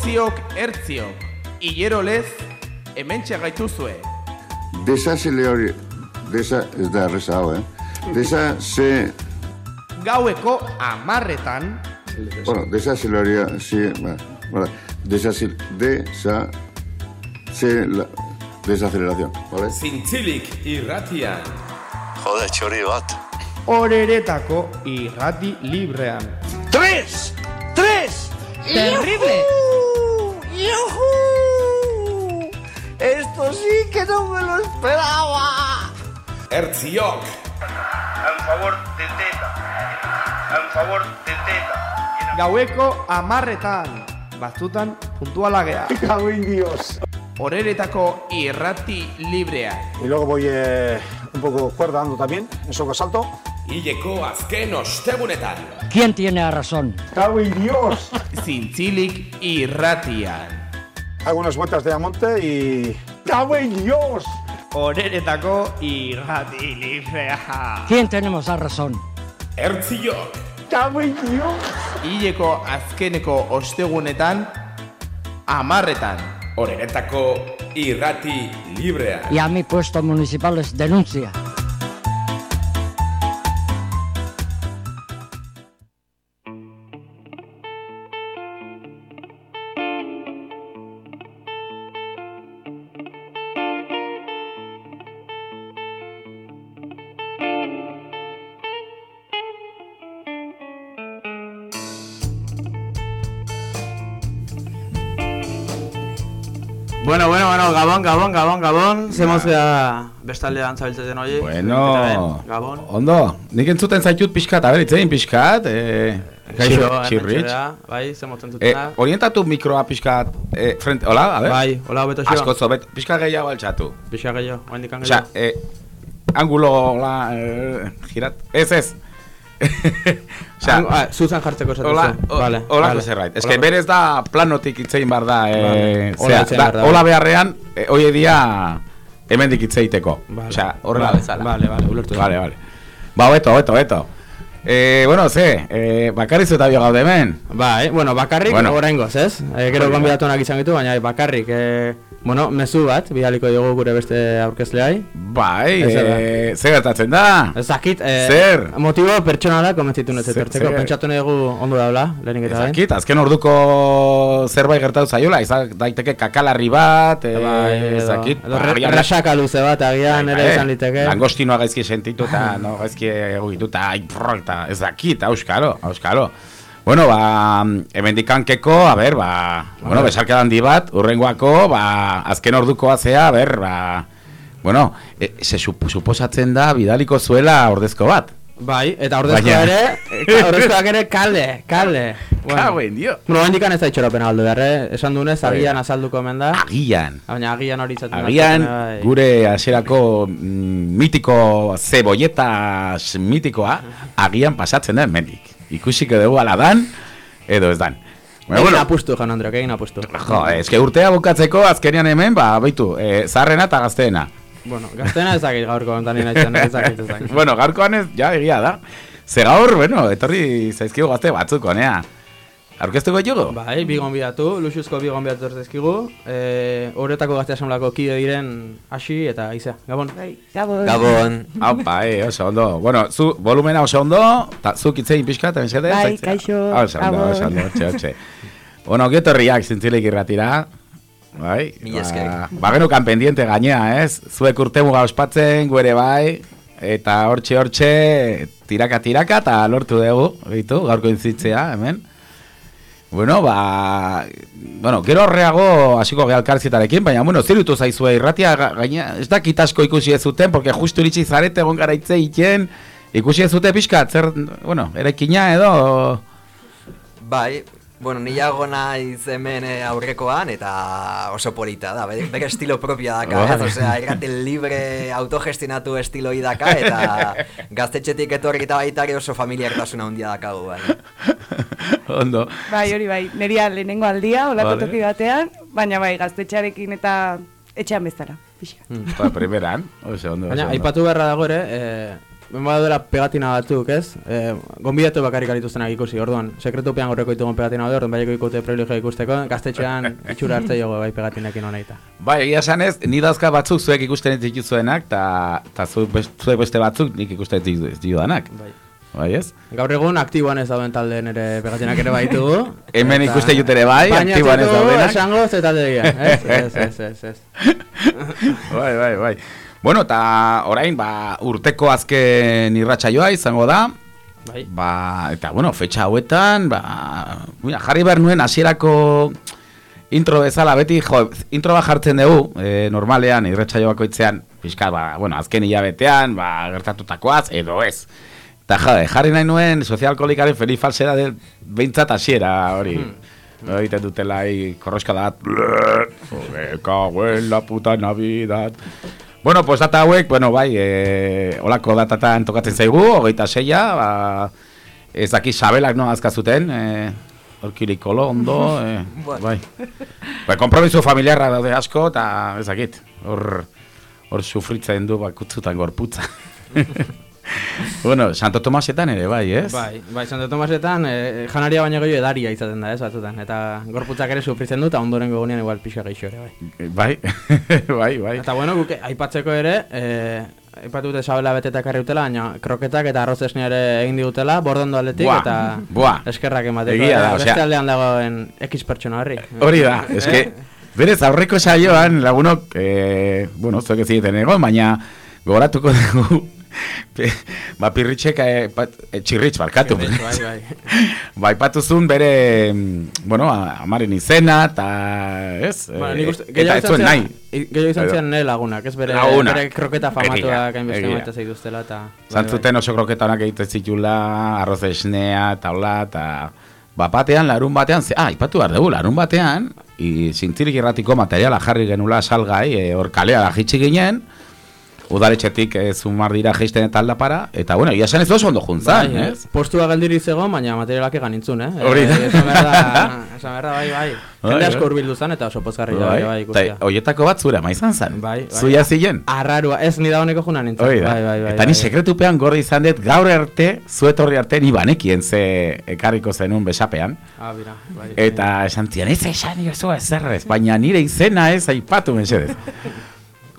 Ontziok ertziok, hilero lez, hemen gaituzue. Desazeleori... Desa... Ez da erreza hau, eh? Desa se... Gaueko amarretan, Bueno, desazeleoria... Sí, ba, bueno, desazil... Desa... Se... La, desaceleración, ¿vale? Zintzilik irratian. Jode, txori bat. horeretako irrati librean. ¡Tres! ¡Tres! ¡Terrible! ¡Yujú! Esto sí que no me lo esperaba. Ertziok. Al favor del teta. Al favor del teta. Gaueko amarretan, batzutan puntualagea. Cago en Dios. Horeretako irrati librean. Y luego voy eh, un poco cuerda dando también, eso que salto. Hileko azken ostegunetan. ¿Quién tiene la razón? ¡Cago en Dios! Zintzilik irratian. Hago unas vueltas de amonte y... ¡Cago en Dios! Horeretako irrati librea. ¿Quién tenemos la razón? Ertziok. ¡Cago en Dios! Hileko azkeneko ostegunetan, amarretan. Horeretako irrati librea. Y a mi puesto municipal es denuncia. Gabon, Gabon, Gabon, Gabon. Zemos gara bestalde antzabiltzen hori. Bueno, Gabon. ondo, nik entzuten zaitut pixkat, a ber, itzein pixkat, eh, Kaixo, txirritx. da, Bai, zemoten Eh, zutena. orientatu mikroa pixkat, eh, frente, hola, a ber? Bai, hola, beto xo. Asko zobet, pixkat gehiago altxatu. Pixa gehiago, oa indikan gehiago. eh, angulo, la, eh, girat, ez ez. Osea, Ang- ah, Zuzen jartzeko esatu Hola, zu. Vale, hola, vale. zerbait. Ez que berez da planotik itzein bar da, Vale. eh, Hola zera, itzein da, hola beharrean, eh, hoie dia hemendik itzeiteko. Vale. Osea, horrela Vale, bezala. Vale, vale, ulertu. Vale, vale. Ba, hobeto, hobeto, hobeto. Eh, bueno, ze, eh, bakarriz eta bio gaude hemen. Bai, bueno, bakarrik Bueno. bueno. oraingoz, ez? Eh, gero Hori da. gonbidatunak izan ditu, baina bakarrik, eh, bueno, mezu bat, bidaliko diogu gure beste aurkezleai. Bai, eh, ze gertatzen da? Ez dakit, eh, Zer? motibo pertsonala komentzitu etortzeko, zer? pentsatu negu ondo daula, lehenik eta bain. dakit, azken orduko zerbait gertatu zaiola, izan daiteke kakalarri bat, eh, Bai, ez edo, dakit. edo ba, re- resaka luze bat, agian Bai, ere bai, izan liteke. Langostinoa gaizki sentitu eta no, gaizki ai, prr, eta ez dakit, auskalo, auskalo. Bueno, ba, hemendik keko, a ber, ba, bueno, besarka handi bat, urrengoako, ba, azken ordukoa zea, a ber, ba, bueno, e, se sup, suposatzen da bidaliko zuela ordezko bat. Bai, eta ordezkoa Baina- ere, ordezkoak ere kale, kale. Kauen, dio. Bueno, hendikan ez da itxoropena aldo behar, eh? Esan dunez, agian azalduko hemen da. Agian. Baina agian hori izaten. Agian, bai. gure hasierako mm, mitiko zeboietas mitikoa, agian pasatzen da hemendik. Ikusiko dugu ala dan, edo ez dan. Bueno, Egin bueno, apustu, Jan Andreok, egin apustu. jo, eske urtea bukatzeko azkenean hemen, ba, baitu, e, zarrena eta gazteena. Bueno, gaztena ez dakit gaurko ontan nina itxan, ez dakit, ez dakit. bueno, gaurkoan ez, ja, egia da. Ze gaur, bueno, etorri zaizkigu gazte batzuk, honea. Aurkeztuko jugo? Bai, bi gonbidatu, luxuzko bi gonbidatu zezkigu. Eh, horretako gazte asamblako kide diren hasi eta iza. Gabon. Bai, Gabon. Gabon. Haupa, eh, oso ondo. Bueno, zu volumena oso ondo, ta zuk itzein pixka, eta mesede? Bai, kaixo, Oso ondo, gabon. oso ondo, otxe, otxe. bueno, getorriak zintzilik irratira. Bai, ba, ba genukan pendiente gainea, ez? Zuek urte muga ospatzen, guere bai, eta hortxe hortxe, tiraka tiraka, eta lortu dugu, behitu, gaurko intzitzea, hemen. Bueno, ba, bueno, gero horreago hasiko gehalkarzietarekin, baina, bueno, zirutu zaizue irratia, ga- gaina, ez dakit asko ikusi ez zuten, porque justu iritsi zarete egon gara hitze ikusi ez zute pixkat, zer, bueno, eraikina edo, Bai, bueno, nilago naiz hemen eh, aurrekoan eta oso polita da, bere, estilo propioa daka, ez? Bai. Osea, irrati libre autogestionatu estiloi daka eta gaztetxetik etorri eta baita ere oso familiartasuna handia dakagu, bai. ondo. Bai, hori bai, neria lehenengo aldia, olako Vale. toki batean, baina bai, gaztetxearekin eta etxean bezala. Pixka. Eta primeran, oso ondo, Baina, aipatu beharra dago ere, eh, Badera pegatina batzuk, ez? E, gonbidatu bakarrik alituztenak ikusi, orduan, sekretupean gorreko ditugun pegatina bat, orduan baieko ikute privilegio ikusteko, gaztetxean itxura hartze jogo bai pegatinekin honeita. Bai, egia esan ez, ni dauzka batzuk zuek ikusten ez dituzuenak, eta ta zuek, best- zuek beste batzuk nik ikusten ez ditudanak. Bai. Bai ez? Gaur egun aktiboan ez dauden taldeen ere pegatinak ere baitugu. Hemen Eta- ikuste jut ere bai, Baina aktiboan ez ez daudenak. esango ze taldegia, ez? Ez, ez, ez, ez. bai, bai, bai. Bueno, eta orain, ba, urteko azken irratsaioa izango da. Bai. Ba, eta, bueno, fetxa hauetan, ba, mira, jarri behar nuen hasierako intro bezala, beti, jo, intro bat jartzen dugu, e, normalean, irratsaio bakoitzean, pixka, ba, bueno, azken hilabetean, ba, gertatutakoaz, edo ez. Eta jade, jarri nahi nuen sozialkolikaren feliz falsera del behintzat hasiera hori. Hmm. Egiten dutela korroska dat. Me cago en la puta Navidad. Bueno, pues data hauek, bueno, bai, e, olako datatan tokatzen zaigu, hogeita seia, ba, ez daki sabelak no azkazuten, e, orkilikolo, ondo, e, bai. Bai, kompromiso familiarra daude asko, eta ez dakit, hor, hor sufritzen du bakutzutan gorputza. bueno, Santo Tomasetan ere, bai, ez? Bai, bai, Santo Tomasetan eh, janaria baino gehiago edaria izaten da, ez, batzutan. Eta gorputzak ere sufritzen du, eta ondoren gogunean igual pixa geixo ere, bai. Bai, bai, bai. Eta bueno, guk aipatzeko ere, eh, aipatu dute sabela betetak arri utela, baina kroketak eta arroz esnea ere egin digutela, bordondo aldetik, Buah, eta buah. eskerrak emateko. Egia da, eh, osea- Beste aldean dagoen X pertsona horri. Hori da, eske, berez aurreko saioan lagunok, e, bueno, zuek ez egiten egon, baina gogoratuko dugu, ba, pirritxek, e, pat, e, txirritx, barkatu. Bai, bai. ba, ipatuzun bere, mm, bueno, a- amaren izena, eta, ez? Bueno, E, nik uste, eta ez zuen nahi. gehiago izan ziren nire lagunak, ez bere, Lagunak. bere kroketa famatuak hainbeste ematen zaituztela, eta... bai, Zantzuten oso kroketa honak egiten zitula, arroz esnea, eta hola, eta... Ba, batean, larun batean, ze, ah, ipatu behar dugu, larun batean, i, zintzirik irratiko materiala jarri genula salgai, e, hor kaleara jitsi ginen, udaletxetik e, zumar dira jeisten eta aldapara, eta bueno, ia esan ez oso ondo juntzan, Bai, ez? Postua geldiri zegoen, baina materialak egan intzun, eh? Hori da. Eh, Esan da, bai, bai. Bai, Jende asko bai. urbildu zen eta oso pozgarri da, Bai, bai, bai, eta ikustea. hoietako bat zure ama izan zen. Bai, bai. Zuia zilen. Arrarua, ez ni da honeko juna nintzen. Hori da. Bai, bai, bai. eta ni bai, sekretupean gorde izan dut gaur arte, zuetorri arte, ni banekien ze ekarriko zenun besapean. Ah, bira, bai. Eta esan zian, ez esan jozu ezerrez, baina nire izena ez aipatu mesedez.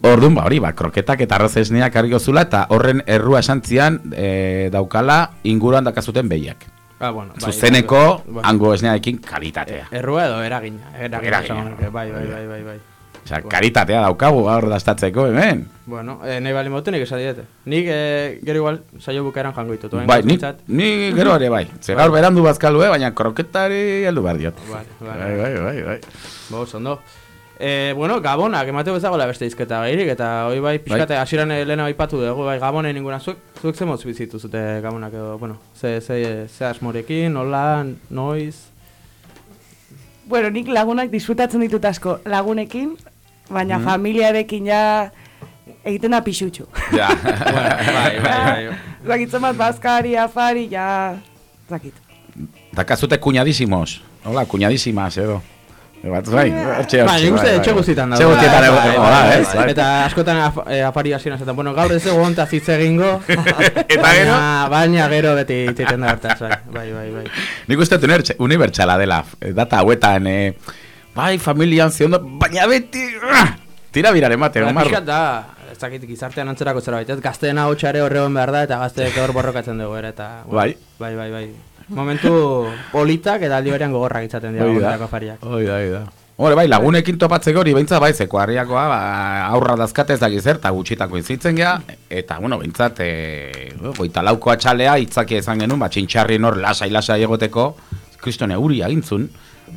Orduan, ba, hori, ba, kroketak eta arroz esneak argiko zula, eta horren errua esan zian e, daukala inguruan dakazuten behiak. Ah, bueno, bai, Zuzeneko, bai, bai. hango esnearekin kalitatea. Errua edo eragina. Eragina, Eragina. bai, bai, bai, bai, bai. Osea, kalitatea daukagu gaur dastatzeko hemen. Bueno, eh, nahi bali motu nik esan diete. Nik eh, gero igual saio bukaeran jango ditut. orain Bai, ni, gauzentzat. ni gero ere bai. Ze gaur berandu bazkalue, baina kroketari heldu behar diot. Bai, bai, bai, bai, bai, bai. Bo, Eh, bueno, Gabonak, emateko bezagola beste izketa gairik, eta hoi bai, pixkate, hasieran eh, lehena aipatu dugu, bai, Gabonen inguna, zuek, zuek ze motz bizitu zute Gabonak edo, bueno, ze, ze, ze asmorekin, nola, noiz, Bueno, nik lagunak disfrutatzen ditut asko lagunekin, baina Mhm. familiarekin ja egiten da pixutxu. Ja. bai, bai, bai. Zakitzen bat bazkari, afari, ja... Zakit. Dakazute kuñadísimos. Hola, kuñadísimas, edo. Bat, bai, Bai, hortxe, nik uste bai, etxe bai. guztietan dago. Etxe guztietan Bai, egon bai, egon bai, da, bai, ez? bai. Eta askotan af- eh, afari hasieran esaten, bueno, gaur ez egon ta hitz egingo. Eta gero? Baina gero beti egiten da hartaz, bai, bai, bai, bai. Nik uste dut unibertsala dela, eh, data hauetan, eh, bai, familian ziondo, baina beti, ah, tira biraren bate, Ba, Omar. pixkat da, ez dakit gizartean antzerako zerbait, ez gazteen ahotsa horregon behar da, eta gazteek hor borrokatzen dugu eta... bueno, Bai. Bai, bai, bai. Momentu politak eta aldi berean gogorrak izaten dira, gomendako afariak. Hoi da, hoi da. Hore, bai, lagunekin topatzeko hori behintzat bai, zeko harriakoa, ba, aurra dazkate ez dakiz eta gutxitako izitzen gea, eta, bueno, behintzat, e, goita lauko atxalea, itzaki izan genuen, ba, txintxarri nor lasai-lasai egoteko, kristone euri agintzun,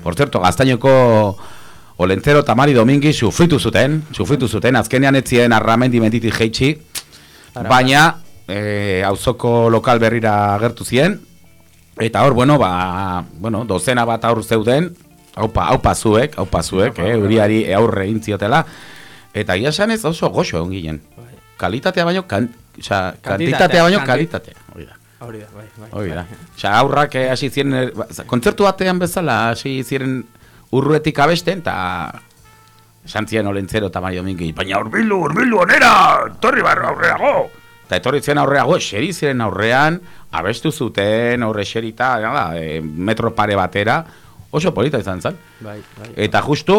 por zerto, gaztainoko Olentzero eta Mari Domingi sufritu zuten, sufritu zuten, azkenean etzien arramendi mentitik jeitsi, baina e, auzoko lokal berrira agertu zien, eta hor, bueno, ba, bueno, dozena bat aur zeuden, haupa, haupa zuek, haupa zuek, eh, uriari aurre egin ziotela, eta ia ez oso goxo egon ginen. Kalitatea baino, kan, oza, kantitatea baino kalitatea. Hori da. Hori da, bai, bai. Hori da. Osa, aurrak eh, hasi ziren, eh, ba, kontzertu batean bezala, hasi ziren urruetik abesten, eta esan ziren olentzero eta maio mingi, baina urbilu, urbilu onera, torri barra aurreago. eta etorri ziren aurreago, eseri ziren aurrean, abestu zuten, horre eserita, nada, e, metro pare batera, oso polita izan zen. Bai, bai. Eta justu,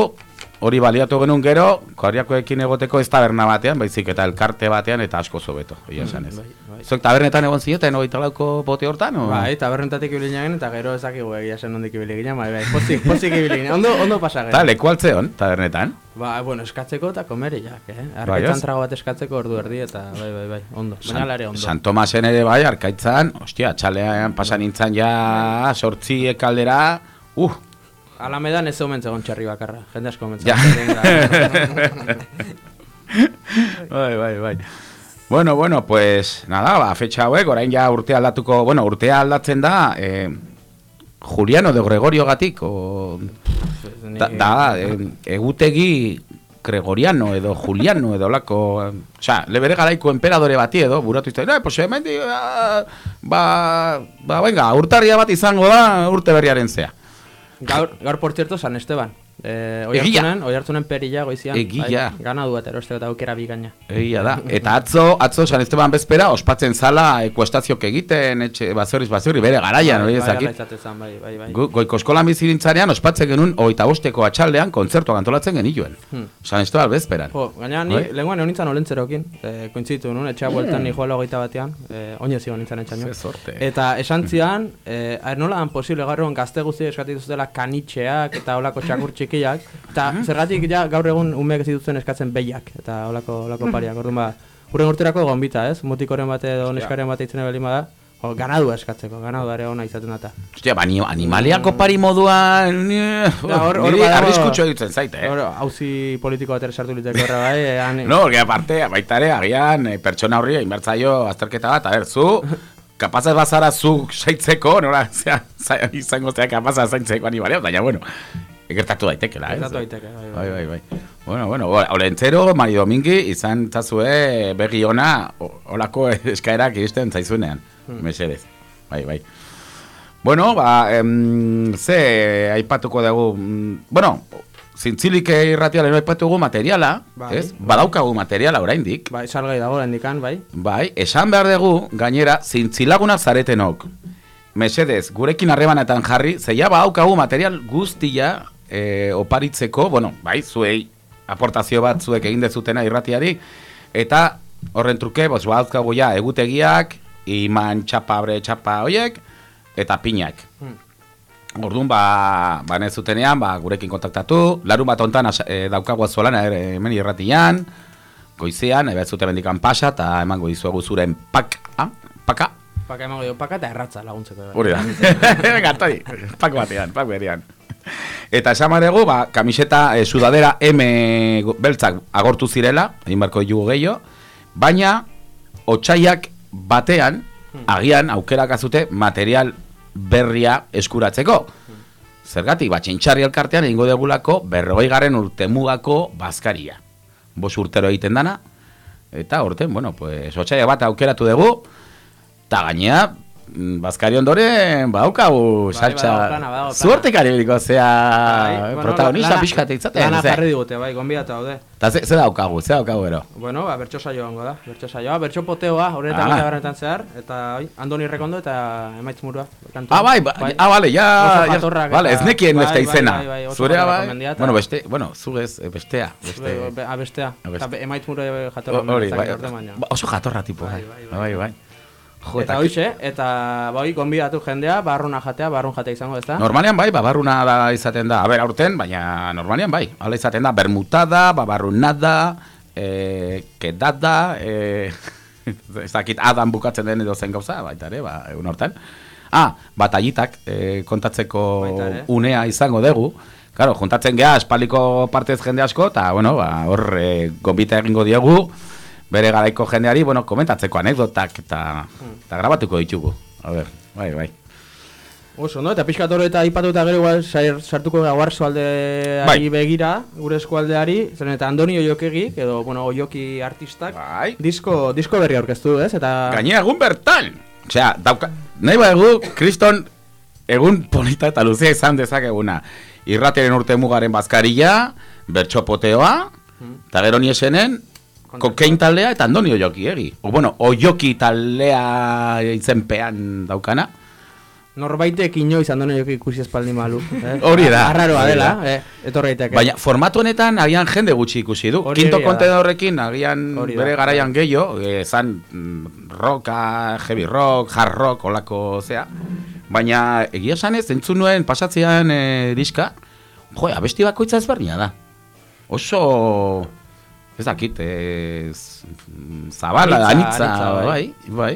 hori baliatu genuen gero, koariakoekin egoteko ez taberna batean, baizik eta elkarte batean, eta asko zobeto, egia esan ez. bai, Zuek tabernetan egon zineten, hogeita lauko bote hortan, o? Bai, taberrentatik ibili ginen eta gero ezakigu egia zen ondik ibili ginen, bai, bai, pozik, pozik ibili ginen, ondo, ondo pasa gero. Eta leku altzeon, tabernetan. Ba, bueno, eskatzeko eta komeriak, eh? Bai? Arketan trago bat eskatzeko ordu erdi eta, bai, bai, bai, ondo, baina lare ondo. San Tomasen ere bai, arkaitzan, ostia, txalean pasan nintzen ja, sortzi ekaldera, uh, Alamedan ez omen zegoen txarri bakarra, jende asko omen Ja. zegoen. bai, bai, bai. Bueno, bueno, pues nada, ba, fetxa hauek, orain ja urtea aldatuko, bueno, urtea aldatzen da, eh, Juliano de Gregorio gatik, o, da, da eh, egutegi Gregoriano edo Juliano edo lako, eh, osea, lebere garaiko emperadore bati edo, buratu izan, eh, pues hemen, di, ba, ba, ba, venga, urtarria bat izango da urte berriaren zea. Gaur, gaur por cierto, San Esteban. Eh, oiartzunen, oiartzunen perilla goizian. Egia. Bai, gana du bat erosteko eta aukera bigaina. Egia da. Eta atzo, atzo San Esteban bezpera, ospatzen zala ekuestaziok egiten, etxe, bazorriz, bazorri, bere garaian, hori bai, bai, ezakit. bai, bai, bai. Goiko eskolan ospatzen genuen oita bosteko atxaldean kontzertuak antolatzen genituen. Hmm. San Esteban bezperan. Jo, gaina ni Bai? lenguan egon nintzen olentzerokin, eh, kointzitu nun, etxea bueltan ni joala hogeita batean, eh, oinez egon nintzen etxaino. Eta esan zian, eh, nola posible gaur egun gazte guzti eskatik zutela kanitxeak eta olako txakur txikiak, eta zergatik ja gaur egun umeek ez dituzten eskatzen behiak, eta olako, olako pariak, orduan ba, urren urterako egon bita, ez? Mutikoren bate edo neskaren bate itzen ebelin bada, jo, ganadua eskatzeko, ganadua ere ona izaten data. Ostia, ba, ni- animaliako pari moduan... eh, Da, hor- hor niri arriskutsu egiten zaite, eh? Hor, hauzi politiko bat sartu liteke horra bai, eh, han- No, porque aparte, baita ere, agian, eh, pertsona horri, inbertzaio azterketa bat, a ber, zu, kapaz ez bazara zu saitzeko, nola, zea, za- izango zea kapaz zaintzeko animalia, baina, bueno, gertatu daitekela, ez? Gertatu daiteke, bai, bai. Bai, bai, bai. Bueno, bueno, o- olentzero, Mari Domingi, izan zazue begi ona, olako eskaerak iristen zaizunean, Hmm. mesedez. Bai, bai. Bueno, ba, em, ze aipatuko dugu, mm, bueno, zintzilik irratialen aipatugu materiala, Bai, ez? bai. Badaukagu materiala oraindik. Bai, salgai dago indikan, bai. Bai, esan behar dugu, gainera, zintzilagunak zaretenok. Mesedez, gurekin harremanetan jarri, zeia badaukagu material guztia e, oparitzeko, bueno, bai, zuei aportazio bat zuek egin dezutena irratiari, eta horren truke, bos, badaukagu ja, egutegiak, iman txapa, bre txapa hoiek, eta pinak. Orduan, ba, ba nezutenean, ba, gurekin kontaktatu, larun bat ontan e, daukagu azolana ere hemen irratian, goizean, ebe zute bendikan pasa, eta emango dizuegu zuren pak, ah, paka, Paka emango dio, paka eta erratza laguntzeko. bai. hori da. Toi, pak batean, pak berian. Eta esan ba, kamiseta e, sudadera M beltzak agortu zirela, egin barko jugu gehiago, baina, otxaiak batean, agian, aukerak azute, material berria eskuratzeko. Zergatik, ba, txintxarri elkartean egingo degulako berrogei garren urtemugako bazkaria. Bos urtero egiten dana, eta orten, bueno, pues, otxaia bat aukeratu dugu, eta gainea, bazkari ondoren, badaukagu, Bai, saltza, badago plana, badago plana. zuerte karibiliko, zea, Bai, bueno, protagonista pixkat izaten, Lana jarri digute, bai, gonbidatu daude. Eta ze, ze daukagu, ze daukagu ero. Bueno, ba, bertso saio hongo da, bertso saioa, bertso poteoa, horretan Ah. ah. garretan zehar, eta oi, Andoni Rekondo eta Emaitz Murua. kantu. Ah, bai, ba, ah, bale, ja, ja, eta- ez nekien bai, beste bai, izena. bai, bai, oso Zurea bai, bueno, beste, bueno, zugez, eh, bestea, beste. Be- be- ah, bestea. Ah, beste. Eta Emaitz Murua jatorra Hori, bai, ba, oso jatorra tipo, bai, bai, bai. Jo, eta hoize, eta bai, gonbidatu jendea, barruna jatea, barrun jatea izango, ezta? Normalean bai, babarruna da izaten da, a ber, aurten, baina normalean bai, hala izaten da, bermutada, babarrunada, eh, kedada, eh, ez dakit adan bukatzen den edo zen gauza, baita ere, ba, egun hortan. Ah, batallitak eh, kontatzeko Baita unea izango dugu, Claro, juntatzen geha, espaliko partez jende asko, eta, bueno, ba, hor, e, gombita egingo diegu, bere garaiko jendeari, bueno, komentatzeko anekdotak, eta, eta grabatuko ditugu. A ber, bai, bai. Oso, no? Eta pixkat hori eta aipatu eta gero igual sartuko gara guarzoaldeari Bai. begira, gure eskualdeari, zen eta Andoni Oiokegi, edo, bueno, Oioki artistak, bai. disko, disko berri aurkeztu, ez? Eta... Gainera egun bertan! Osea, dauka, nahi egu, kriston egun polita eta luzea izan dezakeguna. Irrateren urte mugaren bazkaria, bertxopoteoa, eta gero niesenen, Kokain taldea eta Andoni Oioki egi. O, bueno, Oioki taldea izenpean daukana. Norbaitek inoiz andone joki ikusi espaldi malu. Eh? Hori da. Arraroa dela, eh? Etorri daiteke. Baina formatu honetan agian jende gutxi ikusi du. Hori Quinto egia da. kontenedorrekin agian Hori bere garaian gehiago, eh, zan mm, rocka, heavy rock, hard rock, olako zea. Baina egia esan ez, entzun nuen pasatzean eh, diska, jo, abesti bakoitza ezberdina da. Oso, ez dakit, mm, zabala, Anitza, bai. bai, bai.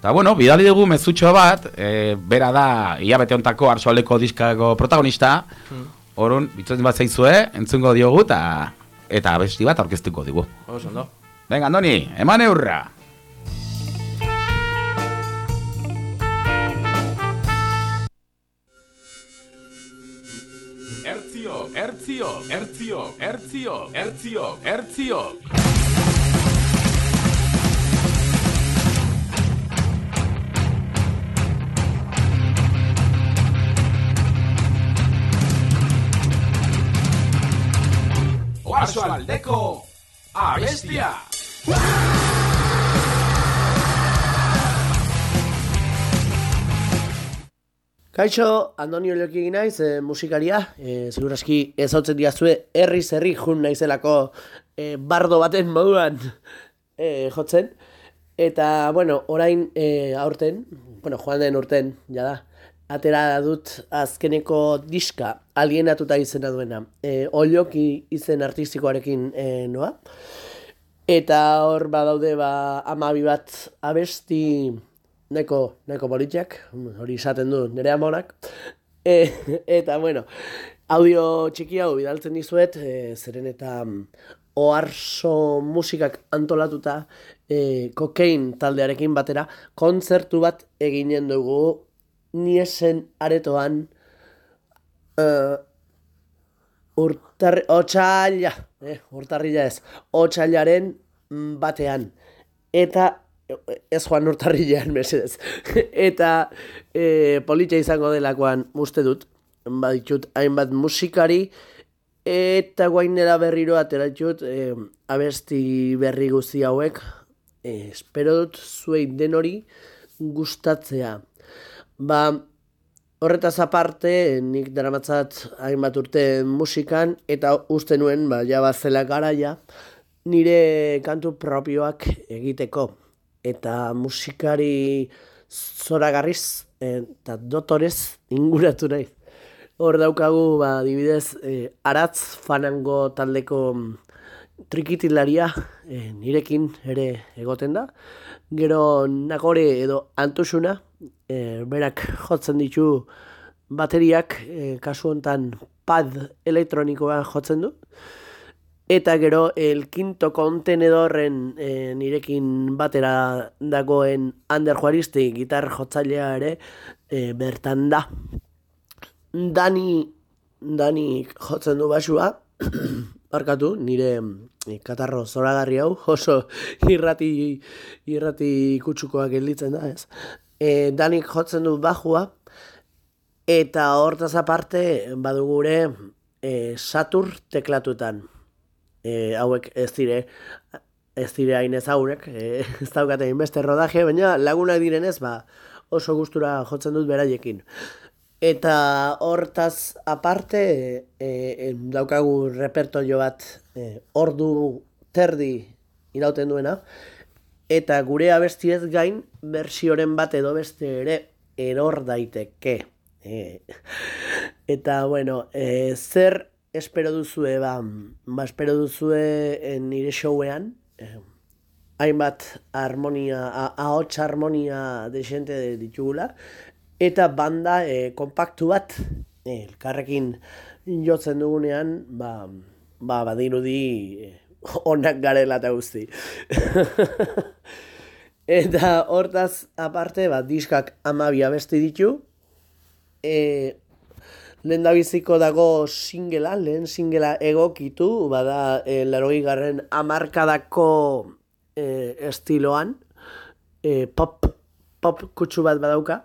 Eta bueno, bidali dugu mezutxo bat, e, bera da, hilabete hontako arsoaldeko diskako protagonista, Hmm. Orun, bitzotzen bat zaizue, entzungo diogu eta eta abesti bat aurkeztuko digu. Oso ondo. Venga, Andoni, eman eurra! Hercio, Hercio, Hercio, Hercio, Hercio. Oarsoaldeko, a bestia. Kaixo, Andonio Leoki naiz, e, musikaria, e, seguraski ez hau diazue herri zerri jun naizelako e, bardo baten moduan e, jotzen. Eta, bueno, orain e, aurten, bueno, joan den urten, jada, atera dut azkeneko diska alienatuta izena duena. E, Olioki izen artistikoarekin e, noa. Eta hor badaude ba amabi bat abesti neko, neko politiak, hori esaten du nire amonak. E, eta, bueno, audio txiki hau bidaltzen dizuet, e, zeren eta mm, oarso musikak antolatuta e, kokain taldearekin batera, kontzertu bat eginen dugu niesen aretoan uh, urtarri, otxaila, eh, urtarrila ez, otxailaren mm, batean. Eta ez joan urtarrilean, mesedez. Eta e, politxa izango delakoan uste dut, baditut hainbat musikari, eta guainera berriro atera ditut e, abesti berri guzti hauek, e, espero dut zuei denori gustatzea. Ba, horretaz aparte, nik daramatzat hainbat urte musikan, eta uste nuen, ba, ja bazela garaia, nire kantu propioak egiteko eta musikari zoragarriz eta dotorez inguratu nahi. Hor daukagu, ba, dibidez, e, aratz fanango taldeko mm, trikitilaria e, nirekin ere egoten da. Gero nagore edo antusuna, e, berak jotzen ditu bateriak, e, kasu hontan pad elektronikoa jotzen du. Eta gero, el quinto kontenedorren e, nirekin batera dagoen Ander Juaristi gitar jotzailea ere e, bertan da. Dani, Dani jotzen du basua, barkatu, nire e, katarro zoragarri hau, oso irrati, irrati kutsukoak gelditzen da, ez? E, Danik jotzen du bajua, eta hortaz aparte badugure e, Satur teklatutan e, hauek ez dire ez dire hain ezagunek, e, ez daukate inbeste rodaje, baina lagunak direnez, ba, oso gustura jotzen dut beraiekin. Eta hortaz aparte, e, e, daukagu repertorio bat e, ordu terdi irauten duena, eta gure abestiez gain, bersioren bat edo beste ere eror daiteke. E, eta, bueno, e, zer espero duzue, ba, ba espero duzue eh, nire showean, eh, hainbat harmonia, ahots harmonia desente ditugula, eta banda eh, kompaktu bat, eh, elkarrekin jotzen dugunean, ba, ba, badirudi eh, onak garela eta guzti. eta hortaz aparte, ba, diskak amabia besti ditu, e, lehen biziko dago singela, lehen singela egokitu, bada e, laroi garren amarkadako e, estiloan, e, pop, pop kutsu bat badauka,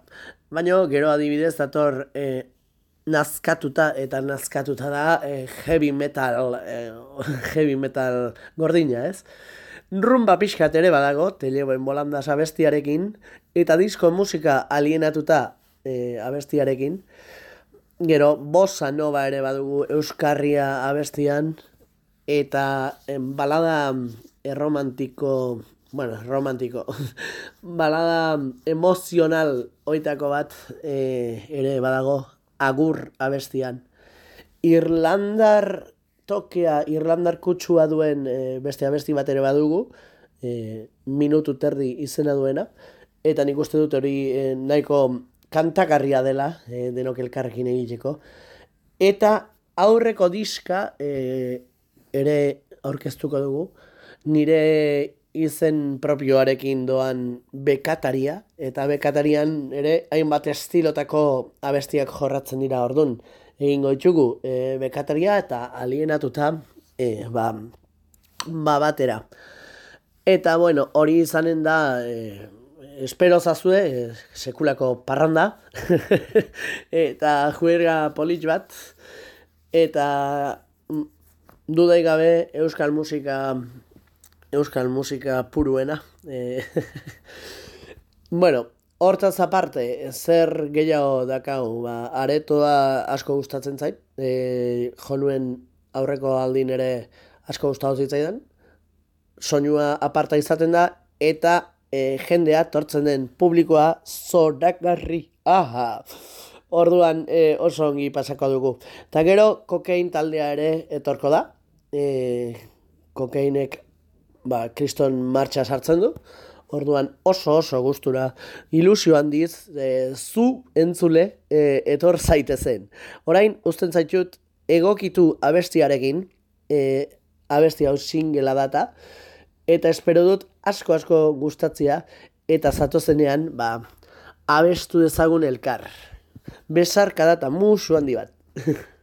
baina gero adibidez dator e, nazkatuta eta nazkatuta da e, heavy metal, e, heavy metal gordina, ez? Rumba pixkat ere badago, teleboen bolandas abestiarekin, eta disko musika alienatuta e, abestiarekin. Gero, bossa nova ere badugu Euskarria abestian, eta em, balada erromantiko, bueno, romantiko, balada emozional oitako bat e, ere badago agur abestian. Irlandar tokea, Irlandar kutsua duen e, beste abesti bat ere badugu, e, minutu terdi izena duena, eta nik uste dut hori e, nahiko kantakarria dela, e, denok elkarrekin egiteko. Eta aurreko diska e, ere aurkeztuko dugu, nire izen propioarekin doan bekataria, eta bekatarian ere hainbat estilotako abestiak jorratzen dira ordun egingo ditugu e, bekataria eta alienatuta e, ba, ba batera. Eta bueno, hori izanen da e, espero zazue e, sekulako parranda. Eta juerga polit bat. Eta mm, dudai gabe euskal musika euskal musika puruena. E, bueno, Hortaz aparte, zer gehiago dakau, ba, aretoa asko gustatzen zait, e, jonuen aurreko aldin ere asko gustatu zitzaidan, soinua aparta izaten da, eta e, jendea tortzen den publikoa zoragarri, aha! Orduan e, oso ongi pasako dugu. Ta gero, kokain taldea ere etorko da, e, kokainek ba, kriston martxa sartzen du, Orduan oso oso gustura ilusio handiz e, zu entzule e, etor zaitezen. Orain uzten zaitut egokitu abestiarekin, e, abesti hau singela data eta espero dut asko asko gustatzia eta zatozenean ba abestu dezagun elkar. Besarka data musu handi bat.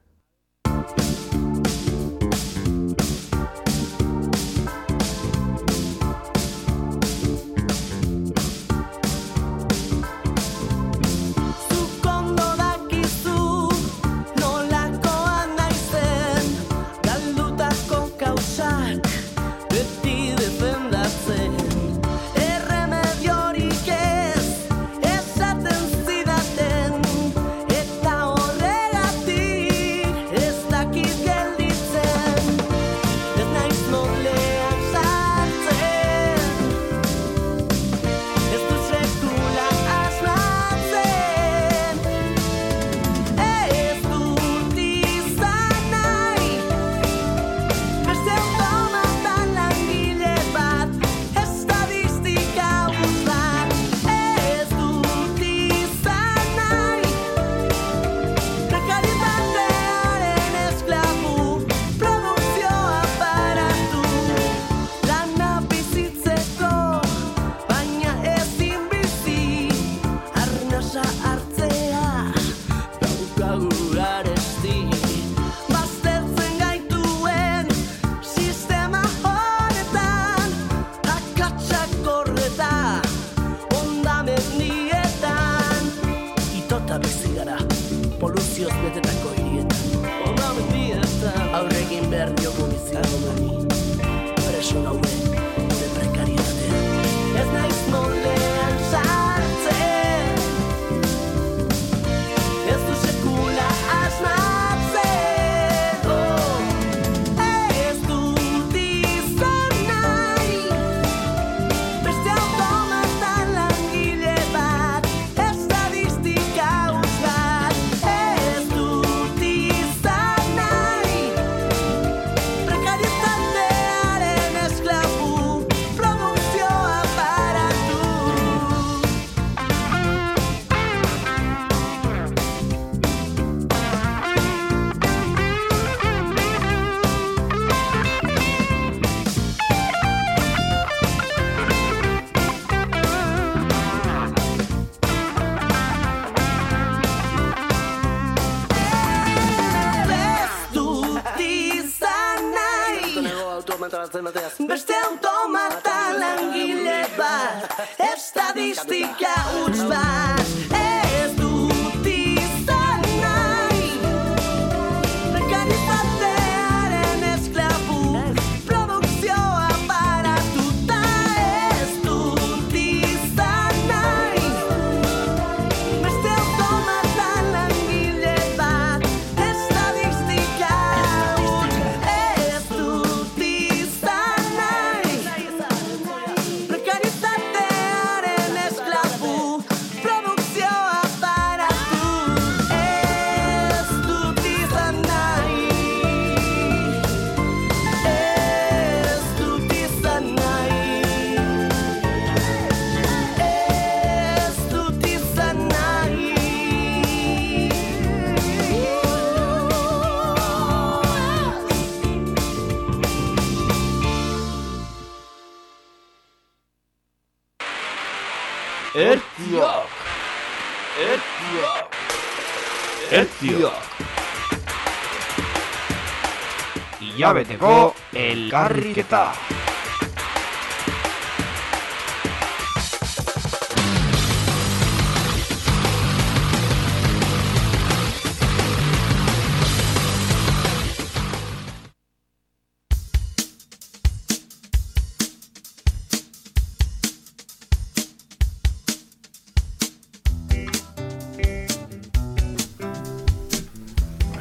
elkarriketa.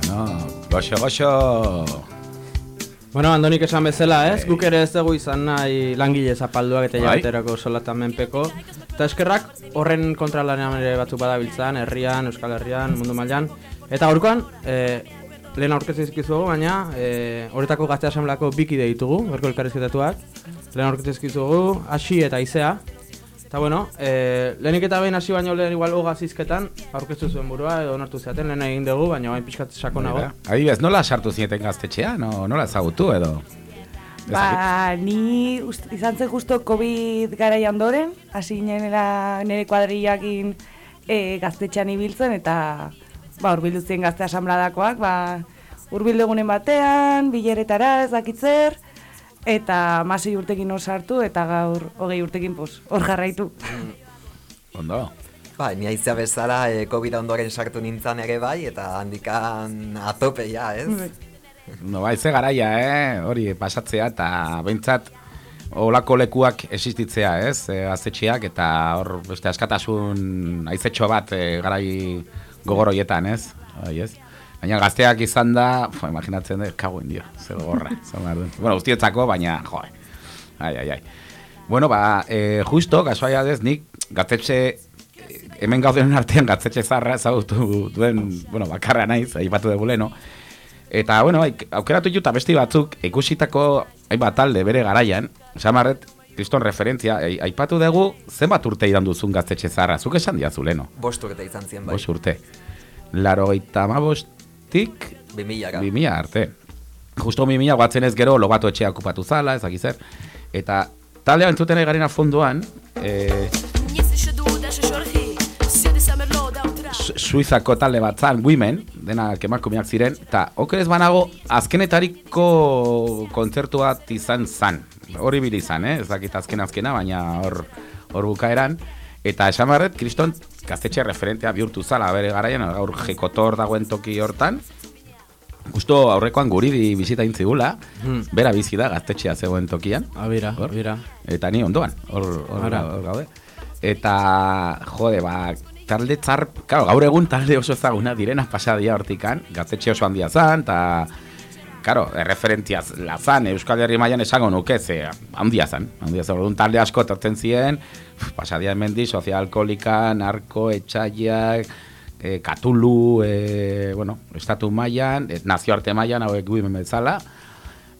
Bueno, goxo, goxo. Bueno, Andonik esan bezala, ez? Guk ere ez dugu izan nahi langile zapalduak eta Bai. jabeterako solatan menpeko. Eta eskerrak horren kontralanean ere batzuk badabiltzan, herrian, Euskal Herrian, mundu mailan. Eta gaurkoan, e, lehen aurkeztu izkizugu, baina e, horretako gazte asamblako bikide ditugu, berko elkarrizketatuak. Lehen aurkeztu izkizugu, hasi eta izea. Eta bueno, e, lehenik eta behin hasi baino lehen igual hogaz izketan, aurkeztu zuen burua edo onartu zeaten, lehen egin dugu, baina bain pixkat sakonago. Mira, Adibidez, nola sartu zineten gaztetxea? No, nola ezagutu edo? Ba, ni ust, izan zen justo COVID garai ondoren, hasi ninela nire kuadrillakin e, gaztetxean ibiltzen, eta ba, urbildu ziren gazte asambladakoak, ba, urbildu egunen batean, bileretara, ez dakitzer, eta masi urtekin hor sartu, eta gaur hogei urtekin pos, hor jarraitu. Ondo. Ba, ni aizea bezala e, COVID ondoren sartu nintzen ere bai, eta handikan atope ja, ez? No, bai, ze garaia, eh? Hori, pasatzea eta behintzat olako lekuak existitzea, ez? E, azetxeak eta hor beste askatasun aizetxo bat e, garai gogoroietan, ez? Bai, ez? Baina gazteak izan da, jo, imaginatzen dut, kagoen dio, zer behar duen. bueno, guztietzako, baina, jo, ai, ai, ai. Bueno, ba, e, justo, kasuaia dez, nik gaztetxe hemen gaudenen artean gaztetxe zarra ezagutu duen, bueno, bakarra naiz, aipatu dugu leno. Eta, bueno, bai, aukeratu juta besti batzuk, ikusitako hainbat talde bere garaian, samarret, kriston referentzia, ai- aipatu dugu, zenbat urte idan duzun gaztetxe zarra, zuk esan diazu leno. Bost urte izan ziren bai. Bos urte. Laro gaita amabostik, Bimila, bi mila arte. Justo bi mila guatzen ez gero logatu etxea okupatu zala, ezak zer. Eta taldea entzuten ari garena fondoan, eh, Su- Suizako talde bat zan, Women, denak emakumeak ziren, eta okerez banago, azkenetariko kontzertu bat izan zan. Hori bil izan, eh? ez dakit azken azkena, baina hor hor bukaeran. Eta esan barret, kriston gaztetxe referentea bihurtu zala bere garaian, gaur jekotor dagoen toki hortan. Justo aurrekoan guri di bizita intzigula, Hmm. bera bizi da gaztetxea zegoen tokian. Abira, Hor. abira. Eta ni ondoan, hor, hor, Ara. hor gaude. Eta, jode, ba, talde tzar, claro, gaur egun talde oso ezaguna direna pasadia hortikan, gaztetxe oso handia zan, eta, claro, erreferentzia lazan, Euskal Herri mailan esango nuke, ze, handia zan, handia zan, orduan talde asko etortzen ziren, pasadia hemendi, sozial alkoholika, narko, etxaiak, e, katulu, e, bueno, estatu mailan, e, nazioarte mailan, hauek gu bezala,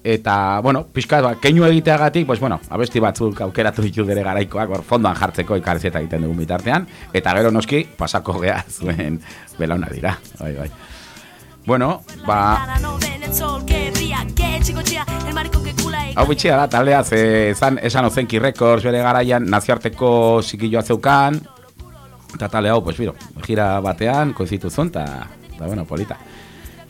Eta, bueno, pixka, keinu egiteagatik, pues, bueno, abesti batzuk aukeratu ditu bere garaikoak, hor fondoan jartzeko ikarzieta egiten dugun bitartean, eta gero noski, pasako gea zuen belauna dira, bai, bai. Bueno, ba, hau bitxia da, taldea, ze zan, esan ozenki records bere garaian, nazioarteko zikilloa zeukan, eta talde hau, pues, biro, gira batean, koizitu zuen, eta, bueno, polita.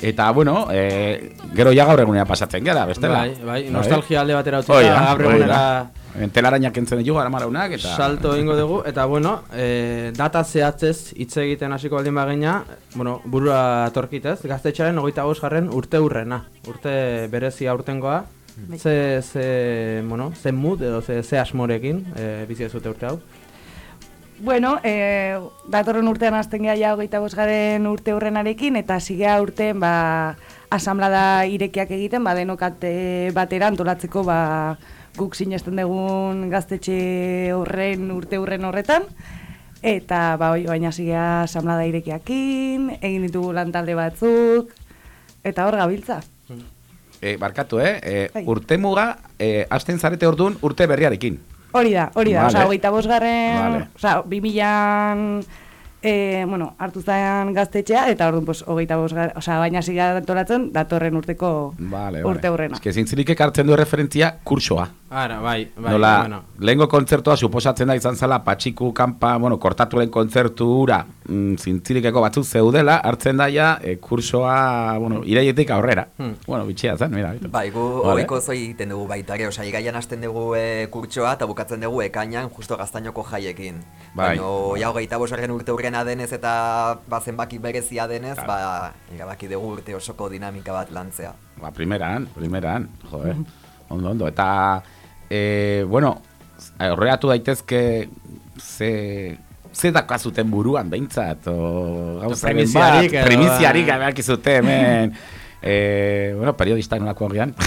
Eta, bueno, e, gero ja gaur egunera pasatzen gara, bestela. Bai, bai, nostalgia alde batera utzita, gaur egunera- Telarañak entzen dugu, gara maraunak, eta... Salto egingo dugu, eta bueno, e, data zehatzez hitz egiten hasiko baldin bagina, bueno, burua atorkitez, gaztetxaren hogeita garren urte hurrena, urte berezia urtengoa, Bai. ze, ze, bueno, ze mood edo ze, ze asmorekin e, bizi zute urte hau. Bueno, e, datorren urtean hasten geha ja hogeita bosgaren urte hurrenarekin, eta zigea urtean ba, asamblada irekiak egiten, ba, denokate batera antolatzeko ba, guk sinesten dugun gaztetxe horren urte hurren horretan. Eta ba, oi, baina zigea asamblada irekiakin, egin ditugu lantalde batzuk, eta hor gabiltza. E, barkatu, eh? E, urte muga, e, hasten zarete orduan urte berriarekin. Hori da, hori da, Vale. osea, hogeita bosgarren, Vale. osea, bi milan e, bueno, hartu zen gaztetxea, eta orduan, pues, hogeita bost, gar- osea, baina ziga antolatzen, datorren urteko Vale, urte hurrena. Eske zintzirik ekartzen du referentzia kursoa. Ara, bai, bai, Nola, bueno. lehengo kontzertua suposatzen da izan zela patxiku kanpa, bueno, kortaturen kontzertu ura, mm, zintzirikeko batzuk zeudela, hartzen daia e, kursoa, bueno, iraietik aurrera. Hmm. Bueno, bitxia zen, mira. Bai, gu ohiko zoi egiten dugu baita ere, osea, igaian hasten dugu e, kurtsoa eta bukatzen dugu ekainan justo gaztainoko jaiekin. Bai. Baina, ja hogeita bosgarren urte urrena denez eta ba, zenbaki berezia denez, ba, erabaki dugu urte osoko dinamika bat lantzea. Ba, primeran, primeran, jo, eh? Ondo, ondo. Eta, e, bueno, horreatu daitezke ze, ze dakazuten buruan behintzat, o gauzaren Primiziarik bat, primiziarik gabeak izute hemen. e, bueno, periodista nolako gian.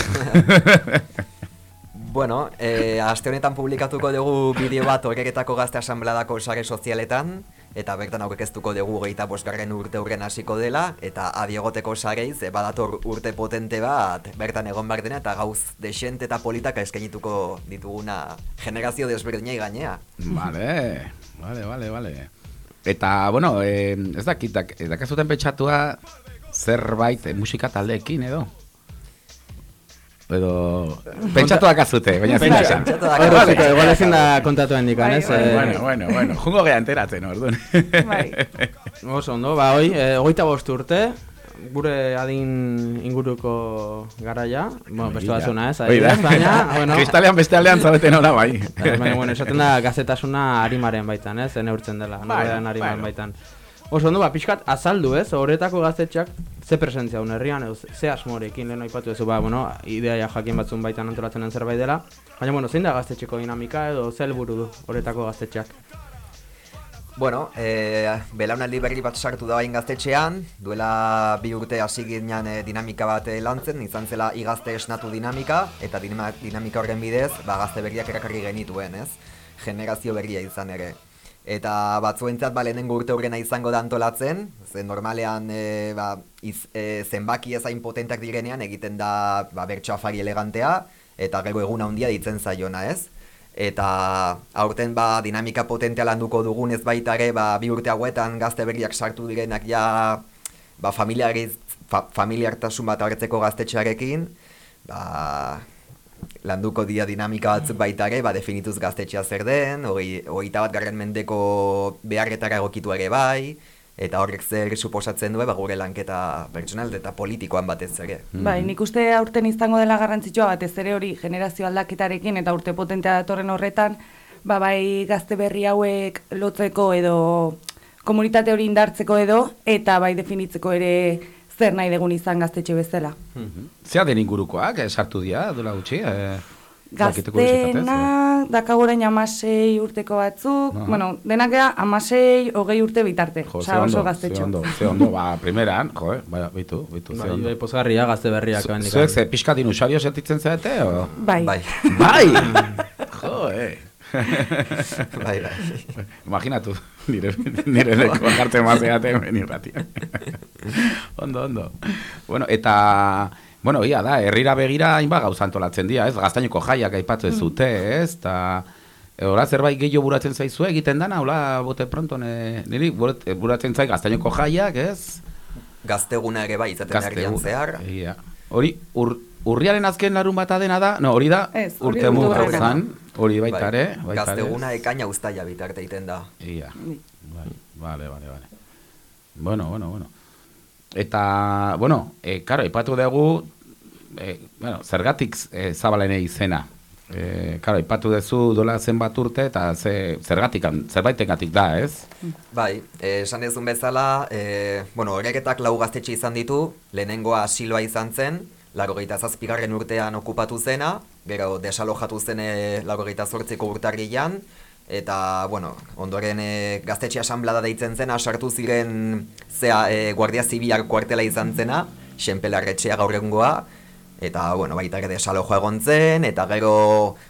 Bueno, e, aste honetan publikatuko dugu bideo bat horreketako gazte asambladako sare sozialetan, eta bertan aurkeztuko dugu geita bosgarren urte urren hasiko dela, eta adiegoteko sareiz, e, badator urte potente bat, bertan egon behar dena, eta gauz desente eta politak eskainituko dituguna generazio desberdinai gainea. Vale, vale, vale, vale. Eta, bueno, eh, ez dakit, dak, dakazuten pentsatua zerbait eh, musika taldeekin edo? Edo, pentsatu dakazute, baina zin Pentsa- esan. Hor dauziko, igual ezin da kontatu hendikan, ez? Bai, Eh, Bueno, bueno, bueno, jungo geha enteratzen, orduan. Bai. Oso ondo, ba, hoi, e, hogeita bost urte, gure adin inguruko garaia, bueno, beste Egia. batzuna ez, Hoi da. adibidez, baina, bueno, Kristalean beste aldean zaudeten ora bai. baina, bueno, esaten da gazetasuna arimaren baitan, ez, neurtzen dela, Bueno, norberan arimaren bueno. baitan. Oso ondo, ba, pixkat azaldu, ez, horretako gaztetxak ze presentzia un herrian, edo ze- asmorekin lehen aipatu duzu, ba, bueno, ideia jakin batzun baitan antolatzen den zerbait dela, baina, bueno, zein da gaztetxeko dinamika edo ze helburu du horretako gaztetxak? Bueno, e, belaunaldi berri bat sartu da bain gaztetxean, duela bi urte hasi ginean e, dinamika bat e, lantzen, izan zela igazte esnatu dinamika, eta dinamika horren bidez, ba, gazte berriak erakarri genituen, ez? Generazio berria izan ere. Eta batzuentzat ba, lehenengo urte horrena izango da antolatzen, ze normalean e, ba, iz, e, zenbaki ezain potentak direnean egiten da ba, bertso afari elegantea, eta gero egun handia ditzen zaiona, ez? Eta aurten ba dinamika potentea landuko dugunez baita ere ba, bi urte hauetan gazte berriak sartu direnak ja ba, familiariz, fa, familiartasun bat hartzeko gaztetxearekin ba, landuko dia dinamika batzuk baita ere ba, definituz gaztetxea zer den, hogeita bat garren mendeko beharretara egokitu ere bai, eta horrek zer suposatzen du ba, gure lanketa pertsonal eta politikoan batez ere. Bai, nik uste aurten izango dela garrantzitsua batez ere hori generazio aldaketarekin eta urte potentea datorren horretan, ba bai gazte berri hauek lotzeko edo komunitate hori indartzeko edo eta bai definitzeko ere zer nahi degun izan gaztetxe bezala. Zea den ingurukoak, eh, sartu dira, dola gutxi, eh, dakiteko bizitatez, Gaztena, dakagorain amasei urteko batzuk, Aha. bueno, denak gara amasei, hogei urte bitarte, Jo, osea ondo, oso ze gaztetxo. ondo, ze ondo, ba, primeran, jo, eh, bai, bitu, bitu, ze Bai, ondo. bai, pozgarria gazte berriak. Zuek ze pixka dinosaurio sentitzen zarete, o? Bai. Bai. Bai! jo, eh. Bai, bai. Imaginatu, nire, nire leko jarte mazeate hemen irratia. ondo, ondo. Bueno, eta, bueno, ia da, herrira begira hainbat gauza antolatzen dira, ez? Gaztainoko jaiak aipatu ez zute, ez? Ta, Hola, zerbait gehiago buratzen zaizu egiten dana, hola, bote pronto, ne, niri burat- buratzen zait gaztainoko jaiak, ez? Gazteguna ere bai, izaten Gaztegu- zehar. Ia. Hori, ur, urriaren azken larun bata dena da, no, hori da, Ez, hori urte zan, hori baita Bai, ere, baita ere. Gazteguna ekaina uztaila bitarte egiten da. Ia. Bai, vale, vale, vale. Bueno, bueno, bueno. Eta, bueno, e, karo, ipatu dugu, e, bueno, zergatik e, zabalene izena. E, karo, ipatu duzu dola zenbat urte eta ze, zergatik, zerbaitegatik da, ez? Bai, eh, esan ezun bezala, eh, bueno, horreketak lau gaztetxe izan ditu, lehenengoa asiloa izan zen, larogeita zazpigarren urtean okupatu zena, gero desalojatu zen eh, larogeita zortziko urtarrilan, eta, bueno, ondoren e, gaztetxe asamblada deitzen zena, sartu ziren zea e, Guardia Zibilar kuartela izan zena, Xenpelarretxea gaur egungoa, eta, bueno, baita ere desalojoa egon zen, eta gero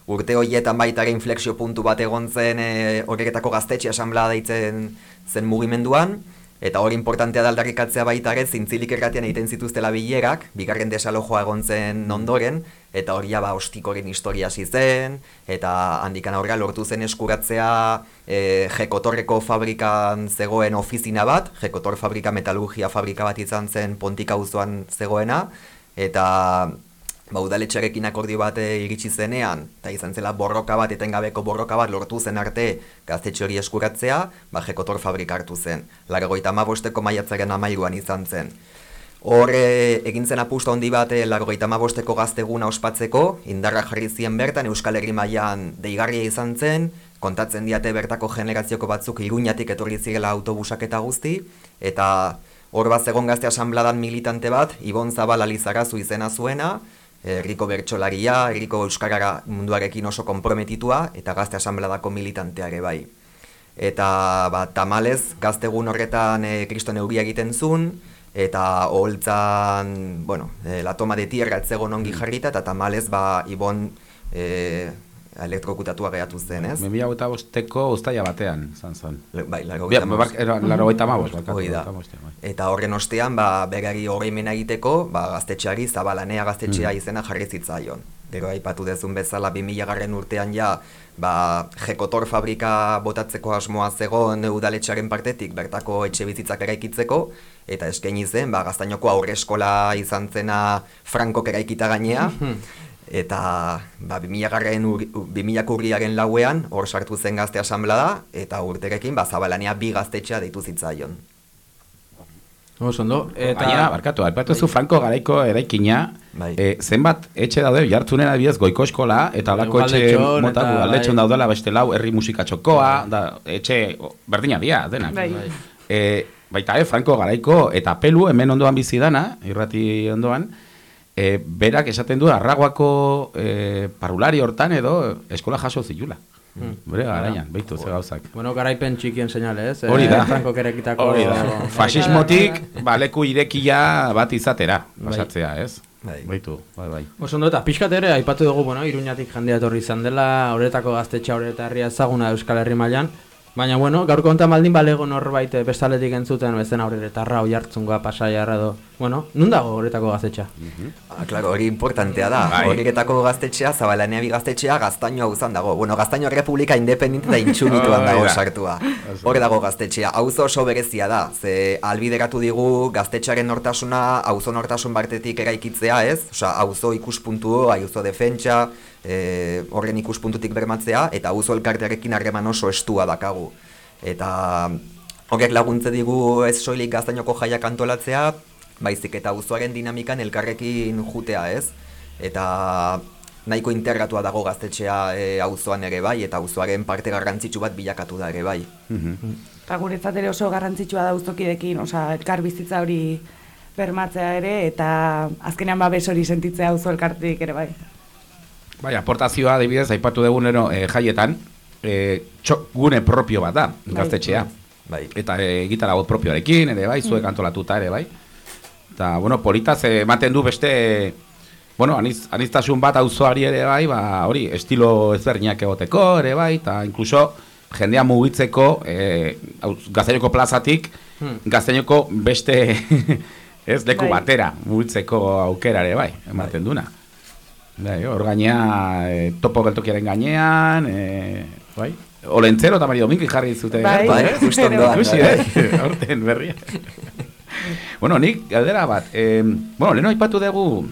urte horietan baita ere inflexio puntu bat egon zen e, horreketako gaztetxe asamblea deitzen zen mugimenduan, Eta hori importantea da aldarrikatzea baita ere, zintzilik erratian egiten zituztela bilerak, bigarren desalojoa egon zen ondoren, eta hori ba ostikoren historia hasi zen, eta handikan aurra lortu zen eskuratzea e, Jekotorreko fabrikan zegoen ofizina bat, Jekotor fabrika metalurgia fabrika bat izan zen pontika zegoena, eta ba, udaletxarekin akordio bat eh, iritsi zenean, eta izan zela borroka bat, etengabeko borroka bat lortu zen arte gaztetxe hori eskuratzea, ba, jekotor fabrika hartu zen. Largoita amabosteko maiatzaren amairuan izan zen. Hor eh, egin zen apustu handi bat eh, largoita amabosteko gazteguna ospatzeko, indarra jarri zien bertan Euskal Herri mailan deigarria izan zen, kontatzen diate bertako generazioko batzuk iruñatik etorri zirela autobusak eta guzti, eta hor bat zegon gazte asanbladan militante bat, Ibon Zabal Alizarazu izena zuena, herriko bertsolaria, herriko euskarara munduarekin oso konprometitua eta gazte asanbladako militantea ere bai. Eta ba, tamalez, gaztegun horretan e, kriston euria egiten zuen, eta holtzan, bueno, e, la toma de tierra etzegon ongi jarrita, eta tamalez, ba, ibon e, elektrokutatua gehatu zen, ez? 2008ko ustaia batean, zan zen. Bai, laro gaita era- laro gaita bai. Eta horren ostean, ba, berari horreimena egiteko, ba, gaztetxeari zabalanea gaztetxea Mm. izena jarri zitzaion. Gero aipatu dezun bezala 2000 garren urtean ja, ba, jekotor fabrika botatzeko asmoa zegoen udaletxearen partetik, bertako etxe bizitzak eraikitzeko, eta eskaini zen, ba, gaztainoko aurre eskola izan zena Frankok eraikita gainea, eta ba, 2000 garren ur, 2000 urriaren lauean, hor sartu zen gazte asamblada, eta urterekin, ba, zabalanea bi gaztetxea deitu zitzaion. Oso ondo. Eta Gainera, barkatu, aipatu zu Franco garaiko eraikina, Bai. eh, zenbat etxe daude jartzunen adibidez goiko eskola eta alako etxe Ugaldetxon mota eta, aldetxon bai. daudela beste lau herri musika txokoa, da, etxe berdina dira, denak. Bai. Eh, baita, eh, Franco garaiko eta pelu hemen ondoan bizi dana, irrati ondoan, eh, berak esaten du arraguako eh, parulari hortan edo eskola jaso zilula. Hmm. Bere garaian, beitu ze gauzak. Bueno, garaipen txikien seinale, ez? Hori da. Eh, Franco kerekitako... Hori da. Fasismotik, ba, leku irekia bat izatera, Bai. pasatzea, ez? Bai. Baitu, bai, bai. Oso ondo, eta pixkat ere, aipatu dugu, bueno, iruñatik jendea etorri izan dela, horretako gaztetxa horreta herria ezaguna Euskal Herri mailan. Baina, bueno, gaurko honetan baldin balego norbait eh, bestaletik entzuten, bezen aurreretarra, oi hartzungoa, pasaiarra edo... Bueno, nun dago horretako gaztetxa? Ah, claro, hori importantea da. Bai. Horietako gaztetxea, zabalanea bi gaztetxea, gaztaino auzan dago. Bueno, gaztaino Republika Independente da intxunituan dago da. sartua. Hor dago gaztetxea. Auzo oso berezia da. Ze albideratu digu gaztetxearen nortasuna, auzo nortasun bartetik eraikitzea, ez? Osea, auzo ikuspuntu, auzo defentsa, e, horren ikuspuntutik bermatzea, eta auzo elkartearekin harreman oso estua dakagu. Eta horrek laguntze digu ez soilik gaztainoko jaiak antolatzea, baizik eta auzoaren dinamikan elkarrekin jutea, ez? Eta nahiko integratua dago gaztetxea e, auzoan ere bai, eta auzoaren parte garrantzitsu bat bilakatu da ere bai. Eta guretzat ere oso garrantzitsua da auzokidekin, osea, elkar bizitza hori bermatzea ere, eta azkenean babes hori sentitzea auzo elkartik ere bai. Bai, aportazioa adibidez aipatu dugunero e, jaietan, e, txok gune propio bat da, gaztetxea. Bai. Eta e, gitarra bot propioarekin, ere bai, zuek antolatuta ere bai. Eta, bueno, politaz eh, ematen du beste, bueno, aniz, aniztasun bat auzoari ere bai, ba, hori, estilo ezberdinak egoteko ere bai, eta inkluso jendea mugitzeko e, gaztainoko plazatik, Hmm. gaztainoko beste ez leku Bai. batera mugitzeko aukera ere bai, ematen duna. Bai, hor gainea, e, topo geltokiaren gainean, e, bai. Olentzero eta Mari Domingo jarri zute. Bai. Bai, eh? justo ondoan, Ikusi, bai. eh? Aurten berria. bueno, nik galdera bat. Eh, bueno, leheno aipatu dugu,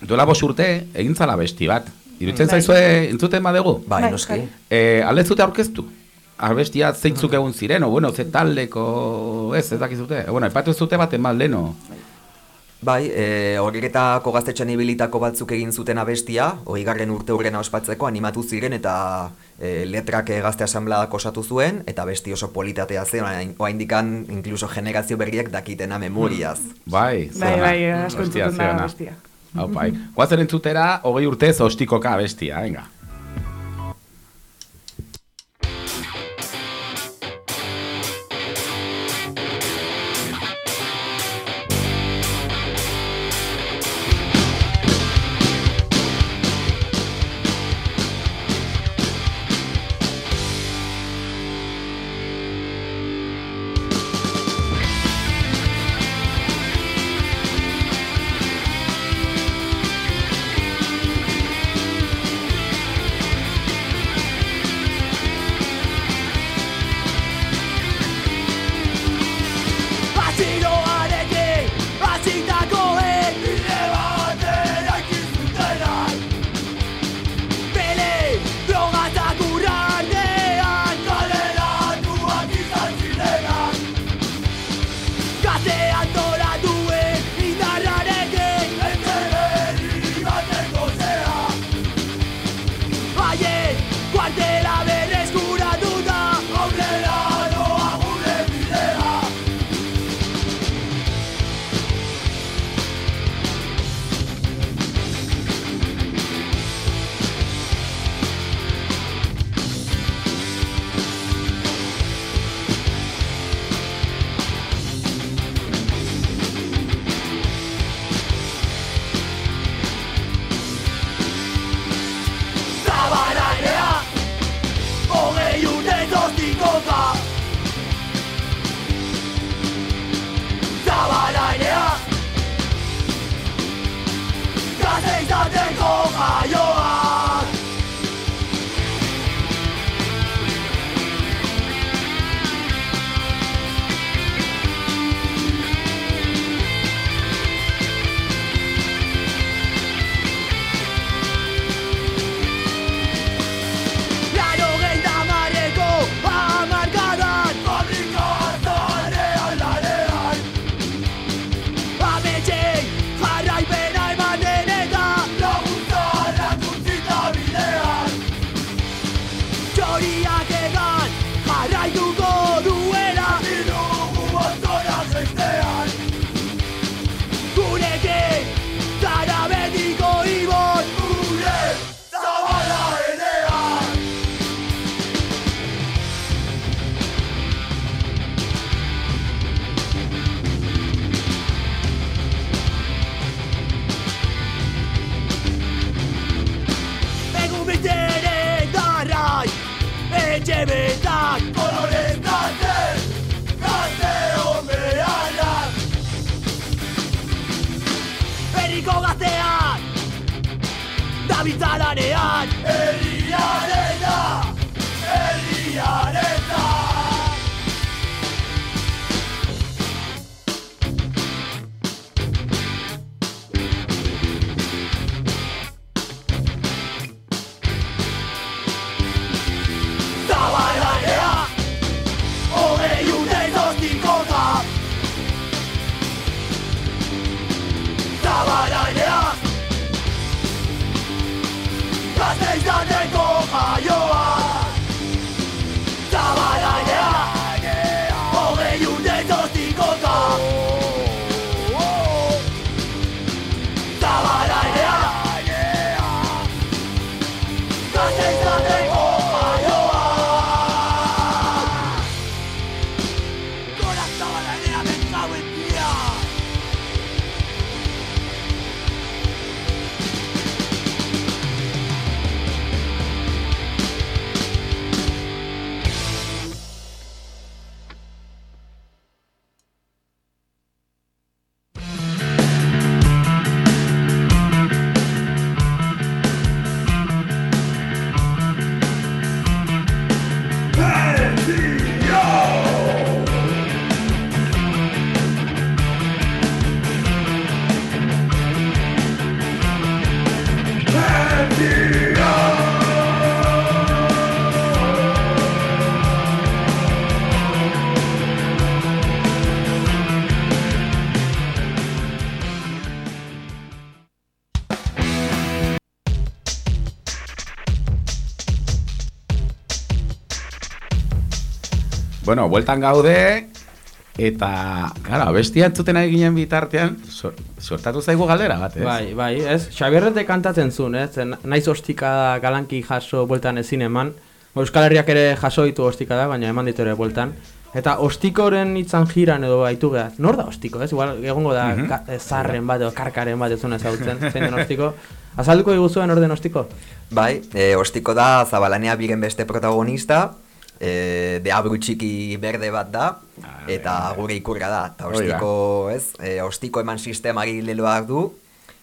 duela bos urte, egin zala besti bat. Irutzen Bai. zaizue, entzuten badegu? Bai, Bai, noski. bai. Eh, alde zute aurkeztu? Abestia zeintzuk egun ziren, o bueno, ze taldeko, ez, ez dakizute. Eh, bueno, aipatu zute bat leno. Bai, e, horretako gaztetxean ibilitako batzuk egin zuten abestia, garren urte hurrena ospatzeko animatu ziren eta e, letrak e, gazte asambladak osatu zuen, eta besti oso politatea zen, orain- oraindikan inkluso generazio berriak dakitena memoriaz. Bai, Bai, zeona. bai, asko Hostia, entzuten da zeona. bestia. Hau, bai. Guazen entzutera, hogei urtez ostikoka bestia, venga. Bueno, bueltan gaude, eta, gara, bestia entzuten ari ginen bitartean, sor, sortatu zaigu galdera bat, ez? Bai, bai, ez? Xabierrete kantatzen zuen, ez? Zen, Naiz ostika galanki jaso bueltan ezin eman. Euskal Herriak ere jaso ditu ostika da, baina eman ditu ere bueltan. Eta ostikoren itzan jiran edo baitu gehaz. Nor da ostiko, ez? Igual egongo da Mhm. ka- zarren bat edo karkaren bat ez ezagutzen, zein den ostiko. Azalduko diguzuen orden ostiko? Bai, e, ostiko da zabalanea bigen beste protagonista, e, deabru txiki berde bat da, eta gure ikurra da. Eta ostiko, ez, e, ostiko eman sistemari leloak du,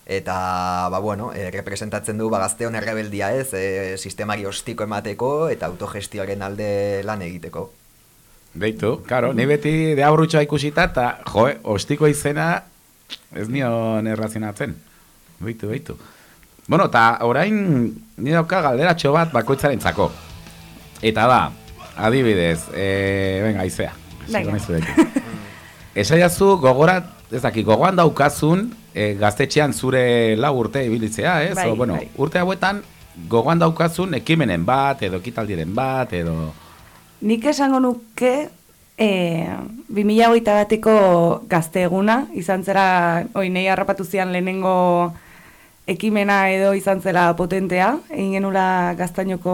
eta, ba, bueno, e, representatzen du ba, gazteon errebeldia ez, e, sistemari ostiko emateko eta autogestioaren alde lan egiteko. Deitu, karo, ni beti de abrutxoa ikusita, eta, jo, ostiko izena ez nion errazionatzen. Beitu, beitu. Bueno, eta orain ni dauka galderatxo bat bakoitzaren zako. Eta da, adibidez, e, venga, izea. Venga. Esaiazu gogorat, ez daki, gogoan daukazun e, gaztetxean zure lau urte ibilitzea, ez? Bai, o, bueno, bai. urte hauetan gogoan daukazun ekimenen bat, edo ekitaldiren bat, edo... Nik esango nuke e, 2008 bateko gazte eguna, izan zera, oi, harrapatu zian lehenengo ekimena edo izan zela potentea, egin genula gaztainoko,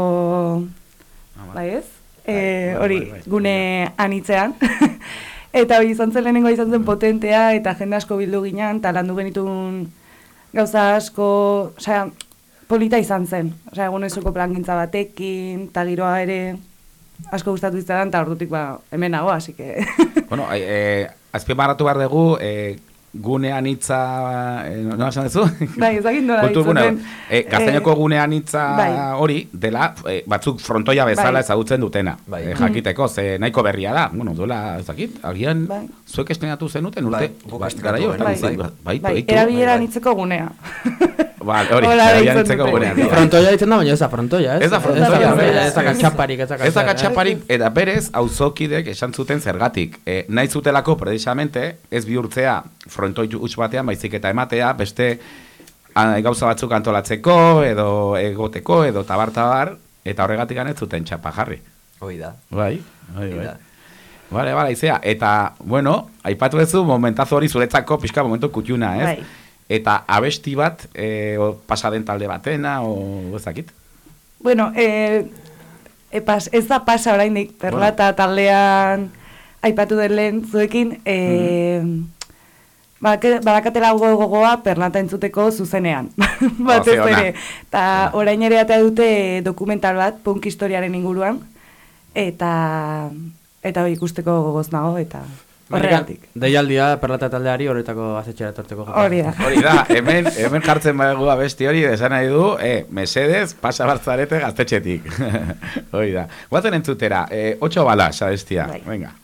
bai ez? E, hori, gune anitzean. eta hori izan zen lehenengo izan zen potentea, eta jende asko bildu ginen, eta landu genitun gauza asko, osea, polita izan zen. Osea, egunesoko plangintza batekin, eta giroa ere asko gustatu izan, eta ordutik ba, hemen nago, así que... Bueno, e, azpimarratu behar dugu, e, gunean hitza, e, nola esan duzu? Bai, ez dakit nola ditzaten. gune, e, gaztainoko gunean hitza bai. hori, dela, e, batzuk frontoia bezala Bai. ezagutzen dutena. Bai. E, jakiteko, ze nahiko berria da. Bueno, duela, ez dakit, agian zuek estrenatu zenuten urte, Bai, guk bat, estrenatu garaio, genuen, bai, bai. bai, Bai, baitu. erabilera nitzeko gunea. Ba, hori, erabilera nitzeko dute. gunean. Frontoia ditzen da, baina ez da frontoia, ez? Ez da frontoia, Ez bai. da- Ez da katxaparik, ez da katxaparik, eta berez, auzokidek esan zuten zergatik. E, nahi zutelako, precisamente, ez bihurtzea frontoi huts batean, baizik eta ematea, beste a, gauza batzuk antolatzeko, edo egoteko, edo tabar-tabar, eta horregatik ez zuten txapa jarri. Hoi da. Bai, bai, Hoi bai. da. Bale, bale, izea. Eta, bueno, aipatu duzu momentazo hori zuretzako pixka momentu kutxuna, ez? Bai. Eta abesti bat, e, o, pasaden talde batena, o ez dakit? Bueno, e, e pas, ez da pasa oraindik perlata taldean aipatu den lehen zuekin, e, Badake- Badakatela go- gogoa perlata entzuteko zuzenean. Batez ere. Ta orain ere atea dute dokumental bat, punk historiaren inguruan. Eta eta hori ikusteko gogoz nago eta horregatik. Deialdia perlata taldeari horretako azetxera torteko. Hori da. Hori da, hemen, hemen jartzen badugu abesti hori, esan nahi du, e, mesedez, pasa bartzarete gaztetxetik. hori da. Guazen entzutera, e, otxo bala, sabestia. Bai. Venga.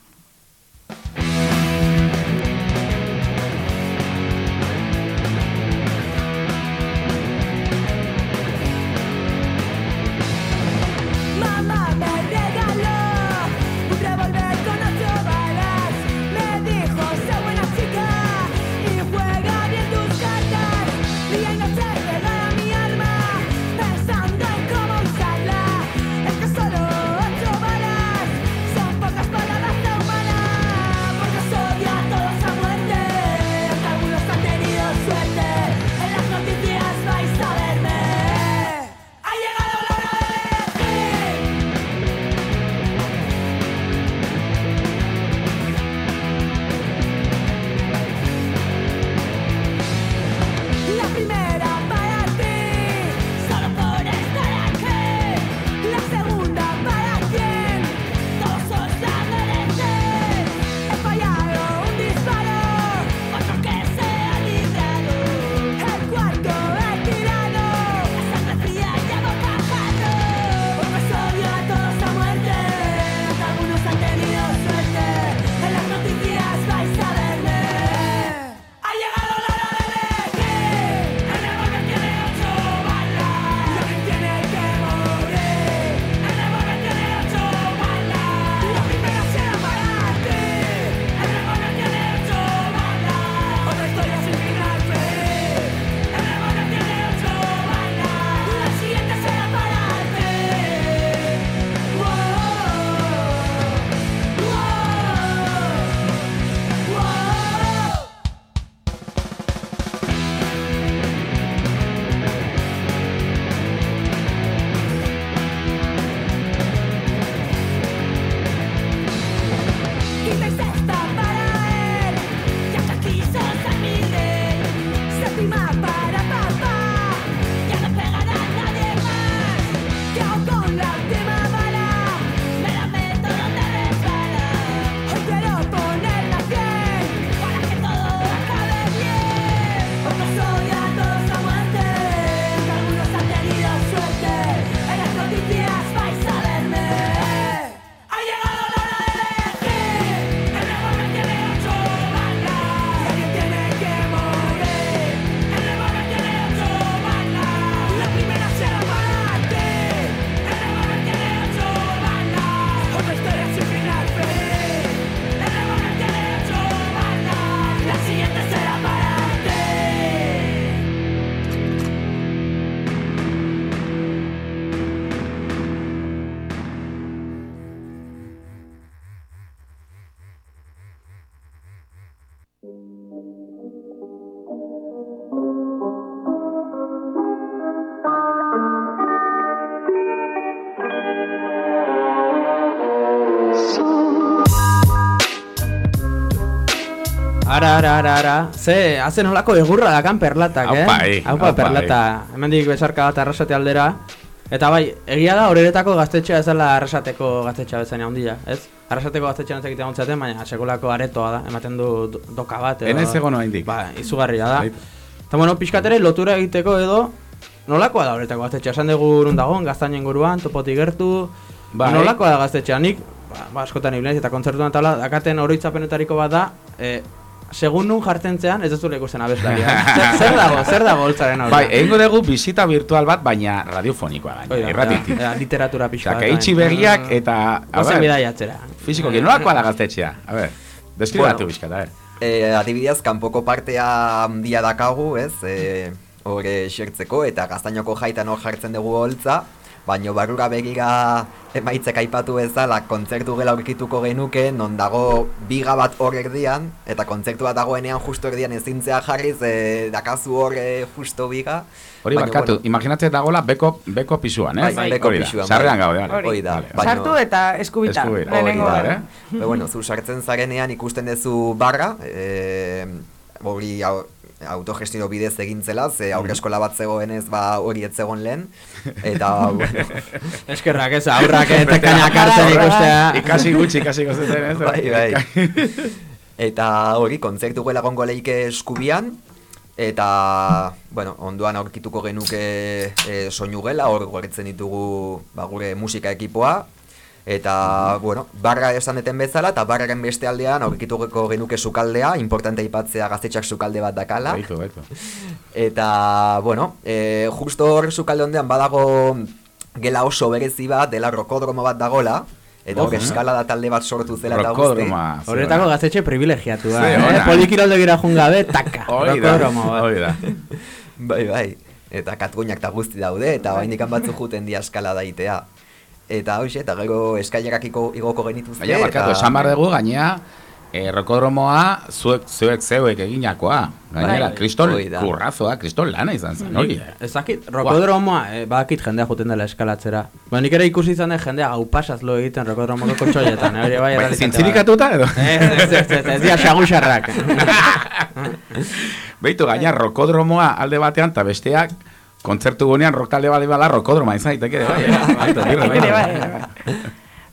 Ara, ara, ara. Ze, hazen olako egurra dakan perlatak, eh? Aupa, eh, Aupa, perlata. Hemendik besarka bat arrasate aldera. Eta bai, egia da horeretako gaztetxea ez dela arrasateko gaztetxea bezain handia, ez? Arrasateko gaztetxean ez egiten gontzaten, baina sekolako aretoa da, ematen du do- doka bat. edo- Enez egon oraindik. Ba, izugarria da. Eta bueno, pixkatere lotura egiteko edo, nolakoa da horretako gaztetxea? Esan dugu nun dagoen, gaztainen guruan, topotik gertu, Bai. nolakoa da gaztetxea? Nik, ba, ba askotan iblen eta kontzertuan tala, dakaten oroitzapenetariko bat da, e, segun nun jartzen zean, ez duzule ikusten abeslaria. zer, zer dago, zer dago holtzaren aurrean? Bai, egingo dugu bisita virtual bat, baina radiofonikoa da, irratitik. ea, literatura pixka Osea, bat, que itxi bai. begiak eta... ber, bidaiatzera. Fizikoki, nolakoa da gaztetxea? A ber, deskribatu Bueno. bizkat, a ber. E, adibidez, kanpoko partea handia dakagu, ez? E, hore xertzeko eta gaztainoko jaitan hor jartzen dugu holtza, baino barrura begira emaitzek aipatu bezala kontzertu gela aurkituko genuke, non dago biga bat hor erdian, eta kontzertu bat dagoenean justo erdian ezintzea jarriz, e, dakazu hor e, justo biga. Hori Baina, barkatu, bueno, imaginatzen dagoela beko, beko pisuan, eh? Bai, beko Hori da, pisuan, Sarrean bai. gaude, vale. Hori da, Vale, baina- Sartu eta eskubita. Eskubita. Hori da, eh? Pero bueno, zu sartzen zarenean ikusten duzu barra, e, hori autogestio bidez egin zela, ze aurre eskola bat zegoenez ba hori ez zegoen lehen, eta bueno, Eskerrak ez, aurrak eta kainak hartzen ikustea. Ikasi gutxi, ikasi gozeten, ez? bai, bai. Eta hori, kontzertu gela gongo leike eskubian, eta, bueno, onduan aurkituko genuke e, soinu gela, hor gorritzen ditugu ba, gure musika ekipoa, eta, bueno, barra esan eten bezala, eta barraren beste aldean aurkituko genuke sukaldea, importante aipatzea gaztetxak sukalde bat dakala. Baitu, baitu. Eta, bueno, e, justo hor sukalde ondean badago gela oso berezi bat, dela rokodromo bat dagola, eta hor Ojo. eskalada talde bat sortu zela eta guzti. Horretako gaztetxe privilegiatu da, Ze eh? ona. Polikiroldegira jungabe, taka. Da, Rokodromo bat. da. Bai, bai. Eta katgoinak eta guzti daude, eta oraindik batzu juten dia eskalada itea. Eta hoxe, eta gero eskailerak igoko genituzte. Baina, barkatu, esan behar dugu, gainea, eh, rokodromoa zuek, zuek zeuek eginakoa. Gainera, Bai, da. kurrazoa, kristol lana izan zen, hori. eh? Ez dakit, rokodromoa, eh, badakit jendea juten dela eskalatzera. Ba, nik ere ikusi izan dut jendea gau pasaz lo egiten rokodromoko kotxoietan, eh, hori bai, Bai, errealitate bat. zintzirikatuta edo? Ez, ez, ez, ez, ez, xagusarrak. Beitu, gaina rokodromoa alde batean, eta besteak, kontzertu gunean rock talde bali bala rokodroma izan daiteke bai, eh? Bai, bai, bai.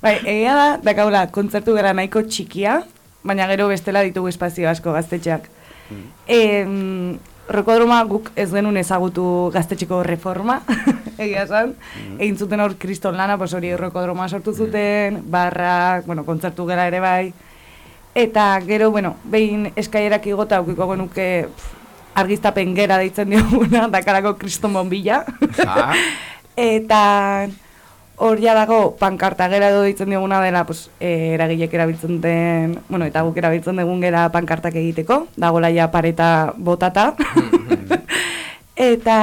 bai, egia da, dakaula, kontzertu gara nahiko txikia, baina gero bestela ditugu espazio asko gaztetxeak. Em, rokodroma guk ez genuen ezagutu gaztetxeko reforma, egia esan. Egin zuten hor kriston lana, pues hori rokodroma sortu zuten, barrak, bueno, kontzertu gara ere bai. Eta gero, bueno, behin eskailerak igota aukiko genuke pf, argiztapen gera deitzen dioguna, dakarako kriston bombilla. Ah. Eta hor ja dago pankarta gera edo ditzen dioguna dela pues, e, eragilek erabiltzen den, bueno, eta guk erabiltzen dugun gera pankartak egiteko, dagoela ja pareta botata. eta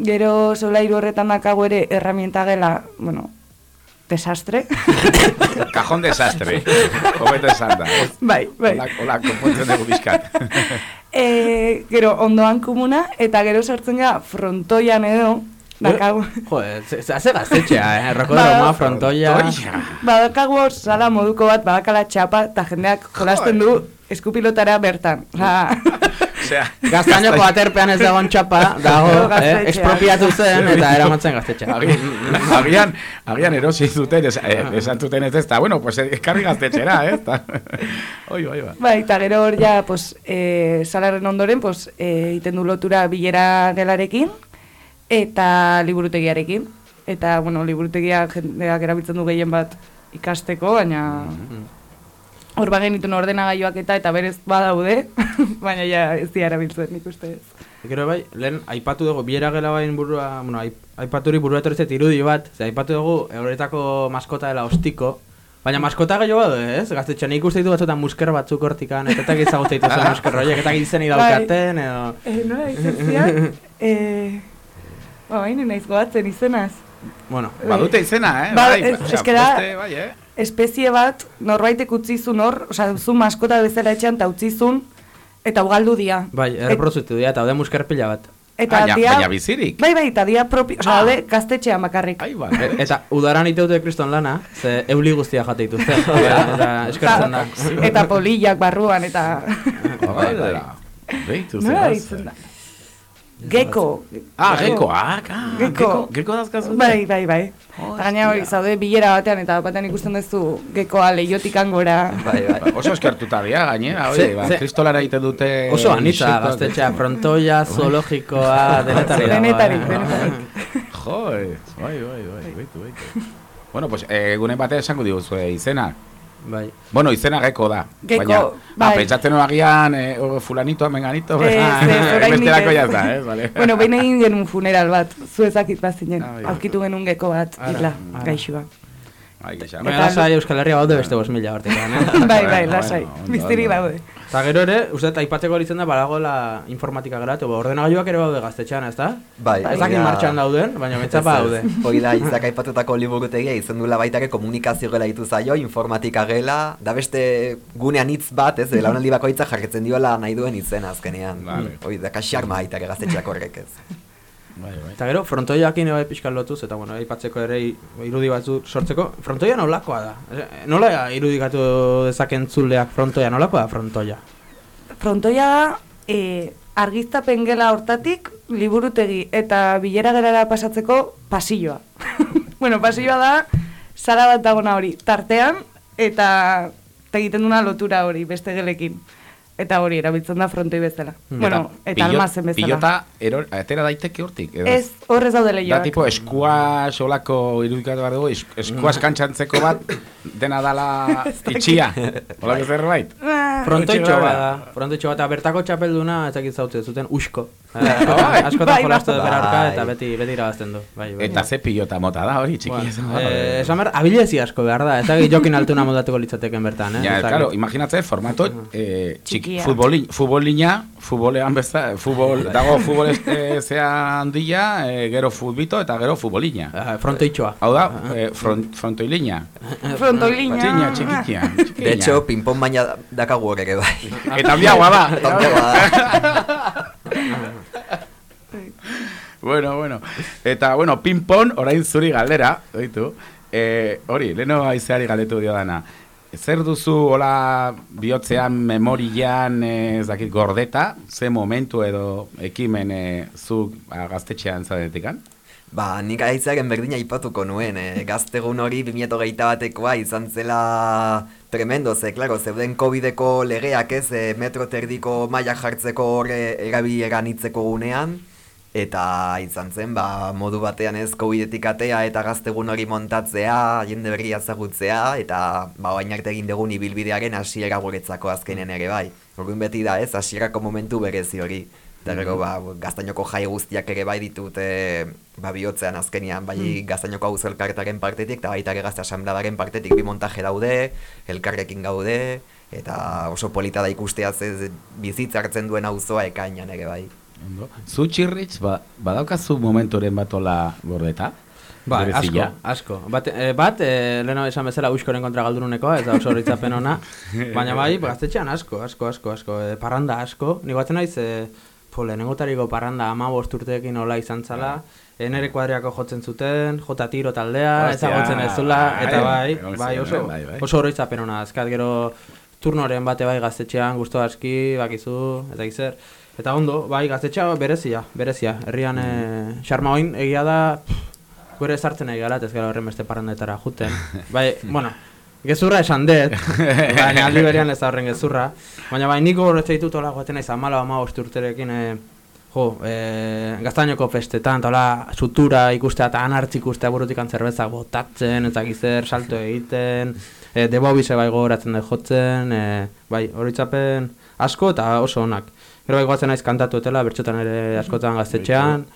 gero solairu horretan dakago ere herramienta gela, bueno, desastre. Cajon desastre. Hobeto esan da. bai, bai. Hola, hola, konpontzen dugu bizkat. E, gero ondoan komuna, eta gero sartzen gara frontoian edo, dakago. Jo, ze, ze, ze gaztetxea, eh? Rokodromoa, Ba- frontoia. Badakagu hor sala moduko bat, badakala txapa, eta jendeak jolasten du eskupilotara bertan. Osea, Osea, Gaztainoko aterpean ez dagoen txapa, dago, eh, expropiatu zen eta eramatzen gaztetxea. Agian, agian, erosi zuten, eh, esan zuten ez ez, eta bueno, pues eskarri gaztetxera, eh? Ta, oi, oi, bai. bai, eta gero hor ja, pues, e, salaren ondoren, pues, e, iten du lotura bilera gelarekin, eta liburutegiarekin. Eta, bueno, liburutegia jendeak erabiltzen du gehien bat ikasteko, baina... Hor bagen itun ordenagailuak eta eta berez badaude, baina ja ez dira erabiltzen nik uste ez. Gero bai, lehen aipatu dugu, biera gela bain burua, bueno, aip, aipaturi burua etortzet irudi bat, ze aipatu dugu horretako maskota dela ostiko, baina maskota gehiago badu, ez? Gaztetxean ikuste ditu batzutan musker batzuk hortikan, eta eta ezagutzen dituzuen musker horiek, eta izen daukaten, edo... Eh, nola izan zian? eh, ba, baina naiz goatzen izenaz. Bueno, Badute izena, eh? Ba, bai, ez- osea, eske espezie bat, norbaitek utzizun hor, osea, zu maskota bezala etxean eta utzizun, eta ugaldu dia. Bai, erreproduzitu dira, eta haude musker pila bat. Eta Baina- dia... baina bizirik? Bai, bai, eta dia propio... Osa, daude, gaztetxean bakarrik. Ai, ba. E- Eta udaran iteute kriston lana, ze euli guztia jate dituzte. eta, eta eskertzen da. Eta polillak barruan, eta... Bai, bai. Beitu, Geko. Ah, geko, ah, ah, Geko. geko, dazkazu. Bai, bai, bai. Gaina hori, zaude bilera batean, eta batean ikusten duzu gekoa leiotik angora. Bai, bai. Oso eskertuta dira, gainera, hori, ba, kristolara egiten dute... Oso anitza isilkoak. gaztetxea, frontoia, zoologikoa, denetari dago. Denetarik, eh. denetarik. Jo, bai, bai, bai, baitu, baitu. Bueno, pues, eh, egunen batean esango diguzu izenak. Bai. Bueno, izena geko da. Geko, baina, bai. ba, pentsatzen agian, eh, o, fulanito, menganito, Ez, ez, bestelako eh, vale. bueno, behin egin genuen funeral bat, zu ezakit bazinen. Ah, bai. Aurkitu genuen geko bat, ara. gaixua. Ai, gisa. Baina lasai Euskal Herria baude beste bos mila hortik. Eh? bai, bai, lasai, biztiri daude. Eta gero ere, uste dut aipatzeko hori zen da badagoela informatika geratu, ba, ordenagailuak ere baude gaztetxean, ez da? Bai, Ez dakit hori da- martxan dauden, baina ez. badaude. Hori da, izak aipatutako liburutegia izen duela baita ere komunikazio gela ditu zaio, informatika gela, da beste gunean hitz bat, ez, belaunaldi bakoitza jarretzen diola nahi duen izena azkenean. Hori da, kaxiarma baita ere gaztetxeak horrek ez. Bai, bai. Eta gero, frontoiakin bai pixkan lotuz, eta bueno, aipatzeko ere irudi batzu sortzeko, frontoia nolakoa da? Eh, Nola irudikatu dezaken zuleak frontoia, nolakoa da frontoia? Frontoia da, e, argiztapen gela hortatik, liburutegi eta bilera gerara pasatzeko pasilloa. bueno, pasilloa da, sala bat dagona hori, tartean, eta eta egiten duna lotura hori, beste gelekin. Eta hori, erabiltzen da frontoi bezala. Bueno, eta pilot- almazen bezala. Pilota, eror, atera daiteke hortik? edo Ez, horrez daude Da lehioak. tipo eskua solako irudikatu behar dugu, es- eskua eskantxantzeko bat dena dala itxia. Olako zerbait? Frontoitxo Gutxi bat gara. da, frontoitxo bat, eta bertako txapelduna ez dakit zaute zuten usko. Eh, Bai. askotan- Bai, jolastu bai. dut berarka eta beti, beti irabazten du. Bai, bai. Eta ze pilota mota da hori, txiki Bueno, ez eh, esan behar, abilezi asko behar da, ez dakit jokin altuna modatuko litzateken bertan, eh? Ja, Ez dakit. claro, imaginatzen formato eh, txiki, futbolin, futbolina, futbolean beza, futbol, dago futbol eh, zea handia, eh, gero futbito eta gero futbolina. Uh, frontoitxoa. Hau da, eh, front, frontoilina. Frontoilina. Txikia, txikikia. De hecho, ping-pong baina dakagu horrek bai. Eta handiagoa da. Eta handiagoa da. bueno, bueno. Eta, bueno, ping-pong, orain zuri galdera, oitu. Eh, hori, leheno aizeari galdetu dio dana. Zer duzu hola bihotzean, memorian, eh, ez dakit, gordeta, ze momentu edo ekimen eh, zu ba, gaztetxean zadetikan? Ba, nik aitzaren berdina aipatuko nuen, eh? gaztegun hori 2008 batekoa izan zela tremendo, ze, klaro, zeuden COVID-eko legeak ez, eh, metro terdiko maila jartzeko horre erabileran hitzeko gunean, eta izan zen, ba, modu batean ez COVID-etik atea eta gaztegun hori montatzea, jende berria ezagutzea, eta ba, bain arte egin dugun ibilbidearen hasiera guretzako azkenen ere bai. Orduan beti da ez, hasierako momentu berezi hori. Eta gero, ba, gaztainoko jai guztiak ere bai ditute ba, bihotzean azkenian, bai Mm. gaztainoko auzo elkartaren partetik, eta baita ere gazte asamladaren partetik bi montaje daude, elkarrekin gaude, eta oso polita da ikustea ze bizitza hartzen duen auzoa ekainan ere bai. Ondo. Zu txirritz, ba, badaukazu momentoren batola gordeta? Ba, asko, Berezia? asko. Bat, e, bat e, leheno esan bezala uskoren kontra galdurunekoa, ez da oso horritzapen ona. Baina bai, gaztetxean asko, asko, asko, asko. E, parranda asko. Nik batzen naiz, e, po, lehenengotariko parranda ama urteekin hola izan zala. E, nere kuadriako jotzen zuten, jota tiro taldea, Ostia, ezagutzen ez zula, eta bai, bai, bai, oso, bai, bai. oso horritzapen ona. Azkat gero turnoren bate bai gaztetxean, gusto aski, bakizu, eta gizer. Eta ondo, bai, gaztetxea berezia, berezia. Herrian, e, xarma oin, egia da, pff, gure sartzen nahi gara, ez gara horren beste parrandetara juten. Bai, bueno, gezurra esan dut, baina aldi berean ez da horren gezurra. Baina bai, niko horretze ditut hola guaten naiz amala ama urterekin, e, jo, e, gaztainoko festetan, eta hola, sutura ikustea eta anartz ikustea burutik zerbeza botatzen, eta gizer salto egiten, e, debobise bai gogoratzen dut jotzen, e, bai, horitzapen asko eta oso onak. Gero bai goatzen naiz kantatu etela, bertxotan ere askotan gaztetxean.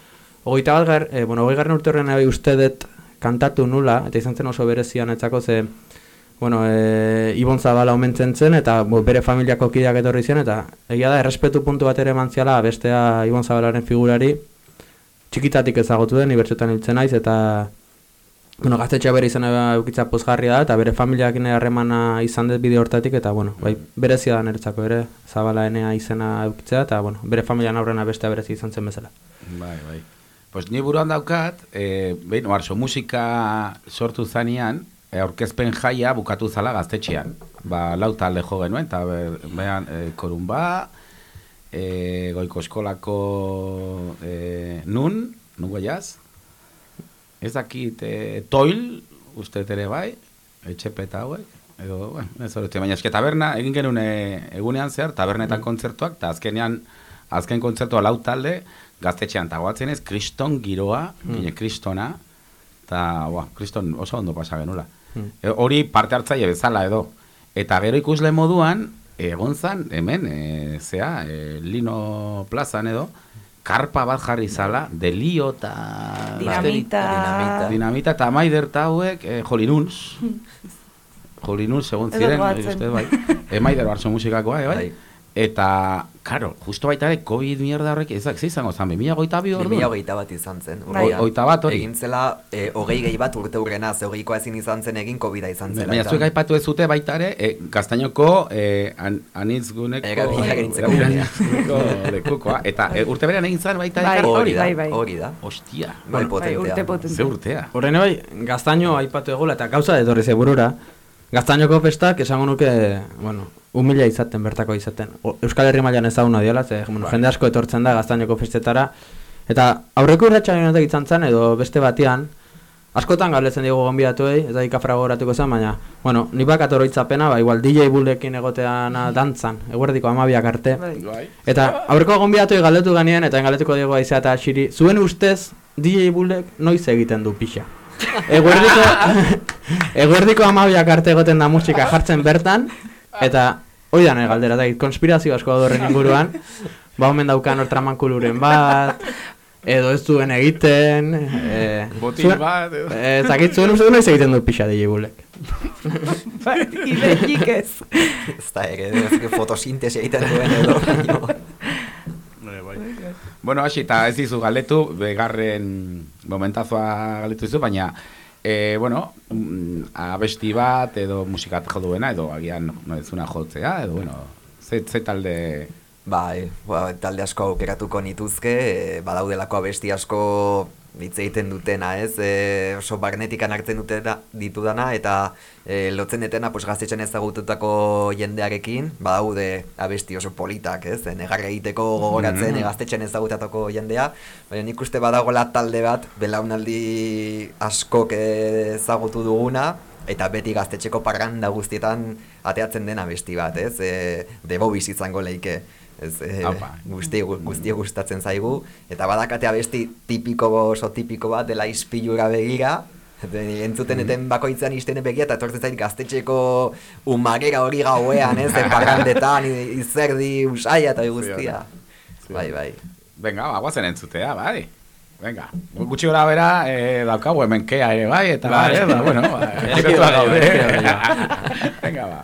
Hogeita bat e, bueno, hogei garren urte horren bai uste dut kantatu nula, eta izan zen oso berezian etzako ze, bueno, e, Ibon Zabala omentzen zen, eta bo, bere familiako kideak etorri zen, eta egia da, errespetu puntu bat ere eman ziala bestea Ibon Zabalaren figurari, txikitatik ezagutu den, ibertxotan hiltzen naiz, eta bueno, gaztetxea bere izana eukitza pozgarria da, eta bere familiakin harremana izan dut bide hortatik, eta, bueno, bai, berezia da niretzako ere, zabala enea izena eukitzea, eta, bueno, bere familian aurrena bestea berezi izan zen bezala. Bai, bai. Pues ni buruan daukat, e, behin, oarzo, musika sortu zanean, aurkezpen jaia bukatu zala gaztetxean. Ba, lau talde jo genuen, eta be, behan, e, korunba, e, goiko eskolako e, nun, nungo jaz, ez dakit, e, toil, uste ere bai, etxepeta hauek, edo, bueno, ez hori, baina eske taberna, egin genuen e, egunean zer, tabernetan kontzertuak, eta azkenean, azken kontzertua lau talde, gaztetxean, eta goatzen ez, kriston giroa, gine kristona, eta, boa, kriston oso ondo pasa genula. Mm. E, hori parte hartzaile bezala edo. Eta gero ikusle moduan, egon zan, hemen, e, zea, e, Lino plazan edo, karpa bat jarri zala, delio eta... Dinamita. Dinamita. Dinamita eta maider eta hauek, e, jolinuns. jolinuns egon ziren, uste bai. E, maider barzo musikakoa, e, bai. Bai. Eta, karo, justo baita ere, COVID mierda horrek, ezak, ze izango zan, 2008 bi ordu? 2008 bat izan zen. Bai. urrian. Hogeita bat hori. Egin zela, e, hogei gehi bat urte urrena, ze hogeikoa ezin izan zen egin COVID-a izan zela. Baina zuek aipatu ez zute baita ere, e, gaztainoko e, an, anitz guneko... Erabiltzeko Erabiltzeko lekukoa. Eta e, urte berean egin zan baita Bai, elkar hori da, bai, bai. Hori da. Hostia. Bai, potentea. urte potentea. Ze urtea. Horren bai, gaztaino aipatu egula, eta gauza etorri ze burura, gaztainoko festak esango nuke, bueno, humila izaten, bertako izaten. O, Euskal Herri mailan ezaguna diola, ze, bueno, Bai. jende asko etortzen da gaztainoko festetara, eta aurreko urratxan honetak izan zen, edo beste batean, askotan galdetzen digu gonbidatuei, ez da ikafrago horatuko zen, baina, bueno, ni bakat oroitzapena, ba, igual DJ bulekin egoteana dantzan, eguerdiko amabiak arte. Bai. Eta aurreko gonbidatuei galdetu ganean, eta galdetuko diego aizea eta xiri, zuen ustez DJ bulek noiz egiten du pixa. Eguerdiko, eguerdiko amabiak arte egoten da musika jartzen bertan, eta hoi da nahi galdera, da, konspirazio asko horren inguruan, ba omen daukan hor tramankuluren bat, edo ez duen egiten, e, Botil bat, edo. E, zakit, zuen ustez noiz egiten du pixa DJ bulek. Ideik ez. Ez da ere, ez que fotosintesi egiten duen edo. Bueno, hasi, eta ez dizu galdetu, begarren momentazoa galdetu dizu, baina, e, bueno, mm, abesti bat, edo musikat jo duena, edo agian no, ez una jotzea, edo, bueno, ze, ze talde... Bai, ba, talde asko aukeratuko nituzke, e, badaudelako abesti asko hitz egiten dutena, ez? E, oso barnetikan hartzen dutena ditudana eta e, lotzen detena pues gaztetxen ezagututako jendearekin, badaude abesti oso politak, ez? Negarra egiteko gogoratzen mm gaztetxen ezagutatako jendea, baina nik uste badagoela talde bat belaunaldi askok ezagutu duguna, eta beti gaztetxeko parranda guztietan ateatzen dena besti bat, ez? E, debobiz izango leike. Ez, e, guzti, gu- guzti gustatzen zaigu, eta badakate abesti tipiko oso tipiko bat dela izpilura begira, entzuten eten bakoitzean iztene begia eta etortzen zait gaztetxeko umarera hori gauean, ez? E, parrandetan, i- izerdi, usaia eta guztia. Bai, bai. Venga, ba, guazen entzutea, bai. Venga, gutxi gora bera, eh, daukagu hemen kea ere, bai, eta Bai. bai, ba, bueno, ba, gaude. Venga, ba.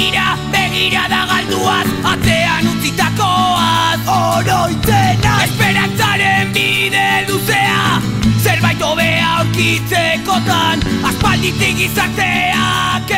Begira, begira da galduaz Atzean utzitakoaz oroitzena. Esperantzaren bide luzea Zerbait hobea aurkitzekotan Aspalditik gizarteak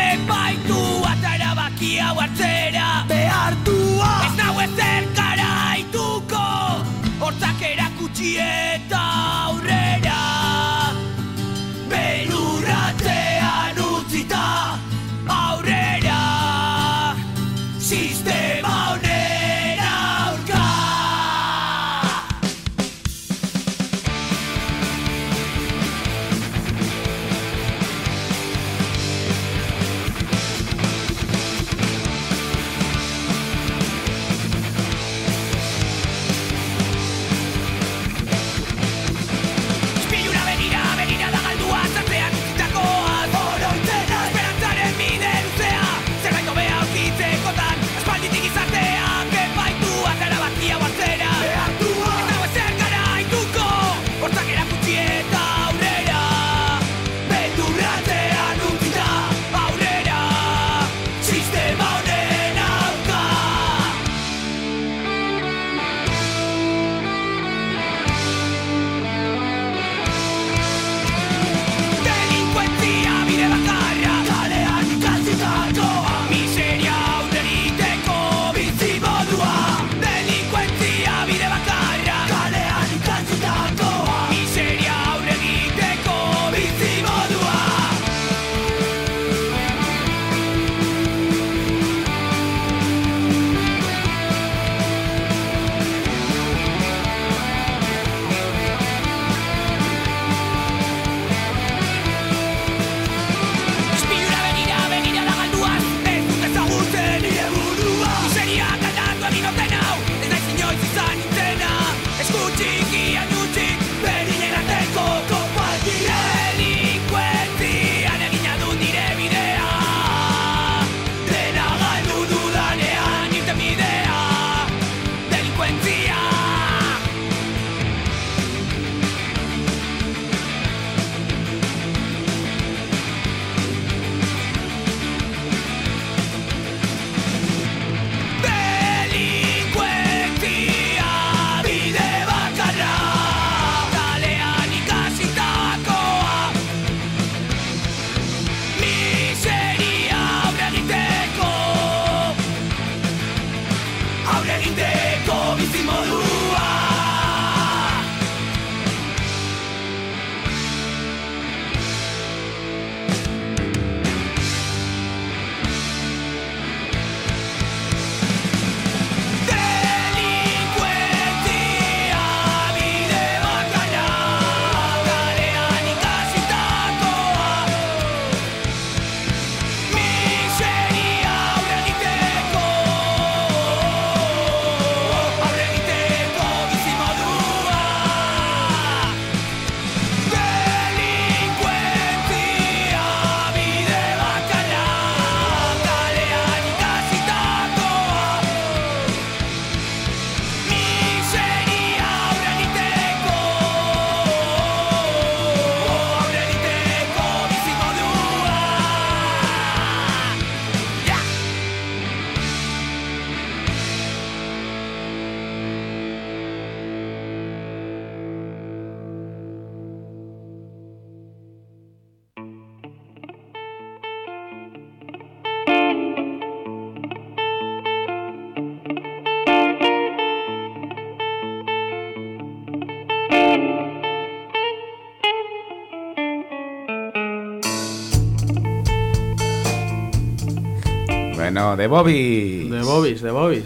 Bueno, de Bobis. De Bobis, de Bobis.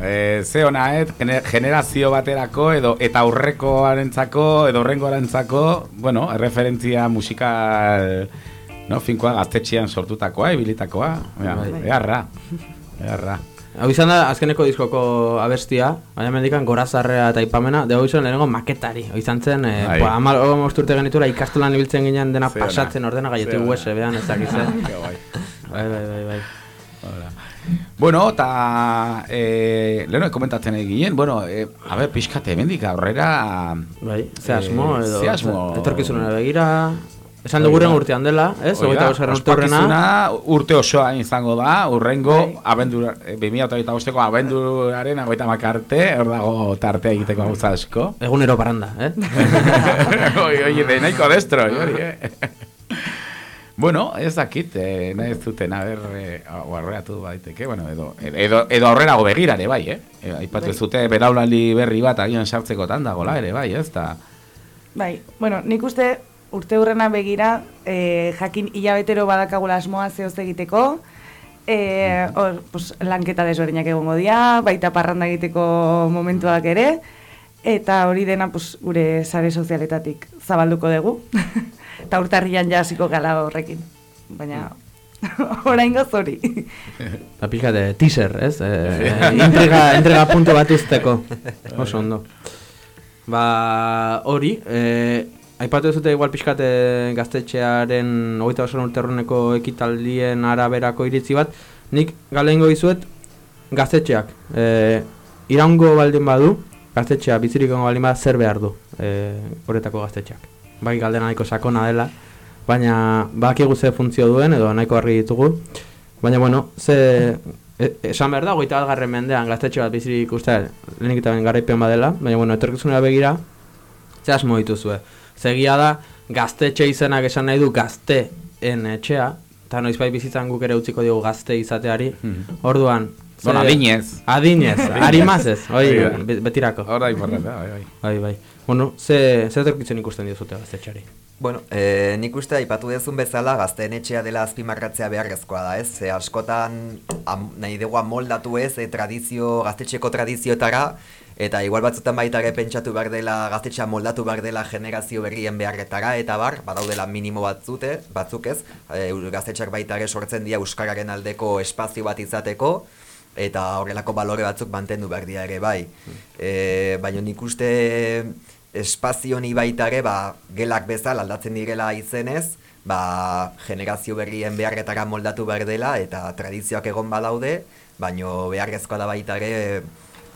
Eh, ze ona, eh? gene- generazio baterako edo eta aurrekoarentzako edo horrengoarentzako, bueno, referentzia musikal no, finkoa gaztetxean sortutakoa, ibilitakoa. Ea, Bai. beharra. Beharra. Hau izan da, azkeneko diskoko abestia, baina mendikan gorazarrea eta ipamena, de hau izan lehenengo maketari. Hau izan zen, e, Bai. ba, amal urte genitura ikastolan ibiltzen ginen dena Ze ona. pasatzen ordena ona. USB-an ez dakiz, eh? Ke guai. Bai, bai, bai, bai. Bueno, eta eh, leheno komentatzen egin, bueno, eh, a ber, pixkate hemendik aurrera... Bai, ze asmo, edo, ze asmo... etorkizunera begira, esan duguren urtean dela, ez? Da, bosgarren urte horrena. ospakizuna urte osoa izango da, urrengo abendura, eh, 2008ko abenduraren agoita makarte, hor dago tartea egiteko gauza asko. Egunero parranda, eh? oi, oi, de nahiko destro, hori, eh? Bueno, ez dakit, eh, nahi ez duten, a ber, eh, aurreratu baiteke, bueno, edo, edo, edo aurrerago begirare, bai, eh? E, Aipatu ez dute belaulali berri bat agian sartzekotan dagola ere, bai, ez da? Bai, bueno, nik uste urte hurrena begira eh, jakin hilabetero badakagula asmoa zehoz egiteko, eh, hor, pues, lanketa desberdinak egongo dira, baita parranda egiteko momentuak ere, eta hori dena pues, gure sare sozialetatik zabalduko dugu. eta urtarrian ja hasiko gala horrekin. Baina, orain hori. Ba, pixkate, teaser, ez? E, intriga, intriga puntu bat uzteko. Oso ondo. Ba, hori, e, aipatu zute igual pixkate gaztetxearen hogeita oso urterroneko ekitaldien araberako iritzi bat, nik galengo izuet gaztetxeak. E, iraungo baldin badu, gaztetxea bizirik egongo baldin bada zer behar du e, horretako gaztetxeak. Bai galdera nahiko sakona dela, baina bakigu ze funtzio duen edo nahiko argi ditugu. Baina bueno, ze e, esan behar da, goita garren mendean gaztetxe bat bizirik uste lehenik eta garaipen badela, baina bueno, etorkizunera begira, ze asmo dituzue. Zegia da, gaztetxe izenak esan nahi du gazteen etxea, eta noizbait bizitzan guk ere utziko diogu gazte izateari, orduan, ze- Bueno, adinez. Adinez, arimaz ez, hoi, Hori da. be- betirako. Hor da importante, bai, bai. Bai, bai. Bueno, ze, ze etorkitzen ikusten diozute gaztetxeari? Bueno, e, nik uste aipatu dezun bezala gazteen etxea dela azpimarratzea beharrezkoa da, ez? Ze askotan am, nahi dugu moldatu ez, e, tradizio, gaztetxeko tradizioetara, eta igual batzutan baita ere pentsatu behar dela, gaztetxea moldatu behar dela generazio berrien beharretara, eta bar, badaudela minimo batzute, batzuk ez, e, gaztetxeak baita ere sortzen dira Euskararen aldeko espazio bat izateko, eta horrelako balore batzuk mantendu behar dira ere bai. E, baina nik uste espazio honi baita ere, ba, gelak bezala aldatzen direla izenez, ba, generazio berrien beharretara moldatu behar dela, eta tradizioak egon badaude, baino beharrezkoa da baita ere,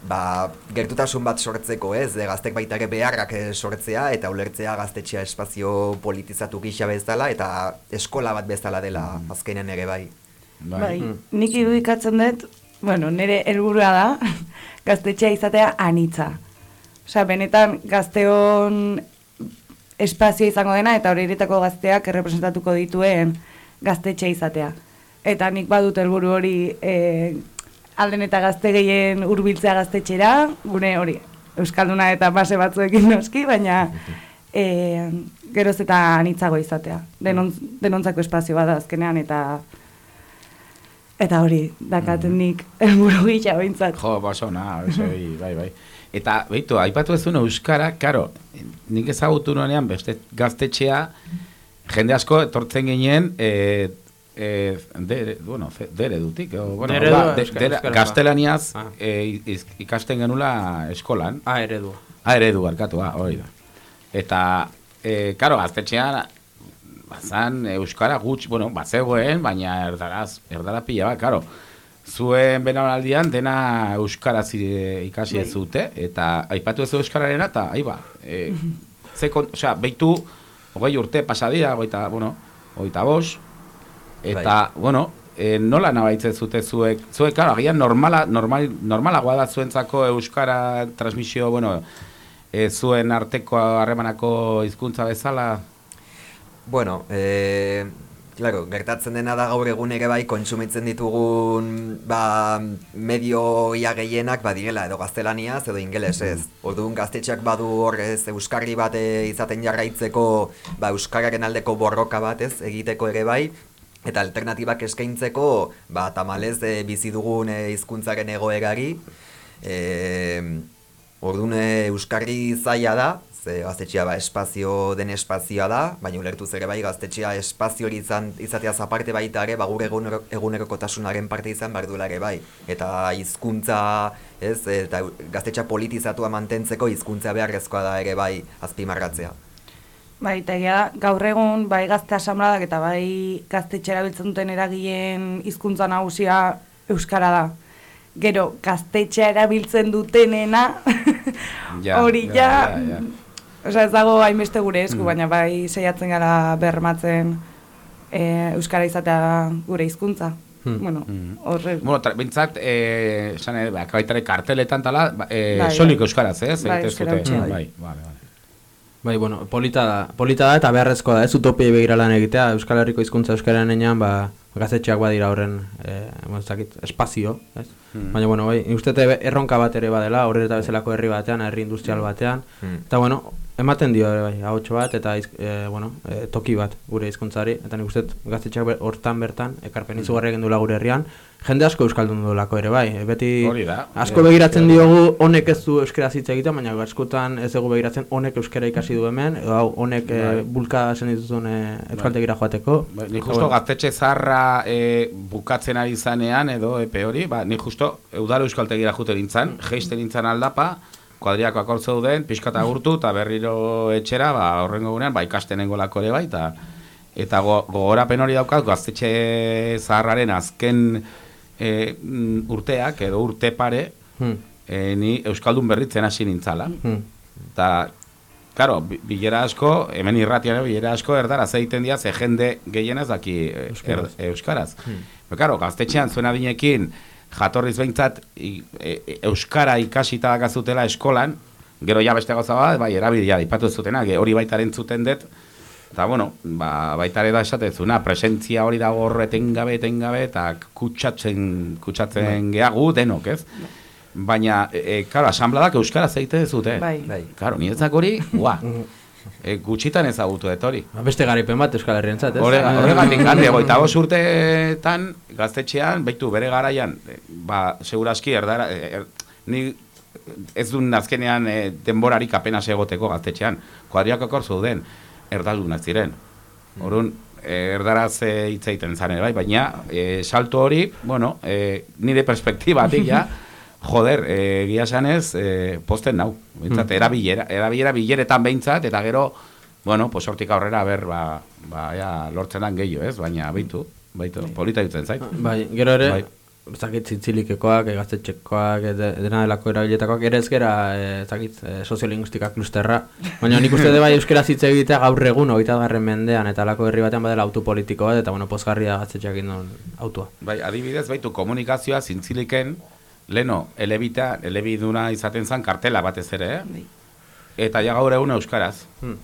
ba, gertutasun bat sortzeko ez, e, gaztek baita ere beharrak eh, sortzea, eta ulertzea gaztetxea espazio politizatu gisa bezala, eta eskola bat bezala dela azkenen ere bai. Bai, nik irudikatzen dut, bueno, nire helburua da, gaztetxea izatea anitza. Osea, benetan gazteon espazio izango dena eta horretako gazteak errepresentatuko dituen gaztetxe izatea. Eta nik badut helburu hori e, alden eta gazte gehien hurbiltzea gaztetxera, gune hori, Euskalduna eta base batzuekin noski, baina e, geroz eta anitzago izatea. Denon, denontzako espazio bada azkenean eta eta hori, dakaten nik helburu gisa behintzat. Jo, baso, na, bai, bai, bai. Eta, behitu, aipatu ez duen Euskara, karo, nik ezagutu nuenean beste gaztetxea, jende asko etortzen ginen, e, e, dere, bueno, ze- dere dutik, o, bueno, Dere ba, du, de- dere- euskara. gaztelaniaz Ah. e, iz- ikasten genula eskolan. A eredu. A eredu, barkatu, ah, hori da. Eta, e, karo, gaztetxean, bazan Euskara gutx, bueno, bazegoen, baina erdaraz, erdara pila bat, karo. Zuen benaraldian dena Euskaraz i- ikasi ez zute, eta aipatu ez Euskararena, eta aiba, e, ze kon, osea, beitu, hogei urte pasadira, hogeita, bueno, hogeita bos, eta, bueno, e, nola nabaitzen zute zuek, zuek, karo, agian normala, normal, normalagoa da zuentzako Euskara transmisio, bueno, e, zuen arteko harremanako hizkuntza bezala, Bueno, e, claro, gertatzen dena da gaur egun ere bai kontsumitzen ditugun ba, medio ia gehienak badirela edo gaztelaniaz edo ingelesez. Orduan gaztetxeak badu hor ez euskarri bat e, izaten jarraitzeko ba, euskararen aldeko borroka bat ez egiteko ere bai. Eta alternatibak eskaintzeko, ba, tamalez e, bizi dugun e, hizkuntzaren egoerari, e, Orduan Euskarri zaila da, ze gaztetxea ba, espazio den espazioa da, baina ulertu ere bai gaztetxea espazio hori izan, izateaz aparte baita ere, ba, gure egunero, egunerokotasunaren parte izan behar duela ere bai. Eta hizkuntza, ez, eta gaztetxea politizatua mantentzeko hizkuntza beharrezkoa da ere bai azpimarratzea. Bai, eta egia da, gaur egun bai gazte asamladak eta bai gaztetxe erabiltzen duten eragileen hizkuntza nagusia euskara da. Gero, gaztetxea erabiltzen dutenena, Ja, hori ja, ja, ja, ja. Osea, ez dago hainbeste gure esku, Mm. baina bai saiatzen gara bermatzen e, euskara izatea gure hizkuntza. Mm. Bueno, Mm. horre... Bueno, bintzat, eh, esan ere, ba, baitare karteletan tala, ba, eh, Bai, solik bai. euskaraz, ez? Bai, euskara hutsa, bai. Bai, vale, vale. Bai, bueno, polita da, polita da eta beharrezkoa da, ez utopiei begira lan egitea, Euskal Herriko hizkuntza euskaren enean, ba, gaztetxeak badira horren, eh, bueno, ez dakit, espazio, ez? Hmm. Baina, bueno, bai, uste erronka bat ere badela, horre eta bezalako herri batean, herri industrial batean, Hmm. eta, bueno, ematen dio ere bai, ahotxo bat, eta, eh, bueno, eh, toki bat gure hizkuntzari, eta nik uste gaztetxeak ber- hortan bertan, ekarpen izugarri egin duela gure herrian, jende asko euskaldun duelako ere bai, e, beti da. asko Eh, begiratzen diogu honek ez du euskera hitz egiten, baina askotan ez dugu begiratzen honek euskara ikasi du hemen, edo hau honek e, bulka zen dituzun e, euskaltegira joateko. Ba, ni justo bueno. gaztetxe zarra e, bukatzen ari zanean edo epe hori, ba, ni justo eudal euskaltegira jute nintzen, geisten nintzen aldapa, kuadriako akortzo duden, pixkata gurtu eta berriro etxera, ba, horrengo gunean, ba, ikasten engolako ere bai, eta eta go, gogorapen hori daukat gaztetxe zaharraren azken e, mm, urteak edo urte pare, Hmm. e, ni euskaldun berritzen hasi nintzala. Hmm. Eta, Claro, bi- bilera asko, hemen irratian bilera asko erdaraz egiten dira, ze jende gehienez daki Euskaraz. er- euskaraz. Hmm. Pero, claro, gaztetxean zuen adinekin, jatorriz behintzat, e- e- euskara ikasita dakazutela eskolan, gero ja beste gauza bat, bai, erabilia, ipatu ez zutena, ge hori baitaren zuten dut, eta bueno, ba, baitare da esatezuna, presentzia hori dago hor etengabe, etengabe, eta kutsatzen, kutsatzen geagu denok, ez? Baina, e, karo, asambladak euskaraz egite dezute. Bai. Bai. Karo, niretzak hori, ua, e, gutxitan ezagutu dut hori. Ba, Beste garipen bat Euskal Herrientzat, ez? Horrega- Horregatik, handi, goita bost urteetan, gaztetxean, baitu bere garaian, e, ba, seguraski, erdara, e, er, ni ez duen azkenean e, denborarik apenas egoteko gaztetxean. Kuadriako akorzu den, erdaldunak ziren. Horun, e, erdaraz e, hitz egiten zan bai, baina e, salto hori, bueno, e, nire perspektibatik ja, joder, e, egia esanez, e, posten nau. Bintzat, Hmm. erabilera, erabilera bileretan behintzat, eta gero, bueno, pues hortik aurrera, ber, ba, ba, ja, lortzen dan gehiago, ez? Baina, baitu, baitu, polita dutzen zait. Bai, gero ere, Bai. ez dakit zitzilikekoak, e, gaztetxekoak, e, de- dena delako erabiletakoak, ere ez gera, e, ez dakit, e, soziolinguistika klusterra. Baina nik uste de bai euskera hitz egitea gaur egun, hogeita garren mendean, eta alako herri batean badela autopolitiko bat, eta bueno, pozgarria gaztetxeak indon autua. Bai, adibidez, baitu komunikazioa zintziliken, leno, elebita, elebiduna izaten zen kartela batez ere, eh? Eta ja gaur egun euskaraz. Hmm.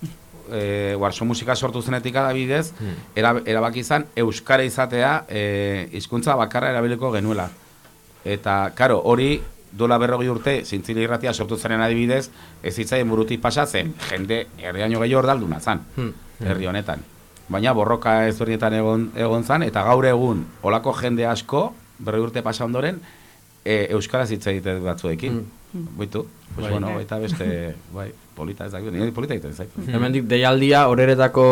E, Warso musika sortu zenetik adibidez, Hmm. era, erabaki izan euskara izatea e, hizkuntza bakarra erabiliko genuela. Eta, karo, hori dola berrogi urte, zintzili irratia sortu zenen adibidez, ez hitzaien burutik pasa zen, jende herriaino gehiago ordalduna zan, Hmm. herri honetan. Baina borroka ezberdinetan egon, egon zan, eta gaur egun, olako jende asko, berroi urte pasa ondoren, e, euskaraz hitz egite batzuekin. Boitu, pues Bai. bueno, baita beste, bai, polita ez dakit, nire polita egiten zait. Hemendik deialdia horeretako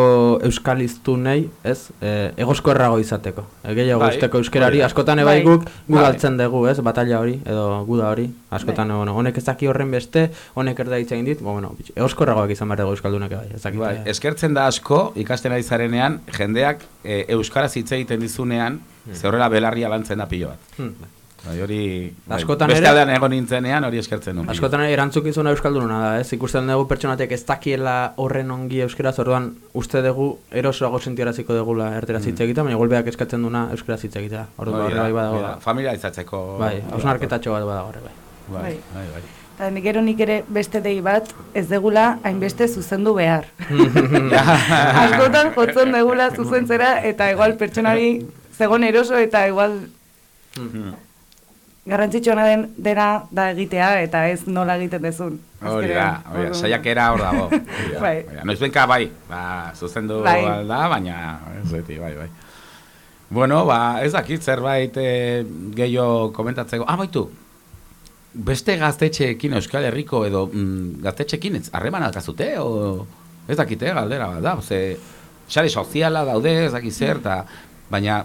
euskaliztunei, ez? E, egozko errago izateko. E, gehiago Bai, usteko euskerari, hori da. askotan ebai Bai. guk gu Bai. galtzen dugu, ez? Batalla hori, edo guda hori. Askotan, bueno, honek ez daki horren beste, honek erda hitz egin dit, bo, bueno, erragoak izan behar dugu euskaldunak bai, ez dakit. Bai, eskertzen da asko, ikasten ari zarenean, jendeak e, euskaraz hitz egiten dizunean, ze horrela belarria lantzen da pilo bat. Hmm. Bai, hori, bai, Askotan beste ere- aldean egon nintzenean hori eskertzen pilo. Askotan ere erantzukizuna euskalduna da, ez? Ikusten dugu pertsonatek ez dakiela horren ongi euskeraz, orduan uste dugu erosoago sentiaraziko dugula erderaz hitz egiten, baina golbeak eskatzen duna euskaraz hitz egitea. Orduan Hori bai badago. da, Familia izatzeko. Bai, hausnarketatxo bat badago horre bai. Bai, Bai. bai, bai. Eta gero nik ere beste dei bat ez degula hainbeste zuzendu behar. Askotan jotzen degula zuzentzera eta igual pertsonari zegon eroso eta igual garrantzitsuena den dena da egitea eta ez nola egiten dezun. Hori da, hori da, Orduan- saiakera hor dago. Bai. Noiz benka bai, ba, zuzendu Bai. da, baina ez beti, bai, bai. Bueno, ba, ez dakit zerbait e, gehiago komentatzeko. Ah, baitu, beste gaztetxeekin Euskal Herriko edo mm, gaztetxeekin harreman alkazute, o ez dakite, galdera bat da, ze sare soziala daude, ez dakit zer, ta, baina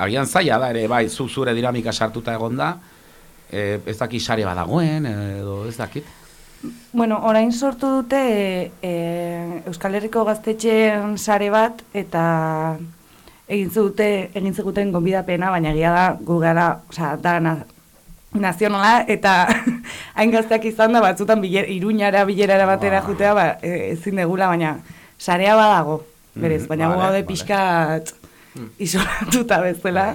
agian zaila da ere, bai, zu zure dinamika sartuta egon da, e, ez dakit sare badagoen, edo ez dakit. Bueno, orain sortu dute e, Euskal Herriko gaztetxeen sare bat eta egin dute egin ziguten gonbidapena, baina egia da gu gara, osea, da na, nazionala eta hain gazteak izan da batzutan biler, iruñara bilerara batera jutea ba, e, ezin degula, baina sarea badago, berez, Mhm, baina gu vale, gaude vale. pixkat isolatuta bezala.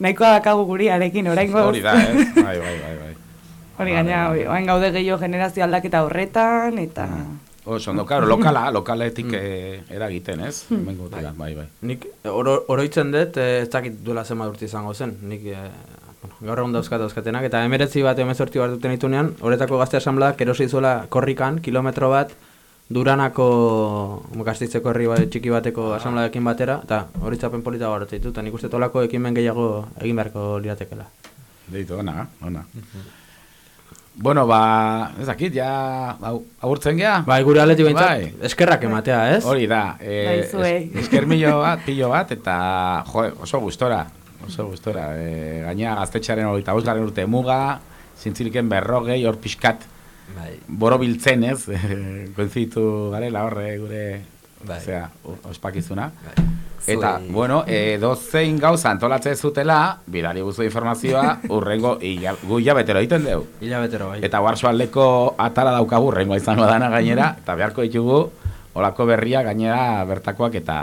Nahikoa dakagu guri arekin, oraingo Hori da, ez? Bai, bai, bai, bai. Hori gaina, hori, orain gaude gehiago generazio aldaketa horretan, eta... Oso, ondo, karo, lokala, lokaletik eh, eragiten, ez? Hmm. Bengo bai, bai, bai. Nik oro, oroitzen dut, eh, ez dakit duela zenbat urte izango zen. Nik eh, bueno, gaur egun dauzkat dauzkatenak, eta emeretzi bat emezortzi bat duten itunean, horretako gazte asamblea kerosi zuela korrikan, kilometro bat, Duranako gastitzeko herri bat, txiki bateko asamblearekin batera, eta horitzapen polita gaur ditu, eta nik uste tolako ekimen gehiago egin beharko liratekela. Deitu, ona, ona. Bueno, ba, ez dakit, ja, agurtzen gea? Bai, gure aleti behintzat, eskerrak ematea, ez? Hori da, eh, Bai, es, esker millo bat, pillo bat, eta, jo, oso gustora, oso gustora. E, gaina gaztetxearen hogeita bosgarren urte muga, zintziliken berrogei, hor pixkat, Bai. borobiltzen ez, koinzitu garela horre gure, Bai. osea, ospakizuna. Zuei. Eta, bueno, e, dozein gauza antolatzen zutela, bidali guzu informazioa, urrengo, ila, gu hilabetero egiten deu. Hilabetero, bai. Eta guarzo aldeko atara daukagu urrengo izango dana gainera, eta beharko ditugu, olako berria gainera bertakoak eta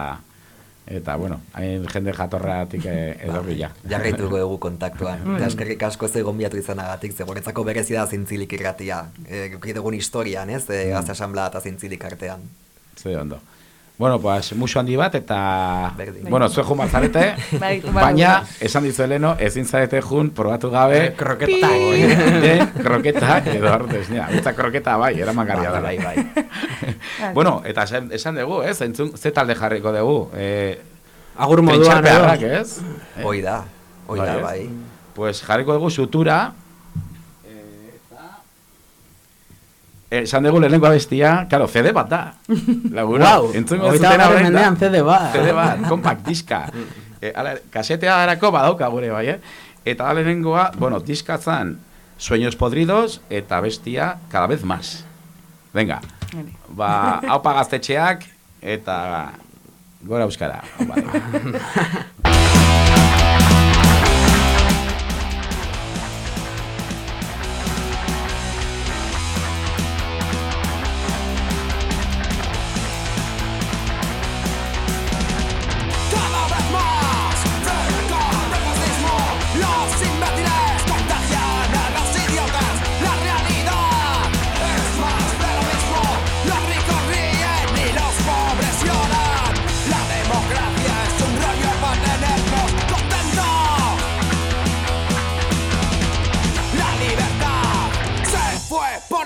eta bueno, hain jende jatorratik e, edo bila. Jarraituko dugu kontaktuan. Eta eskerrik asko ze gonbiatu izanagatik, ze guretzako berezi da zintzilik irratia. E, dugun historian, ez? E, Mm. Gazte asamblea eta zintzilik artean. Ze ondo. Bueno, pues, musu handi bat, eta, Berdin. bueno, zue jun bat zarete, Bai, jun bat baina, esan dizu Eleno, ezin zarete jun, probatu gabe, Eh, kroketa. de kroketa, edo arte, nia, utza kroketa bai, eramangarria da. Bai, bai, bai. bueno, eta esan, dugu, ez, entzun, ze talde jarriko dugu, eh, Agur moduan, edo. ez? Eh? Hoi da, hoi da, ez? bai. Pues jarriko dugu sutura. Esan dugu lehenengo abestia, claro, CD bat da. Laguna, Guau, entzungo orain da. mendean CD bat. CD bat, compact diska. eh, ala, kasetea darako badauka gure bai, eh? Eta lehenengoa, bueno, diska zan Sueños podridos eta bestia cada vez más. Venga, ba, haupa gaztetxeak eta gora euskara.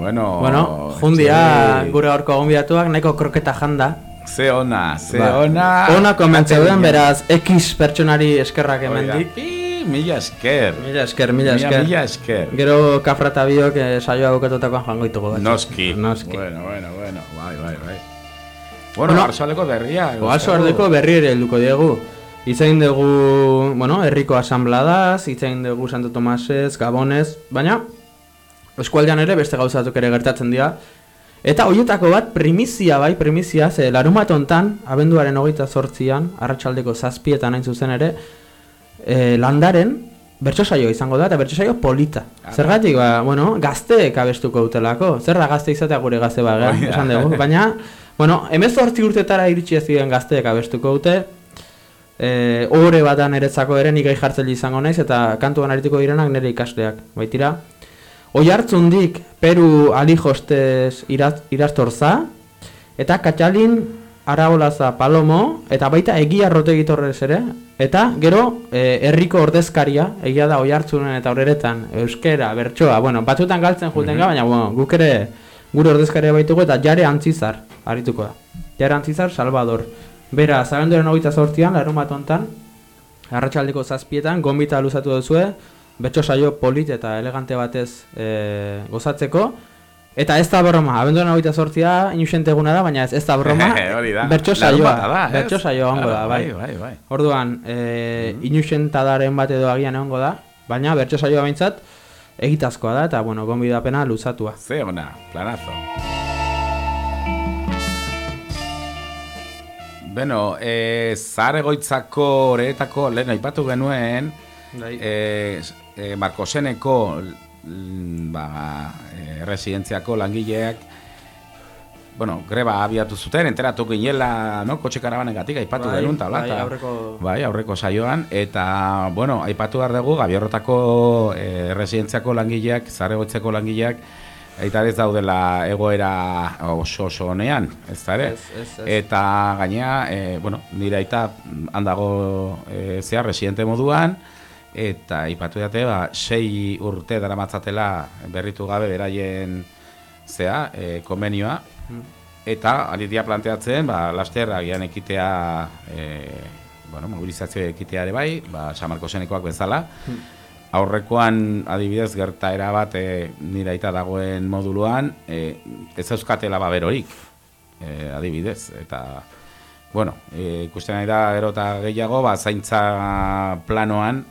Bueno, Bueno, jundia gure gaurko gonbidatuak nahiko kroketa janda. Ze ona, ze Ba, ona. Ona komentze duen, Katerina. beraz, X pertsonari eskerrak da. hemendik. Pi, mila esker. Mila esker, mila Mila, esker. mila esker. Gero kafra eta biok eh, saioa bukatutakoan jango ditugu bat. Noski. Noski. Bueno, bueno, bueno, bai, bai, bai. Bueno, Bueno, Arsoaldeko berria. Oaso ardeko berri ere helduko diegu. Itzain dugu, bueno, herriko asambladaz, itzain dugu Santo Tomasez, Gabonez, baina eskualdean ere beste gauzatuk ere gertatzen dira. Eta hoietako bat primizia bai, primizia, ze larumat hontan, abenduaren hogeita sortzian, arratsaldeko zazpietan hain zuzen ere, e, landaren, bertso saio izango da, eta bertso saio polita. Zergatik, ba, bueno, gazteek abestuko dutelako. Zer da gazte izatea gure gazte bagea, esan dugu. Baina, bueno, emezortzi urtetara iritsi ez diren gazteek abestuko dute, e, ohore bat da niretzako ere nik jartzaile izango naiz, eta kantuan arituko direnak nire ikasleak. Baitira, Oi hartzundik Peru alijostez iraz, iraztorza, eta Katxalin Araolaza Palomo, eta baita egia rotegi torrez ere, eta gero eh, herriko ordezkaria, egia da oi hartzunen eta horretan, euskera, bertsoa, bueno, batzutan galtzen juten Mhm. ga, baina bueno, guk ere gure ordezkaria baitugu eta jare antzizar, arituko da. Jare antzizar, Salvador. Bera, zabenduren hogeita zortzian, larun bat hontan, arratsaldeko zazpietan, gombita luzatu duzue, betxo saio polit eta elegante batez e, gozatzeko, eta ez da broma, abenduaren hogeita zortzia, inusente eguna da, baina ez, ez da broma, bertso saioa, bertso saioa ongo da, bai. bai, bai, bai. Orduan, e, inusentadaren bat edo agian egongo da, baina bertso saioa behintzat, egitazkoa da, eta bueno, gonbidapena luzatua. Ze ona, planazo. Beno, e, zahar egoitzako horretako lehen aipatu genuen, Bai. e, e, Markoseneko ba, e, residentziako langileak bueno, greba abiatu zuten, enteratu ginela, no, kotxe karabanegatik aipatu Bai, genuen tabla. bai, eta- aurreko- bai, aurreko saioan, eta, bueno, aipatu behar dugu, gabiorrotako e, residentziako langileak, zaregoitzeko langileak, Aita ez daudela egoera oso oso honean, ez da ere? Eta gainea, e, bueno, nire aita handago e, zehar residente moduan, eta ipatu date, ba, sei urte daramatzatela berritu gabe beraien zea, e, konbenioa, Mm. eta ari dira planteatzen, ba, laster agian ekitea, e, bueno, mobilizazio ekitea ere bai, ba, San Marcosenekoak bezala, aurrekoan adibidez gertaera bat e, nire aita dagoen moduluan e, ez euskatela baberorik e, adibidez. Eta bueno, e, ikusten nahi da gero eta gehiago ba, zaintza planoan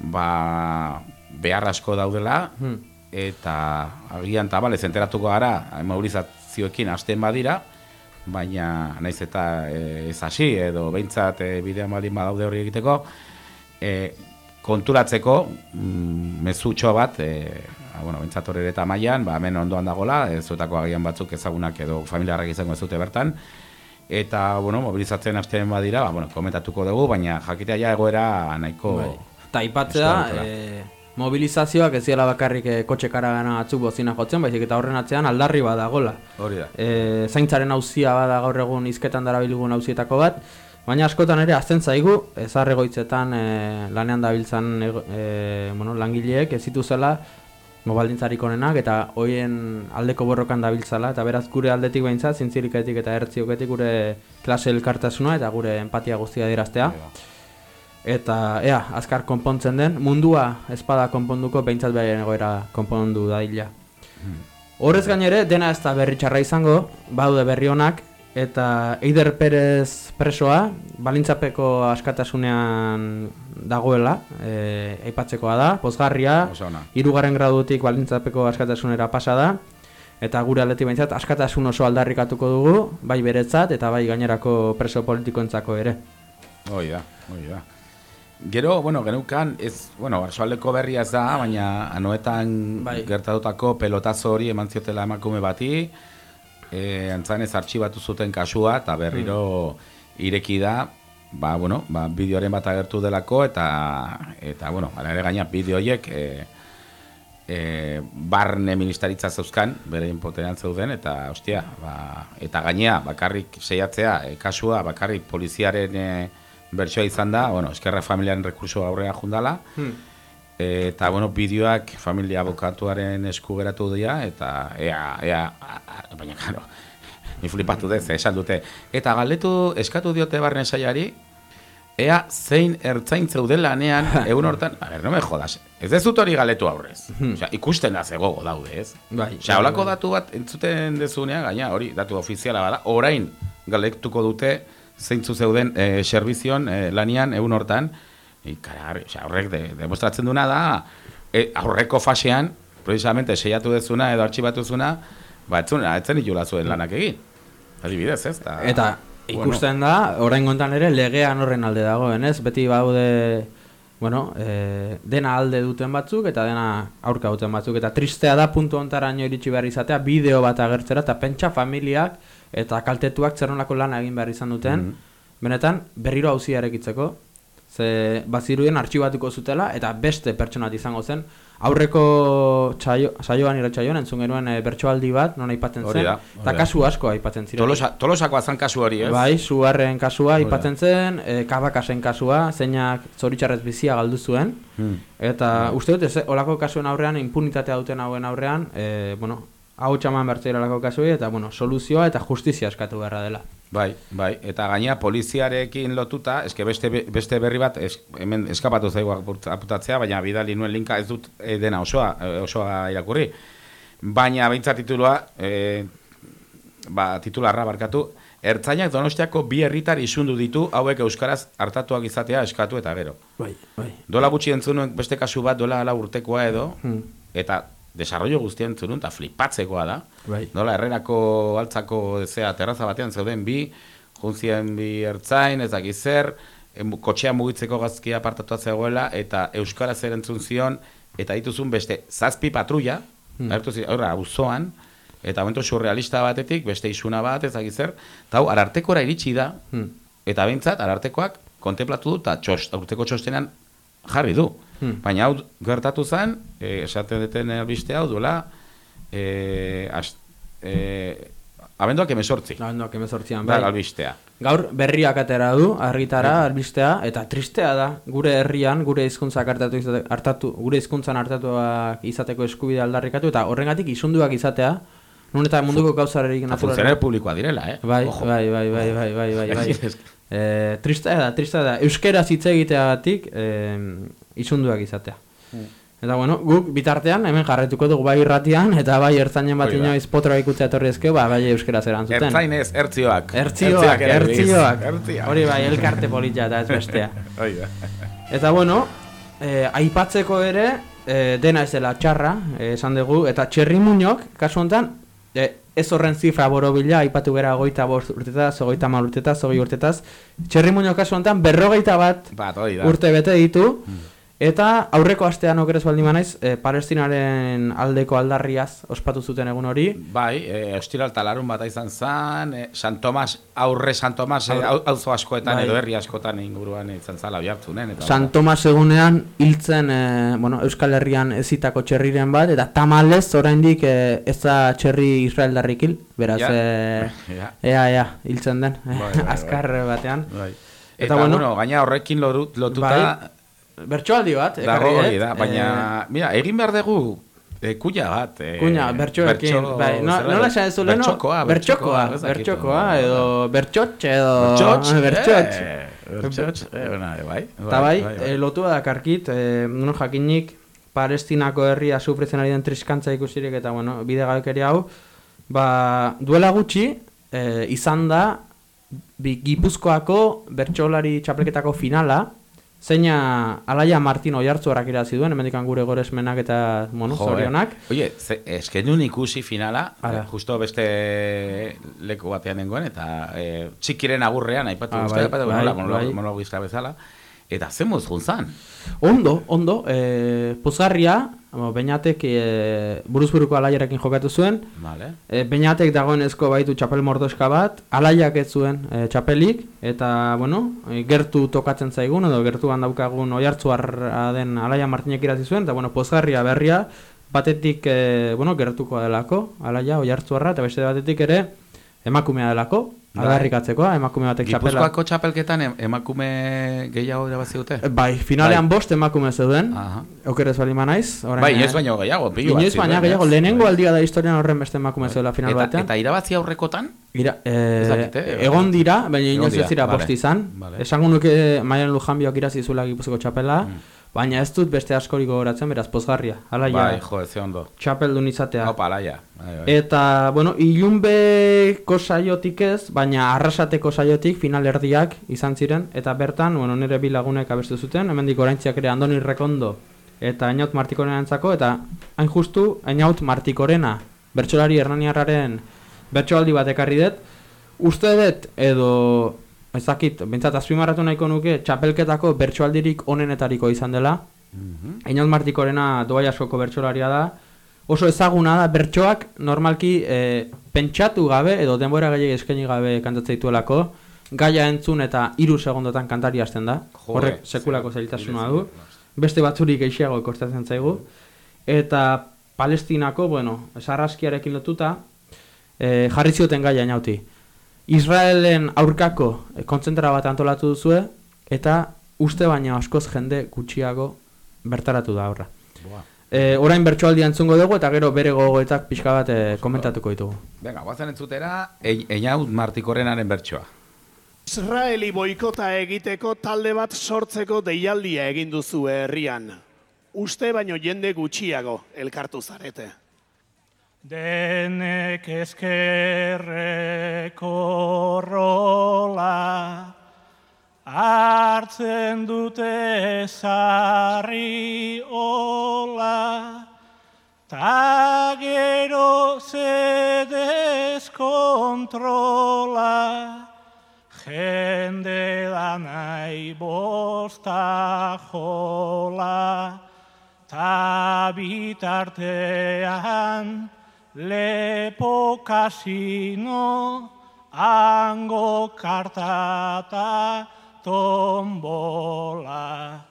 ba, behar asko daudela Hmm. eta agian tabalez enteratuko gara mobilizazioekin hasten badira baina naiz eta e, ez hasi edo behintzat e, bidean baldin badaude hori egiteko e, konturatzeko mm, mezutxo bat e, ah, bueno, behintzat hori eta mailan ba, hemen ondoan dagola, ez zuetako agian batzuk ezagunak edo familiarrak izango ez dute bertan eta bueno, mobilizatzen hasten badira, ba, bueno, komentatuko dugu, baina jakitea ja egoera nahiko Bai. Eta aipatzea, eskola. e, mobilizazioak ez diela bakarrik e, kotxe karagana batzuk bozina jotzen, baizik eta horren atzean aldarri badagola. Hori da. E, zaintzaren auzia bada gaur egun hizketan darabilgun auzietako bat, baina askotan ere azten zaigu, ezarregoitzetan e, lanean dabiltzan e, bueno, langileek ez zituzela mobaldintzarik onenak eta hoien aldeko borrokan dabiltzala eta beraz gure aldetik behintzat zintziriketik eta ertzioketik gure klase elkartasuna eta gure empatia guztia diraztea. Eta, ea, azkar konpontzen den, mundua espada konponduko behintzat beharen egoera konpondu dadila. Horrez gainere, dena ez da berri txarra izango, baude berri honak, eta Eider Perez presoa, balintzapeko askatasunean dagoela, e, aipatzekoa da, pozgarria, hirugarren gradutik balintzapeko askatasunera pasa da, eta gure aldetik behintzat askatasun oso aldarrikatuko dugu, bai beretzat eta bai gainerako preso politikoentzako ere. Hoi da, hoi da. Gero, bueno, genukan, ez, bueno, arsoaldeko berria ez da, baina anoetan Bai. gertatutako pelotazo hori eman ziotela emakume bati, e, antzanez artxibatu zuten kasua, eta berriro ireki da, ba, bueno, ba, bideoren bat agertu delako, eta, eta bueno, hala ere gaina bideo horiek, e, e, barne ministeritza zeuzkan, bere impoteran zeuden, eta, ostia, ba, eta gainea, bakarrik seiatzea, e, kasua, bakarrik poliziaren e, bertsoa izan da, bueno, eskerra familiaren rekurso aurrea jundala, Hmm. eta, bueno, bideoak familia abokatuaren esku geratu dira, eta, ea, ea, a- a- baina, claro, ni flipatu dez, esan dute. Eta galdetu, eskatu diote barren saiari, ea zein ertzain zeuden lanean, egun hortan, a ber, no me jodas, ez dezut hori galetu aurrez. Osea, ikusten da zegogo daude, ez? Bai, Osea, bai, holako bai. datu bat entzuten dezunean, gaina hori, datu ofiziala bada, orain galetuko dute zeintzu zeuden e, servizion e, lanian egun hortan, I, karagarri, osea, horrek de, demostratzen duna da, e, aurreko fasean, precisamente seiatu dezuna edo artxibatu zuna, ba, etzun, etzen itula zuen lanak egin. Adibidez, ez? Da, Eta ikusten da, orain gontan ere legean horren alde dagoen, ez? Beti baude, bueno, e, dena alde duten batzuk eta dena aurka duten batzuk. Eta tristea da puntu ontaraino iritsi behar izatea, bideo bat agertzera, eta pentsa familiak eta kaltetuak zerronlako lana egin behar izan duten, benetan berriro hauzia erekitzeko, ze bazirudien artxibatuko zutela, eta beste pertsonat izango zen, aurreko txaio, saioan irratsaioan entzun genuen e, bertsoaldi bat, non aipatzen zen, da, eta kasu asko aipatzen ziren. Tolosa, tolosakoa zan kasu hori, ez? Bai, suarren kasua aipatzen zen, e, kabakasen kasua, zeinak zoritxarrez bizia galdu zuen, Hmm. eta uste dut, ez, olako kasuen aurrean, impunitatea duten hauen aurrean, e, bueno, hau txaman bertzera olako kasuei, eta, bueno, soluzioa eta justizia eskatu beharra dela. Bai, bai, eta gaina poliziarekin lotuta, eske beste, beste berri bat, es, hemen eskapatu zaigu aputatzea, baina bidali nuen linka ez dut eh, dena osoa, eh, osoa irakurri. Baina beintza titulua, e, ba, titularra barkatu, Ertzainak Donostiako bi herritar isundu ditu hauek euskaraz hartatuak izatea eskatu eta gero. Bai, bai. Dola gutxi entzun nuen beste kasu bat, dola ala urtekoa edo, Hmm. eta desarrollo guztia entzun nuen, eta flipatzekoa da. Bai. Nola, herrerako altzako zea terraza batean zeuden bi, juntzien bi ertzain, ez dakiz zer, kotxea mugitzeko gazkia apartatua zegoela, eta euskaraz zer entzun zion, eta dituzun beste zazpi patrulla, Hmm. agertu zi, horra, auzoan, eta momentu surrealista batetik, beste isuna bat, ez dakiz zer, eta hau, arartekora iritsi da, Hmm. eta behintzat, arartekoak kontemplatu du, eta txost, urteko txostenean jarri du. Hmm. Baina hau gertatu zen, eh, esaten duten albiste hau duela, eh, ast, eh, abenduak emezortzi. Abenduak emezortzian, Da, bai. albistea. Gaur berriak atera du, argitara, albistea, eta tristea da, gure herrian, gure hizkuntzak hartatu, izate, hartatu, gure hizkuntzan hartatuak izateko eskubidea aldarrikatu, eta horrengatik isunduak izatea, nun eta munduko gauzarerik Eta funtzionario publikoa direla, eh? Bai, Ojo. bai, bai, bai, bai, bai, bai, bai. E, tristea da, tristea da, euskeraz hitz egiteagatik e, isunduak izatea. Hmm. Eta bueno, guk bitartean hemen jarretuko dugu bai irratian eta bai ertzainen bat inoiz potroa ikutzea etorri ezkeo, ba, bai euskaraz erantzuten. Ertzain ez, ertzioak. Ertzioak, ertzioak. Hori bai, elkarte polita eta ez bestea. Eta bueno, eh, aipatzeko ere, eh, dena ez dela txarra, eh, esan dugu, eta txerri muñok, kasu honetan, eh, ez horren zifra borobila, aipatu gara goita bost urtetaz, ogoita mal urtetaz, ogoi urtetaz, txerri muñok kasu honetan, berrogeita bat Bat, urte bete ditu, Eta aurreko astean okerez baldin banaiz, e, Palestinaren aldeko aldarriaz ospatu zuten egun hori. Bai, e, ostiral talarun bat izan zen, e, San Tomas, aurre San Tomas, e, auzo askoetan Bai. edo herri askotan inguruan izan zala bihartzunen. Eta, San Tomas egunean hiltzen e, bueno, Euskal Herrian ezitako txerriren bat, eta tamalez oraindik e, ez da txerri israeldarrik hil, beraz, Ja. e, Ja. ea, ea, hiltzen den, Bai, bai, bai. azkar batean. Bai. Eta, bueno, gaina horrekin lotuta... Bai, bertsoaldi bat, Dago ekarri hori dut, da, baina, mira, egin behar dugu e, kuia bat. E, Kuña, bertxoekin, bertso- bai, no, nola esan ez leno? Bertxokoa, bertxokoa, bertxokoa, edo bertxotxe, edo... Bertxotx, bertxotx. eh, bertxotx, eh, ona, bai, Eta bai, bai, bai. eh, lotua dakarkit, eh, no, jakinik Palestinako herria sufritzen ari den triskantza ikusirik eta bueno, bide hau, ba, duela gutxi eh, izan da Gipuzkoako bertsolari txapelketako finala, zeina Alaia Martin Oiartzuarrak irazi duen, hemendikan gure goresmenak eta, bueno, zorionak. Oye, ze, eskenun ikusi finala, Ara. eh, justo beste leku batean nengoen, eta eh, txikiren agurrean, aipatu Ah, bai, bai, nola, bai. bezala, eta zen mozgun zan. Ondo, ondo, e, pozgarria, Beñatek e, buruzburuko alaierekin jokatu zuen, Vale. e, Beñatek dagoenezko baitu txapel mordoska bat, alaiak ez zuen e, txapelik, eta, bueno, e, gertu tokatzen zaigun, edo gertuan daukagun oiartzuarra den alaia Martinek irazi zuen, eta, bueno, pozgarria berria, batetik, e, bueno, gertukoa delako, alaia oiartzuarra, eta beste batetik ere, emakumea delako, Bai. aldarrikatzekoa, emakume batek txapela. Gipuzkoako txapelketan em- emakume gehiago irabazi dute? Bai, finalean bost emakume zeuden, Aha. okerez bali manaiz. Bai, eh, inoiz baino gehiago, pilo bat Inoiz baina ziren, gehiago, lehenengo Bai. aldia da historian horren beste emakume zeudela final eta, batean. Eta irabazi aurrekotan? Ira, eh, Ez dakit, eh? egon dira, baina inoiz ez dira vale. bost izan. Vale. Esango nuke Maialen Lujanbiok irazi zuela Gipuzko txapela, Mm. Baina ez dut beste askorik gogoratzen, beraz pozgarria. Alaia, Bai, jo, ze ondo. txapeldun izatea. Opa, alaia. Bai, bai. Eta, bueno, ilunbeko saiotik ez, baina arrasateko saiotik final erdiak izan ziren, eta bertan, bueno, nire bi lagunek abestu zuten, hemendik oraintziak ere Andoni Rekondo eta Ainaut Martikorenantzako eta hain justu Ainaut Martikorena bertsolari hernaniarraren bertsoaldi bat ekarri dut. Uste dut edo ezakit, bentsat azpimarratu nahiko nuke txapelketako bertsoaldirik onenetariko izan dela. Ainaut Martikorena doai askoko bertsolaria da. Oso ezaguna da bertsoak normalki e, pentsatu gabe edo denbora gehiago eskaini gabe kantatzen dituelako. Gaia entzun eta hiru segundotan kantari hasten da. Jo, Horrek sekulako zailtasuna du. Beste batzurik geixiago kostatzen zaigu. Eta Palestinako, bueno, sarraskiarekin lotuta, e, jarri zioten gaia inauti. Israelen aurkako e, kontzentra bat antolatu duzue, eta uste baina askoz jende gutxiago bertaratu da horra. E, orain bertsoaldia entzungo dugu eta gero bere gogoetak pixka bat e, komentatuko ditugu. Venga, guazen entzutera, e, Einaut Martikorenaren bertsoa. Israeli boikota egiteko talde bat sortzeko deialdia egin duzu herrian. Uste baino jende gutxiago elkartu zarete. Denek eskerreko rola hartzen dute sarri ola ta gero zedez kontrola jende da nahi bosta jola ta bitartean lepo kasino hango kartata tombola.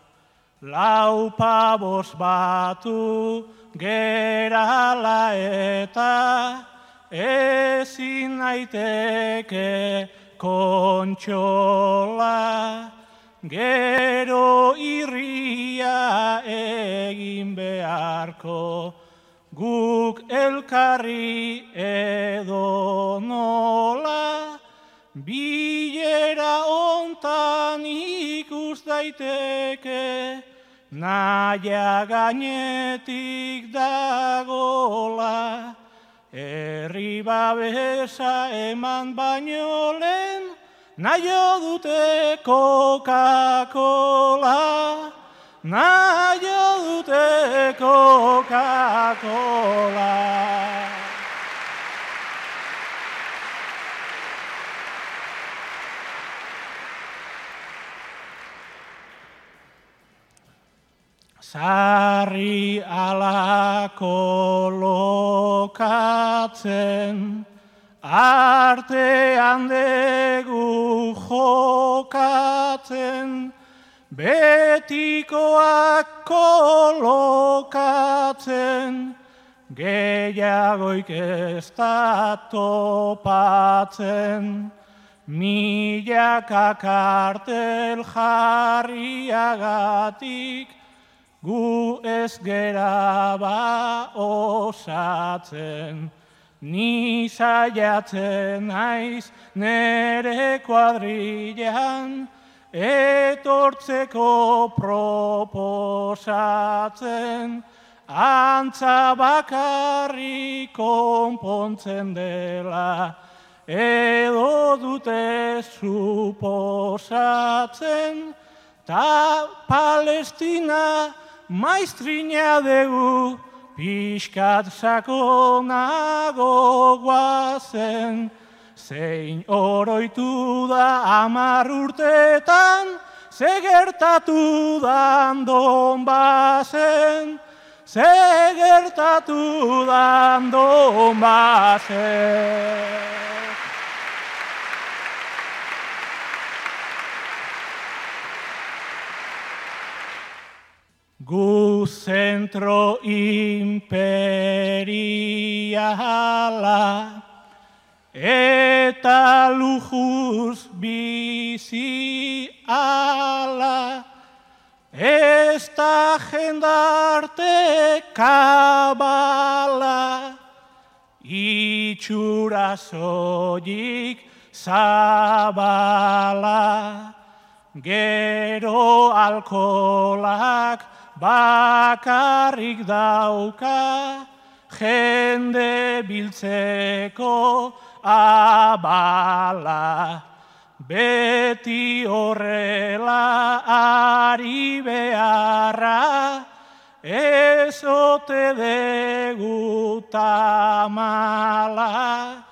Lau pabos batu gerala eta ezin naiteke kontxola. Gero irria egin beharko guk elkarri edo nola bilera ontan ikus daiteke naia gainetik dagola. Herri babesa eman baino lehen naio dute Coca-Cola naio dute Coca-Cola. Sarri alako lokatzen, artean degu jokatzen, betikoak kolokatzen, gehiagoik ez da topatzen, milaka kartel jarriagatik, gu ez gera ba osatzen, ni saiatzen naiz nere kuadrilan, etortzeko proposatzen, antza bakarri konpontzen dela, edo dute suposatzen, ta Palestina maiztrina dugu, pixkat sakonago guazen, zein oroitu da amar urtetan, ze gertatu dan Donbasen, ze gertatu dan Donbasen. Gu zentro imperiala eta lujuz bizi ala ez da jendarte kabala. Itxura soilik zabala gero alkolak bakarrik dauka jende biltzeko abala. Beti horrela ari beharra Ez ote degu tamala,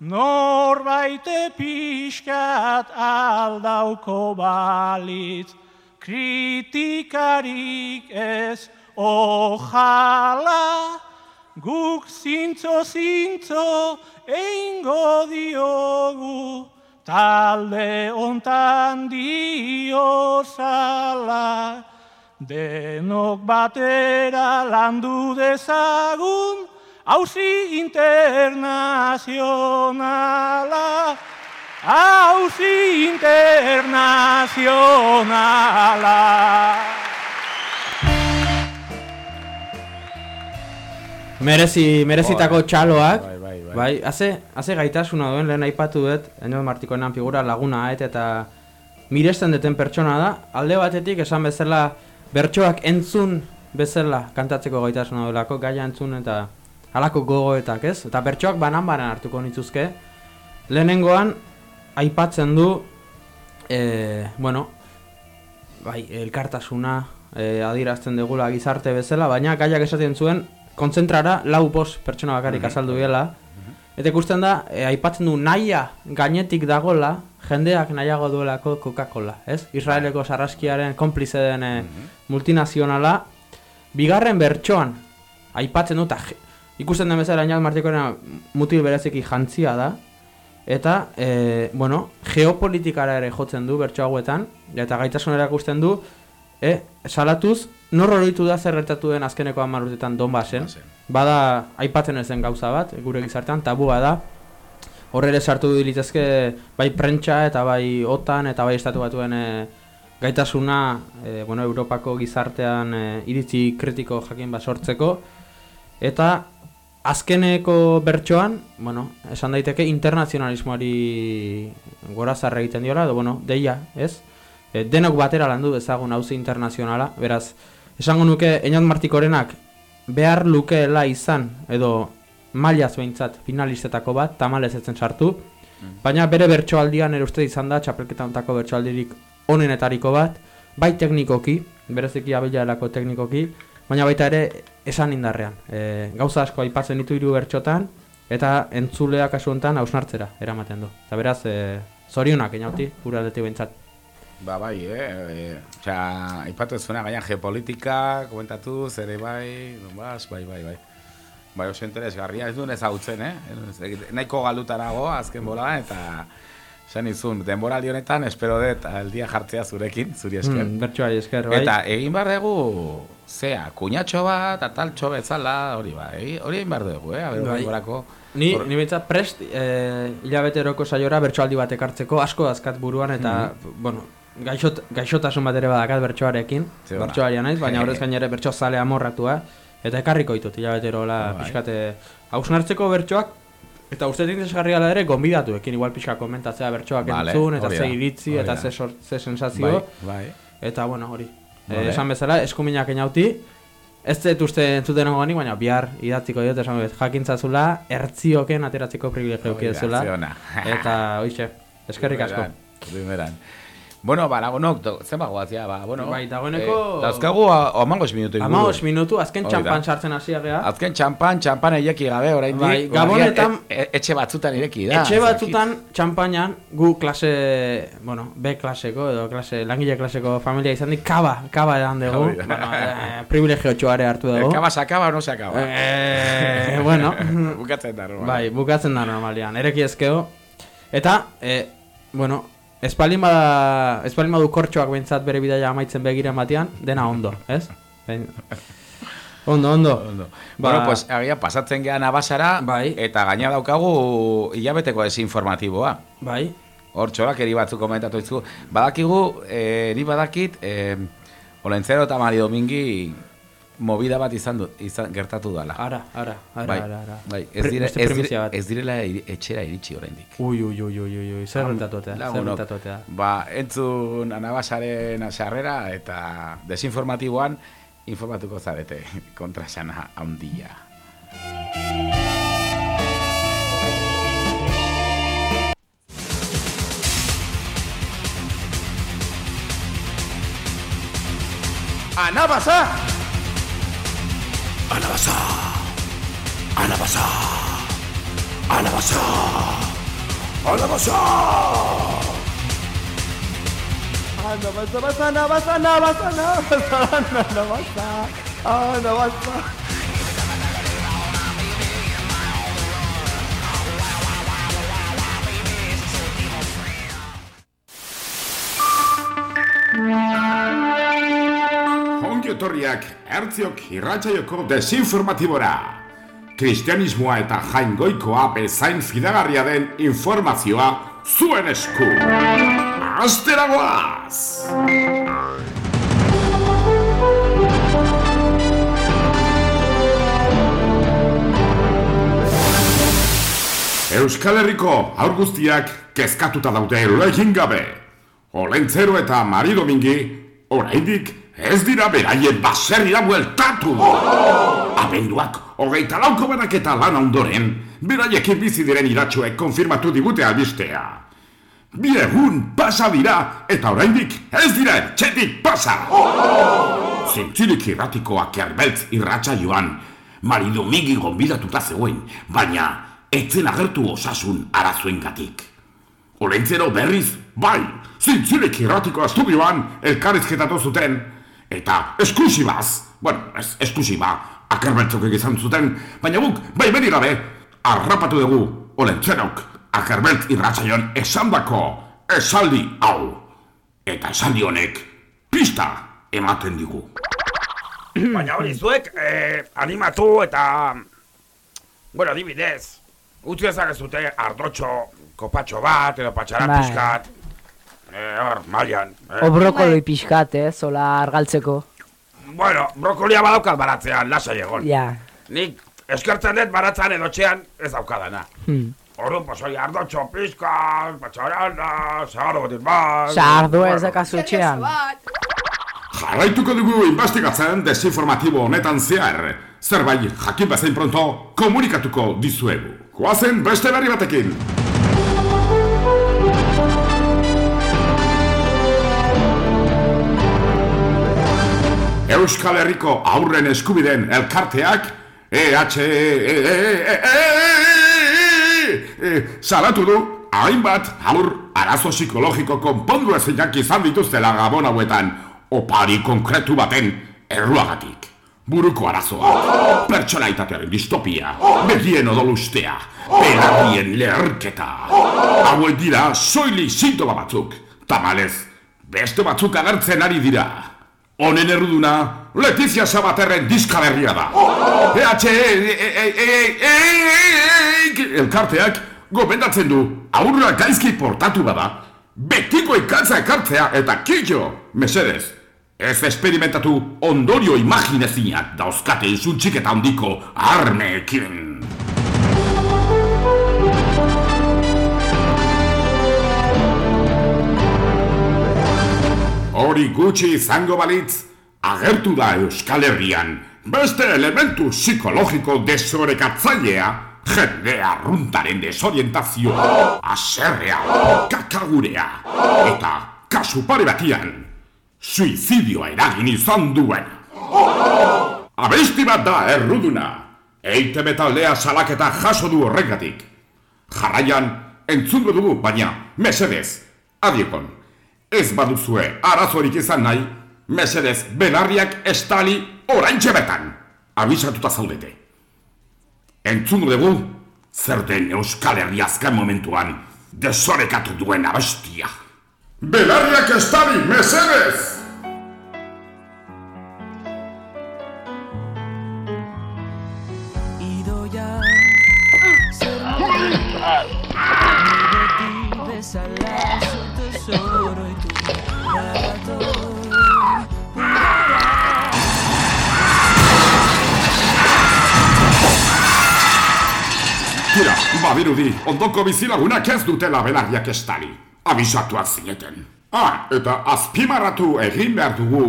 norbaite pixkat aldauko balitz, kritikarik ez ojala, guk zintzo zintzo eingo diogu, talde ontan diozala, denok batera landu dezagun, hauzi internazionala, hauzi internazionala. Merezi, merezitako txaloak. Bai, bai, bai. Bai, haze, haze gaitasuna duen lehen aipatu dut, Eniol Martikoenan figura laguna aet eta miresten duten pertsona da. Alde batetik esan bezala bertsoak entzun bezala kantatzeko gaitasuna duelako, gaia entzun eta halako gogoetak, ez? Eta bertsoak banan-banan hartuko nituzke. Lehenengoan aipatzen du e, bueno, bai, elkartasuna e, adierazten dugula gizarte bezala, baina gaiak esaten zuen kontzentrara lau bost pertsona bakarrik Mhm. azaldu dela. Eta ikusten da, e, aipatzen du naia gainetik dagola, jendeak nahiago duelako Coca-Cola, ez? Israeleko sarraskiaren konplize den e, multinazionala. Bigarren bertsoan, aipatzen du, eta je- ikusten den bezala Añal Martikoena mutil bereziki jantzia da. Eta, e, bueno, geopolitikara ere jotzen du bertso hauetan, eta gaitasunera ikusten du, e, salatuz, nor oroitu da zer gertatu den azkeneko hamar urtetan Donbassen. Bada, aipatzen ez den gauza bat, gure gizartean, tabua da. Horrere sartu dilitezke bai prentsa eta bai OTAN eta bai estatu batuen e, gaitasuna e, bueno, Europako gizartean e, iritzi kritiko jakin bat sortzeko. Eta azkeneko bertsoan, bueno, esan daiteke internazionalismoari gorazarra egiten diola, edo bueno, deia, ez? E, denok batera landu dezagun hauzi internazionala, beraz, esango nuke Eñat Martikorenak behar lukeela izan, edo mailaz behintzat finalistetako bat, tamalez etzen sartu, baina bere bertsoaldian ere uste izan da txapelketa bertsoaldirik onenetariko bat, bai teknikoki, bereziki abilalako teknikoki, baina baita ere esan indarrean. E, gauza asko aipatzen ditu hiru bertxotan, eta entzuleak kasu honetan hausnartzera eramaten du. Eta beraz, e, zorionak inauti, gure aldetik behintzat. Ba, bai, eh? E, Osea, aipatu ez zuena gaian geopolitika, komentatu, ere bai, Donbass, bai, bai, bai. Bai, oso interesgarria, ez duen ezagutzen, eh? Nahiko galutarago azken bola eta esan izun, denboraldi honetan, espero dut aldia jartzea zurekin, zuri esker. Mm, bertsoari esker, bai. Eta egin behar dugu, zea, kuñatxo bat, ataltxo bezala, hori bai, hori egin behar dugu, eh? Aber, Bai. horrengorako. Ni, Hor- ni behintzat prest e, hilabeteroko saiora bertsoaldi bat ekartzeko asko azkat buruan eta, bueno, gaixot, gaixotasun bat ere badakat bertsoarekin, bertsoaria naiz, baina horrez gainera bertso zale amorratua, eta ekarriko ditut hilabeterola Bai. pixkate hausnartzeko bertsoak, eta uste interesgarria ere gonbidatuekin igual pixka komentatzea bertsoak Vale, entzun, eta ze iritzi, eta ze, ze sensazio, Bai, bai. eta bueno, hori. Vale. Eh, esan bezala, eskuminak inauti, Ez dut uste entzuten egonik, baina bihar idatziko dut esango dut jakintzazula, ertzioken ateratzeko privilegio Hori da, kiezula. ze ona. Eta, oixe, eskerrik asko. Primeran, primeran. Bueno, ba, lagunok, zenba goazia, ba, bueno. Bai, dagoeneko- Eh, dauzkagu amangos minutu inguru. Amagos minutu, azken txampan sartzen hasia gea. Azken txampan, txampan ireki gabe, oraindik. Bai, Gabonetan- E, e, etxe batzutan ireki da. Etxe batzutan txampainan gu klase, bueno, B klaseko edo klase, langile klaseko familia izan dik, kaba, kaba edan dugu. Bueno, eh, privilegio txoare hartu dugu. El kaba se acaba o no se acaba? Eh, bueno. Bukatzen da, normal. Bai, bukatzen da normalian, ereki ezkeo. Eta, eh, bueno, bada, espaldin badu kortxoak behintzat bere bidaia amaitzen begiren batean, dena ondo, ez? Ondo, ondo. Ondo. Ba- Bueno, pues, agia, pasatzen gehan abasara, Bai. eta gaina daukagu hilabeteko desinformatiboa. Bai. Hor txorak eri batzuk komentatu dizu. Badakigu, eh, ni badakit, eh, Olentzero eta Mari Domingi movida bat izan, du, izan gertatu dala. Ara, ara, ara, bai, ara, ara. Bai, ez, dire, ez, dire, ez direla iri- etxera iritsi oraindik. Ui, ui, ui, ui, ui, ui, zer gertatutea, zer gertatutea. Ba, entzun anabasaren sarrera eta desinformatiboan informatuko zarete kontrasana handia. Anabasa! アナバサー。アナバサー。アナバサー。アナバサー。アナバサバサナバサナバサナバサナバサアナバサ。Etorriak ertziok irratxaioko desinformatibora. Kristianismoa eta jaingoikoa bezain fidagarria den informazioa zuen esku. Asteragoaz! Euskal Herriko aur guztiak kezkatuta daude egin gabe. Olentzero eta Mari Domingi oraindik ez dira beraien baserrira bueltatu. Abenduak hogeita lauko banaketa lan ondoren, beraiekin bizi diren iratxoek konfirmatu digute albistea. Bi egun pasa dira eta oraindik ez dira etxetik pasa. Zintzilik irratikoak erbeltz irratxa joan, Mari Domingi gonbidatuta zegoen, baina etzen agertu osasun arazoen gatik. Olentzero berriz, bai, zintzilik irratiko estudioan elkarrizketatu zuten, eta esklusibaz, bueno, ez esklusiba, akarbertzok egizan zuten, baina guk, bai beri gabe, arrapatu dugu, olentzerok, akarbert irratxaion esandako esaldi hau. Eta esaldi honek, pista ematen digu. Baina hori zuek, eh, animatu eta... Bueno, adibidez, utzi ezakezute ardotxo kopatxo bat edo patxarak Bai. pixkat. Eh, hor, mailan. Eh? O brokoli pixkat, eh, zola argaltzeko. Bueno, brokolia badaukat baratzean, lasai egon. Ja. Nik eskertzen dut baratzan edo txean ez daukadana. Hmm. Orduan, pues, hori ardotxo pixkat, patxarana, zaharro batit bat. Sardo ez dakazu etxean. Jarraituko dugu investigatzen desinformatibo honetan zehar. Zerbait jakin bezain pronto komunikatuko dizuegu. Goazen beste berri batekin. Euskal Herriko aurren eskubiden elkarteak EH salatu du hainbat aur arazo psikologiko konpondu ezinak izan dituztela gabon hauetan opari konkretu baten erruagatik. Buruko arazoa, pertsonaitatearen distopia, begien odolustea, belarrien leherketa. Hauek dira soili sintoma batzuk, tamalez, beste batzuk agertzen ari dira. Honen erruduna, Letizia Sabaterren diska berria da. EH elkarteak gomendatzen du aurra gaizki portatu bada, betiko ikatza ekartzea eta kitxo, mesedez. Ez esperimentatu ondorio imaginezinak dauzkate izuntxik eta handiko armeekin. Hori gutxi izango balitz, agertu da Euskal Herrian beste elementu psikologiko desorekatzailea, jende arruntaren desorientazio, aserrea, kakagurea, eta kasu pare batian, suizidioa eragin izan duen. Abesti bat da erruduna, EITB taldea salaketa jaso du horregatik. Jarraian, entzungo dugu, baina, mesedez, adiekon, ez baduzue arazorik izan nahi, mesedez belarriak estali oraintxe betan, abisatuta zaudete. Entzungo dugu, zer den Euskal Herri azken momentuan desorekatu duen abestia. Belarriak estali, mesedez! Tira, babirudi, ondoko bizilagunak ez dutela belarriak estali. Abisatuak zineten. Ah, eta azpimarratu egin behar dugu,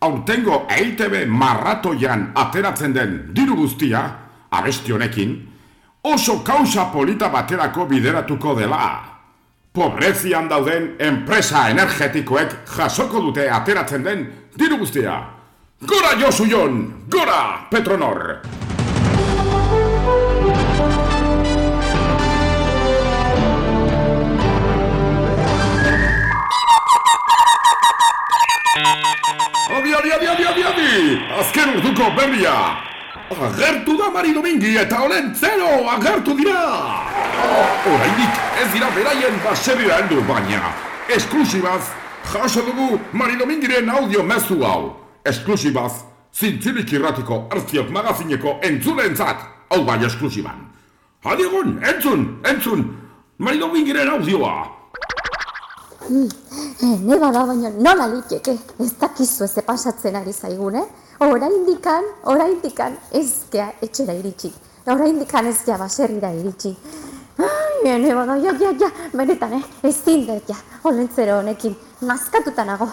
aurtengo EITB marratoian ateratzen den diru guztia, abesti honekin, oso kausa polita baterako bideratuko dela. Pobrezian dauden enpresa energetikoek jasoko dute ateratzen den diru guztia. Gora Josu Jon! Gora Petronor! Adi, adi, adi, adi, adi, adi! Azken urduko berria! Agertu da Mari Domingi eta olen zero agertu dira! Oraindik ez dira beraien baserria heldu baina, esklusibaz, jaso dugu Mari Domingiren audio mezu hau. Esklusibaz, zintzilik irratiko arziok magazineko entzulentzat, hau bai esklusiban. Adiegun, entzun, entzun, Mari Domingiren audioa. Ne bada baina nola liteke, ez dakizu ez pasatzen ari zaigun, eh? Oraindikan, oraindikan ez gea etxera iritsi. Oraindikan ez gea baserrira iritsi. Ai, ene bada, ja, ja, ja, benetan, eh? Ez zindet, ja, olentzero honekin, nazkatuta nago.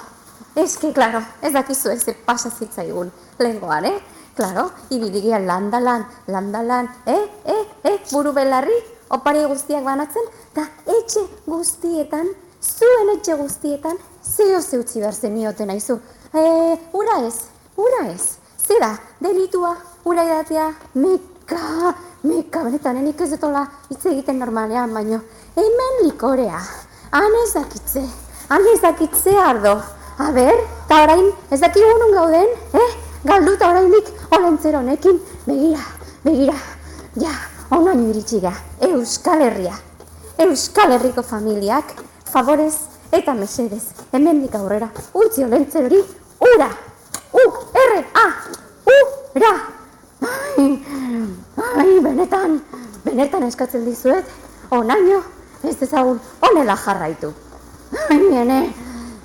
Eske, klaro, ez dakizu ez pasa zitzaigun. Lehengoan, eh? Klaro, ibiligia landalan, landalan, eh, eh, eh, buru belarri, opari guztiak banatzen, eta etxe guztietan, zuen etxe guztietan, zeo zeutzi behar zenioten aizu. E, ura ez, ura ez. Zera, delitua, ura idatea, meka, meka, benetan, enik ez detola hitz egiten normalean, baino. Hemen likorea, han ez dakitze, han ez dakitze ardo. A ber, eta orain, ez dakigu nun gauden, eh? Galduta oraindik olentzero honekin, begira, begira, ja, onaino iritsi Euskal Herria. Euskal Herriko familiak, favorez eta mesedez, hemendik aurrera, utzi olentzerori, ura, u, r, a, u, ra. Ai, ai, benetan, benetan eskatzen dizuet, onaino, ez dezagun, onela jarraitu. Ai, ene,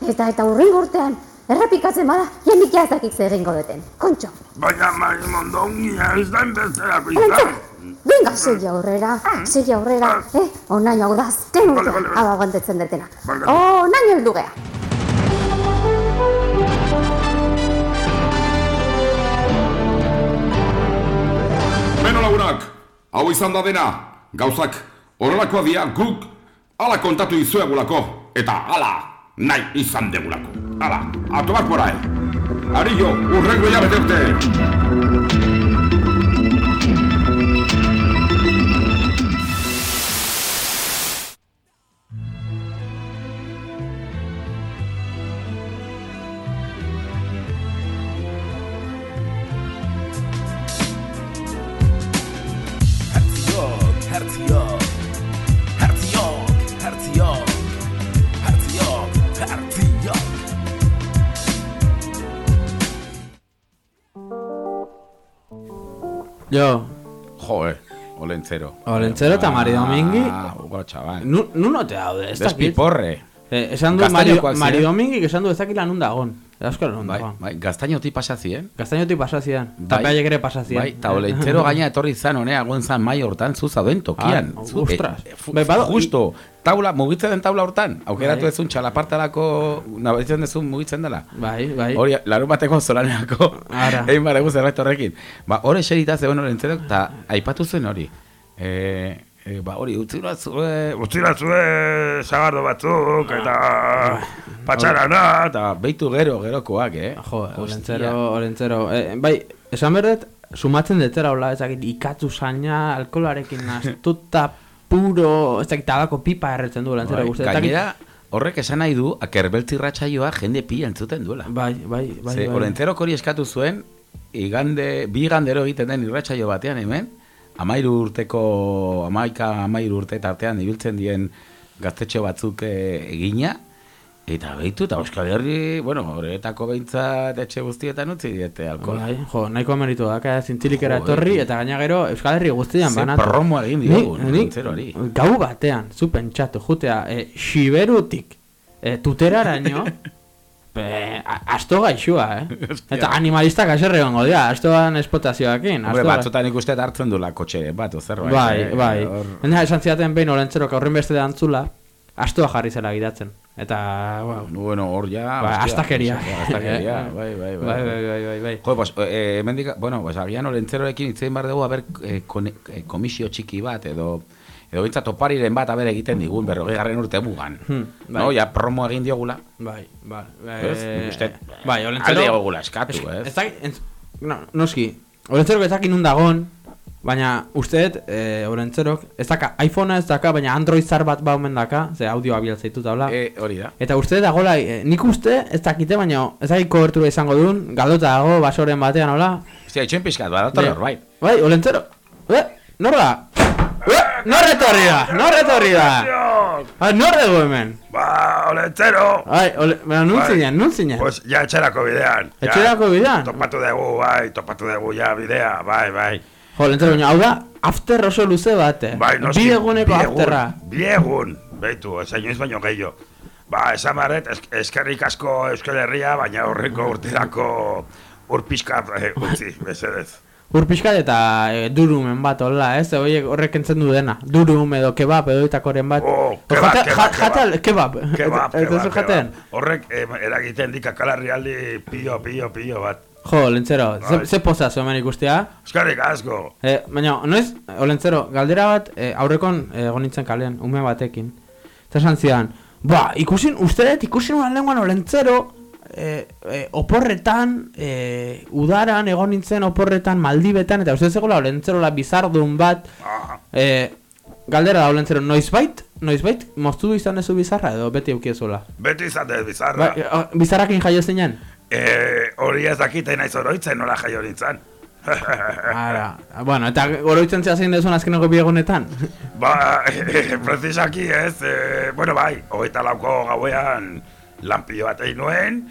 eta eta urrengo urtean, errepikatzen bada, jendik jazakik zer egingo duten. Kontxo, Baina Mari Mondongia ez da Olentzero, izan. Venga, segi aurrera, segi aurrera, eh? Onaino hau da azken urtean, hau aguantetzen detena. Onaino heldu gea. Beno lagunak, hau izan da dena, gauzak horrelakoa dira guk ala kontatu izuegulako, eta ala nahi izan degulako. Ala, a tomar por ahí. Arillo, urrengo ya beterte. Jo. Joe, olentzero. Olentzero eta Mari Domingi. Ah, ugo, chaval. Nu, nu no te daude, ez dakit. Despiporre. Eh, esan du Mari, Mari ziren. Domingik esan du ezakila nun dagon. Euskal nun Bai, bai, gaztainotik pasazien. Gaztainotik pasazien. Tapaiek ere pasazien. Bai, eta olentzero gaina etorri zan honea guen zan mai hortan zu zauden tokian. Ah, Zu- ostras. eh, fu- Bai, bado- justo, taula, mugitzen den taula hortan, aukeratu Bai. ezun txalapartalako, nabetzen dezun mugitzen dela. Bai, bai. Hori, larun bateko zolanerako, Ara. egin baregu zerbait horrekin. Ba, hori eserita zegoen olentzero, eta aipatu zuen hori. E, e, ba, hori, utzi zue, Utzira zue sagardo batzuk eta patxarana. eta beitu gero, gerokoak, eh? Jo, olentzero, olentzero. Eh, bai, esan berdet, sumatzen detera hola, ezakit, ikatzu zaina, alkolarekin nastuta, puro, ez dakit, tabako pipa erretzen du olentzero Bai, guzti. dakit- gainera, horrek esan nahi du, akerbeltzi ratxaioa jende pila entzuten duela. Bai, bai, bai. Ze, bai. olentzerok hori eskatu zuen, igande, bi igandero egiten den irratsaio batean hemen, amairu urteko, amaika amairu urte tartean ibiltzen dien gaztetxo batzuk eh, egina, eta behitu, eta Euskal Herri, bueno, horretako behintzat etxe guztietan utzi diete alkohol. Bai, jo, nahiko meritu da, zintzilikera etorri, eh. eta gaina gero Euskal Herri guztian Ze banatu. promo egin Ni- diogu, ni- olentzerori. Gau batean, zu pentsatu, jutea, e, Xiberutik, e, tuteraraino, Be, a- asto gaixua, eh? Eta animalistak aserre gongo dira, astoan espotazioakin. Hombre, astoa- batzutan ikuste hartzen duela kotxe bat, zerbait. Bai, eh, bai. hor- Ena esan ziaten behin olentzerok aurren beste da antzula, astoa jarri zela gidatzen. Eta, bueno, Bueno, hor ja... Ba, astakeria. Astakeria, bai, bai, bai. Bai, bai, bai, bai, bai. Jo, pues, eh, hemendik, bueno, pues, agian olentzeroekin hitzein bar dugu, haber, eh, kone- eh, komisio txiki bat, edo edo bintzat opariren bat abere egiten digun berrogei garren urte mugan. Hmm, bai. No, ja promo egin diogula. Bai, bai. Ez, nik uste, bai, olentzero... alde egogula eskatu, Ez- ez? Dakit, entz- no, noski, olentzerok ez dakit nun dagon, baina usteet, e, olentzerok, ez daka, iPhonea ez daka, baina Android zar bat ba omen daka, ze audioa bialtzaitu taula. E, hori da. Eta uste dagola, e, nik uste, ez dakite, baina ez dakit kobertura izango duen, galdota dago, basoren batean, hola. Ostia, itxoin pixkat, badator Bai. Bai, olentzero. Eh, nor da? Eh, nor etorri da? Nor etorri da? Ah, nor dugu hemen? Ba, olentzero. Bai, ole, baina nun Bai. zinen, nun zinen? Pues ja etxerako bidean. Ja, Etxerako bidean? Topatu dugu, bai, topatu dugu ja bidea, bai, bai. Jo, lentzero, hau da, after oso luze bat, eh? Bai, noski, Bi eguneko bi egun, afterra. Bi egun, behitu, ez inoiz baino gehiago. Ba, esan barret, es, eskerrik asko Euskal Herria, baina horreko urterako urpizka eh, utzi, bezedez. Ur pixkat eta e, durumen bat, hola, ez? Oiek horrek entzen du dena. Durum edo kebab edo itakoren bat. Oh, kebab, jate- kebab, ja- jate al- kebab. Kebab, kebab, kebab. Horrek eh, eragiten dik akalarrialdi pilo, pilo, pilo bat. Jo, lentzero, ze, ze poza hemen ikustea? Eskerrik asko. Eh, baina, noiz, olentzero, galdera bat, eh, aurrekon eh, egon nintzen kalean, ume batekin. Eta esan zidan, ba, ikusin, uste dut, ikusin uan lenguan olentzero, eh, eh, oporretan, eh, udaran egon nintzen oporretan, maldibetan, eta uste zegoela olentzerola bizardun bat, eh, galdera da olentzero, noizbait, noizbait, moztu izan ezu bizarra, edo beti eukiezuela. Beti izan dut bizarra. Ba, bizarrakin jaio zinen? Eh, hori ez dakite naiz oroitzen nola jaio nintzen. Ara, bueno, eta oroitzen zea zein dezun azkeneko bi egunetan? Ba, precisaki ez, eh, bueno bai, hogeita lauko gauean lanpio bat egin nuen,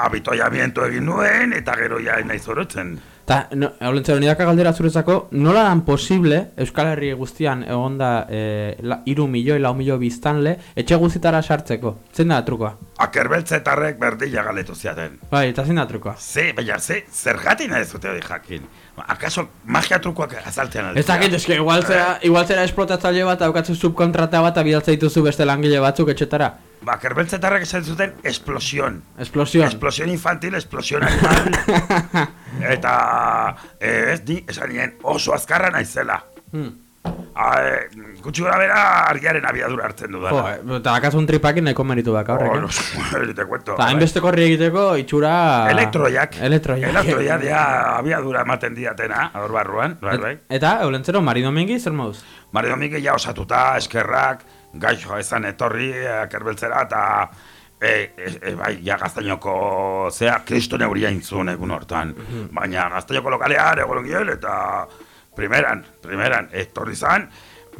abitoiamiento egin nuen, eta gero ja naiz orotzen. Ta, no, Olentzero, nidaka galdera zuretzako, nola dan posible Euskal Herri guztian egonda e, la, iru milioi, lau milioi biztanle, etxe guztitara sartzeko? Zein da trukoa? Akerbeltzetarrek berdila galetu ziaten. Bai, eta zein da trukoa? Ze, baina ze, zergatik nahi zute hori jakin. Akaso magia trukoak azaltean Ez dakit, eske, igual zera, igual zera esplotatzaile bat, daukatzu subkontrata bat, abidaltza dituzu beste langile batzuk etxetara. Ba, kerbeltzetarrek esan zuten explosion. Explosion. Explosion infantil, explosion animal. eta, eh, ez ni, esan nien oso azkarra naizela. Hmm. Eh, gutxi gora bera argiaren abiadura hartzen Jo, dudala. eh, eta dakazun tripakin nahiko meritu baka horrek. Oh, eh? no, te cuento. Eta hainbeste korri egiteko itxura... Elektroiak. Elektroiak. Elektroiak dia abiadura ematen diatena, hor barruan, bai, bai. Eta, Eulentzero, Mari Domingi, zer moduz? Mari Domingue ja osatuta, eskerrak, gaixo ezan etorri, akerbeltzera, eta e, e, e, bai, ja gaztainoko, zea, kristo neuria intzun egun hortan. Baina gaztainoko lokalean egon giel, eta primeran, primeran, etorri zan,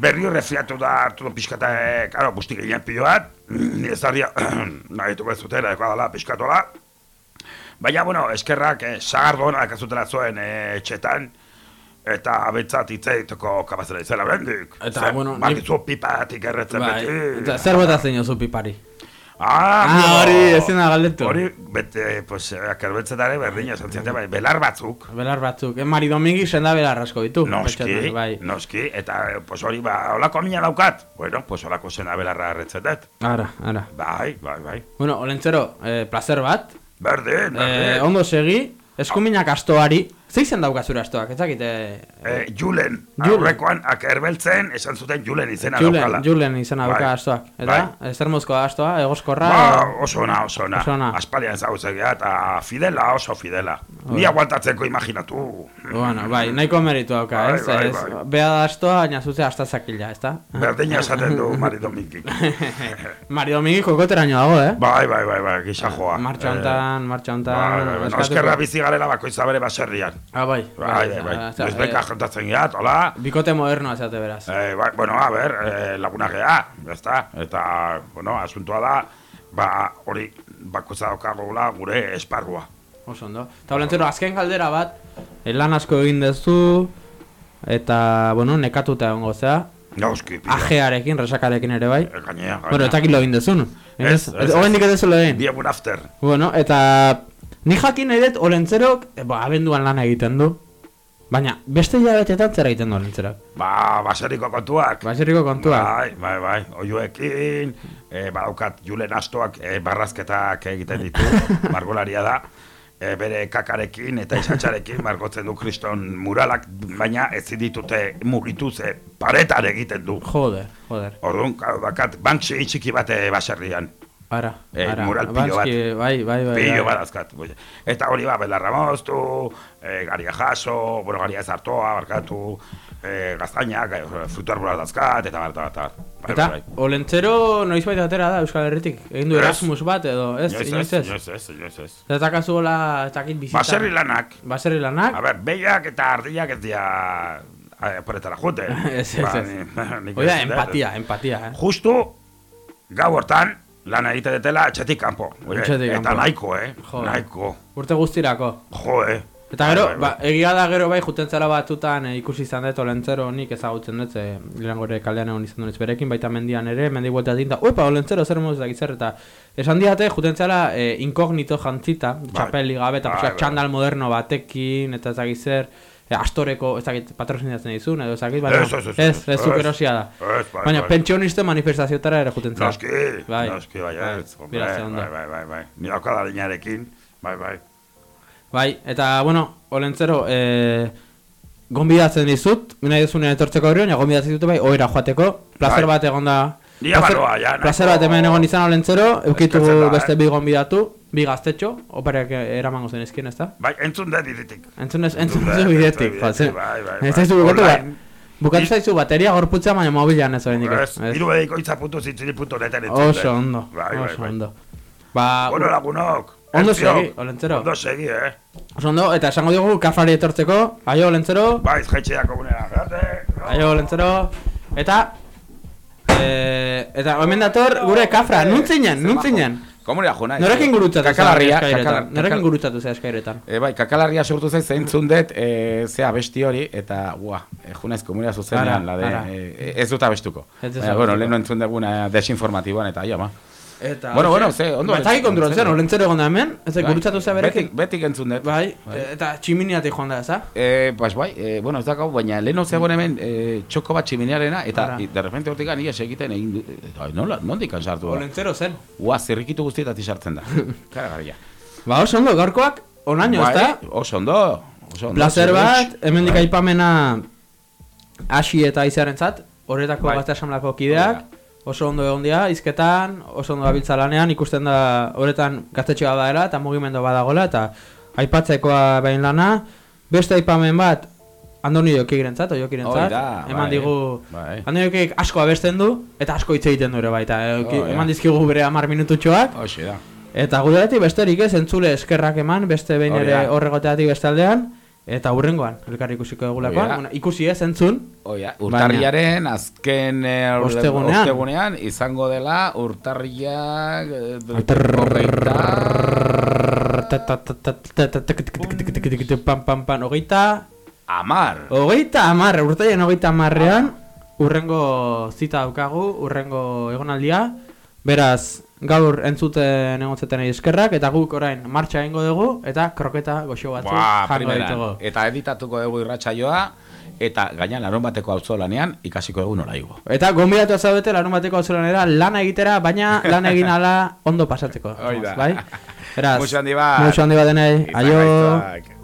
berri refriatu da hartu du pixkata, e, karo, bustik egin piloat, ni ez harria, nahi du bezutera, eko dala pixkatola. Baina, bueno, eskerrak, eh, sagardo hona dakazutela zuen eh, etxetan, eta abentzat itzeiteko kapazela izela bendik. Eta, bueno, ni- Bakizu pipatik erretzen Bai, beti. eta zer bota zein oso pipari? Ah, Ah, hori ezin da galdetu. Hori, bete, pues, akerbetzetare berdina esan ziaten, bai, belar batzuk. Belar batzuk, eh, Mari Domingi senda belar asko ditu. Noski, pentsatzen, bai. noski, eta, eh, pues hori, ba, holako mina daukat. Bueno, pues holako zena belarra erretzetet. Ara, ara. Bai, bai, bai. Bueno, Olentzero, eh, placer bat. Berdin, berdin. Eh, ondo segi, eskuminak astoari. Zeizen daukazure astoak, ez dakit, eh, Eh, Julen, Julen. aurrekoan akerbeltzen esan zuten Julen izena Julen, daukala. Julen izena dauka Bai, astoak. Eta, bai. eh, mozko astoa, egoskorra? Ba, oso ona, oso ona. Oso ona. Aspalian ezagutzea eta fidela, oso fidela. Bai. Ni aguantatzeko imaginatu. Bueno, bai, nahiko meritu dauka, Bai, ez? bai, ez bai. Bea da astoa, baina zuze astazakila, ez da? Berdina esaten du Mari Domingi. Mari Domingi kokoteraino dago, eh? Bai, bai, bai, bai, gisa joa. Martxa hontan, martxa hontan... Bai, bai, bai, bizi garela bakoitza bere baserrian. Ah, bai. Bai, bai, bai. ah, Noiz eh, beka jontatzen gehat, hola. Bikote modernoa zate beraz. Eh, bai, bueno, a ber, eh, laguna gea, ezta? Eta, bueno, asuntoa da, ba, hori, bakoitza daukagula gure esparrua. Oso ondo. Eta olentzero, azken galdera bat, eh, lan asko egin dezu, eta, bueno, nekatuta egongo zea. Noski, pila. Ajearekin, resakarekin ere bai. Gainea, gainea. Bueno, eta kilo egin dezun. Ez, ez, ez. Hoendik ez dezu egin. Bi egun after. Bueno, eta ni jakin nahi dut olentzerok, e, ba, abenduan lan egiten du. Baina, beste hilabetetan zer egiten du olentzerok. Ba, baserriko kontuak. Baserriko kontuak. Bai, bai, bai, oioekin, e, badaukat julen astoak e, barrazketak egiten ditu, margolaria da. e, bere kakarekin eta isatxarekin margotzen du kriston muralak, baina ez ditute mugitu ze paretan egiten du. Joder, joder. Orduan, claro, dakat, Banksy txiki bate baserrian. Ara, Eh, ara. mural pilo bat. Bai, bai, bai, Pilo bai. bat azkat. Eta hori ba, belarra moztu, e, garia jaso, bueno, garia ez hartoa, barkatu, e, gaztainak, e, frutu arbola dazkat, eta bar, eta bar, eta. Bai, Eta, bai, olentzero noizbait atera da Euskal Herritik? Egin du Ez. Erasmus bat edo, ez? Inoiz ez, ez? inoiz ez, inoiz ez. Ez dakazu gola, ez dakit bizita. Baserri lanak. Baserri lanak? A ber, behiak eta ardiak ez dira eh, poretara jute. Ez, ez, Ba, ez. ni- nik Hoi da, ez dut, empatia, empatia, eh? Justu, gau hortan, lan egite detela etxetik kanpo. Eta nahiko, eh? Joder. Nahiko. Urte guztirako. Jo, eh? Eta gero, Bai, bai, ba, egia da gero bai jutentzara batutan e, ikusi izan dut olentzero nik ezagutzen dut, e, Irangore kaldean egon izan dut berekin, baita mendian ere, mendi buelta dinta, uepa, olentzero zer moduz dakit zer, eta esan diate jutentzara e, inkognito jantzita, txapeli gabe, eta Bai, bai. txandal moderno batekin, eta ez dakit zer, e, astoreko, ez dakit patrozinatzen dizun, edo ez dakit, baina, Ez, ez, ez, ez, ez, ez, zuk ez. erosia da. Bai, Baina bai. pentsionisten manifestazioetara ere jutentzara. Noski, bai. noski, bai, ez. ondo. Bai, bai, bai, bai. Ni okadalinarekin, bai, bai. Bai, eta, bueno, olentzero, e, gonbidatzen dizut, mina duzunean etortzeko horrean, ja gonbidatzen dizut bai, oera joateko, placer Bai. bat egon da, Ni abaloa, ja, nahiko- placer bat hemen egon izan olentzero, eukitu beste eh? bi gonbidatu, bi gaztetxo, operak eramango zen ezkin, ez da? Bai, entzun dut iditik. Entzun ez, entzun ez entzun bidetik, dut jotzen. Bai, bai, Ez bai. zaizu bukatu, zaizu bateria gorputza, baina mobilan ez oraindik. Ez, hiru ediko itzaputu zitzili punto neten entzun dut. Oso ondo, Bai, bai, oso bai. ondo. Ba, Bueno, lagunok. Ondo segi, olentzero. Ondo segi, eh? Oso ondo, eta esango diogu kafari etortzeko, aio olentzero. Bai, jaitxeako gunera. Aio, lentzero. Eta... Eh, eta hemen dator gure kafra, nuntzinen, nuntzinen. Komunera juna. Norekin gurutzatu Kakalarria, eskairetan. kakala- Norekin gurutzatu zea eskairetan. E, bai, kakalarria sortu zaiz zeintzun dut, e, zea besti hori, eta, ua, e, junaiz komunera zuzenean, la de, e, ez dut abestuko. Baina, bueno, lehenu entzun deguna desinformatiboan, eta, ja, ma. Eta, bueno, bueno, ze, ondo. Ba, ez dakit kontrolatzen, olentzero egon da hemen, ez dakit Bai, gurutzatu zea berekin. Betik, betik entzun dut. Bai, eta tximiniatik joan da, eza? Eh, pues bai, eh, bueno, ez dakau, baina leheno zegoen hemen eh, txoko bat tximinearena, eta i, de repente hortik ia egiten egin du, eh, ai, nola, nondik sartu da? Olentzero zen. Ua, zirrikitu guztietatik sartzen da. Karagarria. Ba, oso ondo, gaurkoak, onaino, Bai, ezta? Oso ondo, oso ondo. Placer bat, hemendik Bai. aipamena hasi eta aizearentzat, horretako Bai. gazte asamblako kideak, oso ondo egon dira, izketan, oso ondo gabiltza lanean, ikusten da horretan gaztetxea badaela eta mugimendu badagola, eta aipatzekoa behin lana, beste aipamen bat, Andoni Jokirentzat, Jokirentzat, Hoi da, eman bai, digu, bai. Andoni Jokik asko abesten du, eta asko hitz egiten du ere baita, Oh, ja. eman dizkigu bere hamar minututxoak, Hoxe da. Eta guretik besterik ez, entzule eskerrak eman, beste behin ere horregoteatik beste aldean, eta hurrengoan, elkar ikusiko egulakoan, bueno, ikusi ez, entzun. Oia, urtarriaren azken eh, urde- Ostegunean. ostegunean izango dela urtarriak eh, Pam, pam, pam, hogeita... Amar. Hogeita amar, urtaien hogeita amarrean, urrengo zita daukagu, urrengo egonaldia. Beraz, gaur entzuten egontzeten eskerrak, eta guk orain martxa egingo dugu, eta kroketa goxo batzuk Ba, jango ditugu. Eta editatuko dugu irratsaioa eta gaina larun bateko auzolanean ikasiko dugu nola igo. Eta gonbidatu zaudete larun bateko auzolanera lana egitera, baina lan egin ala ondo pasatzeko. Hoi da. Bai? Beraz, Muxo handi bat. Muxo handi bat denei. Aio.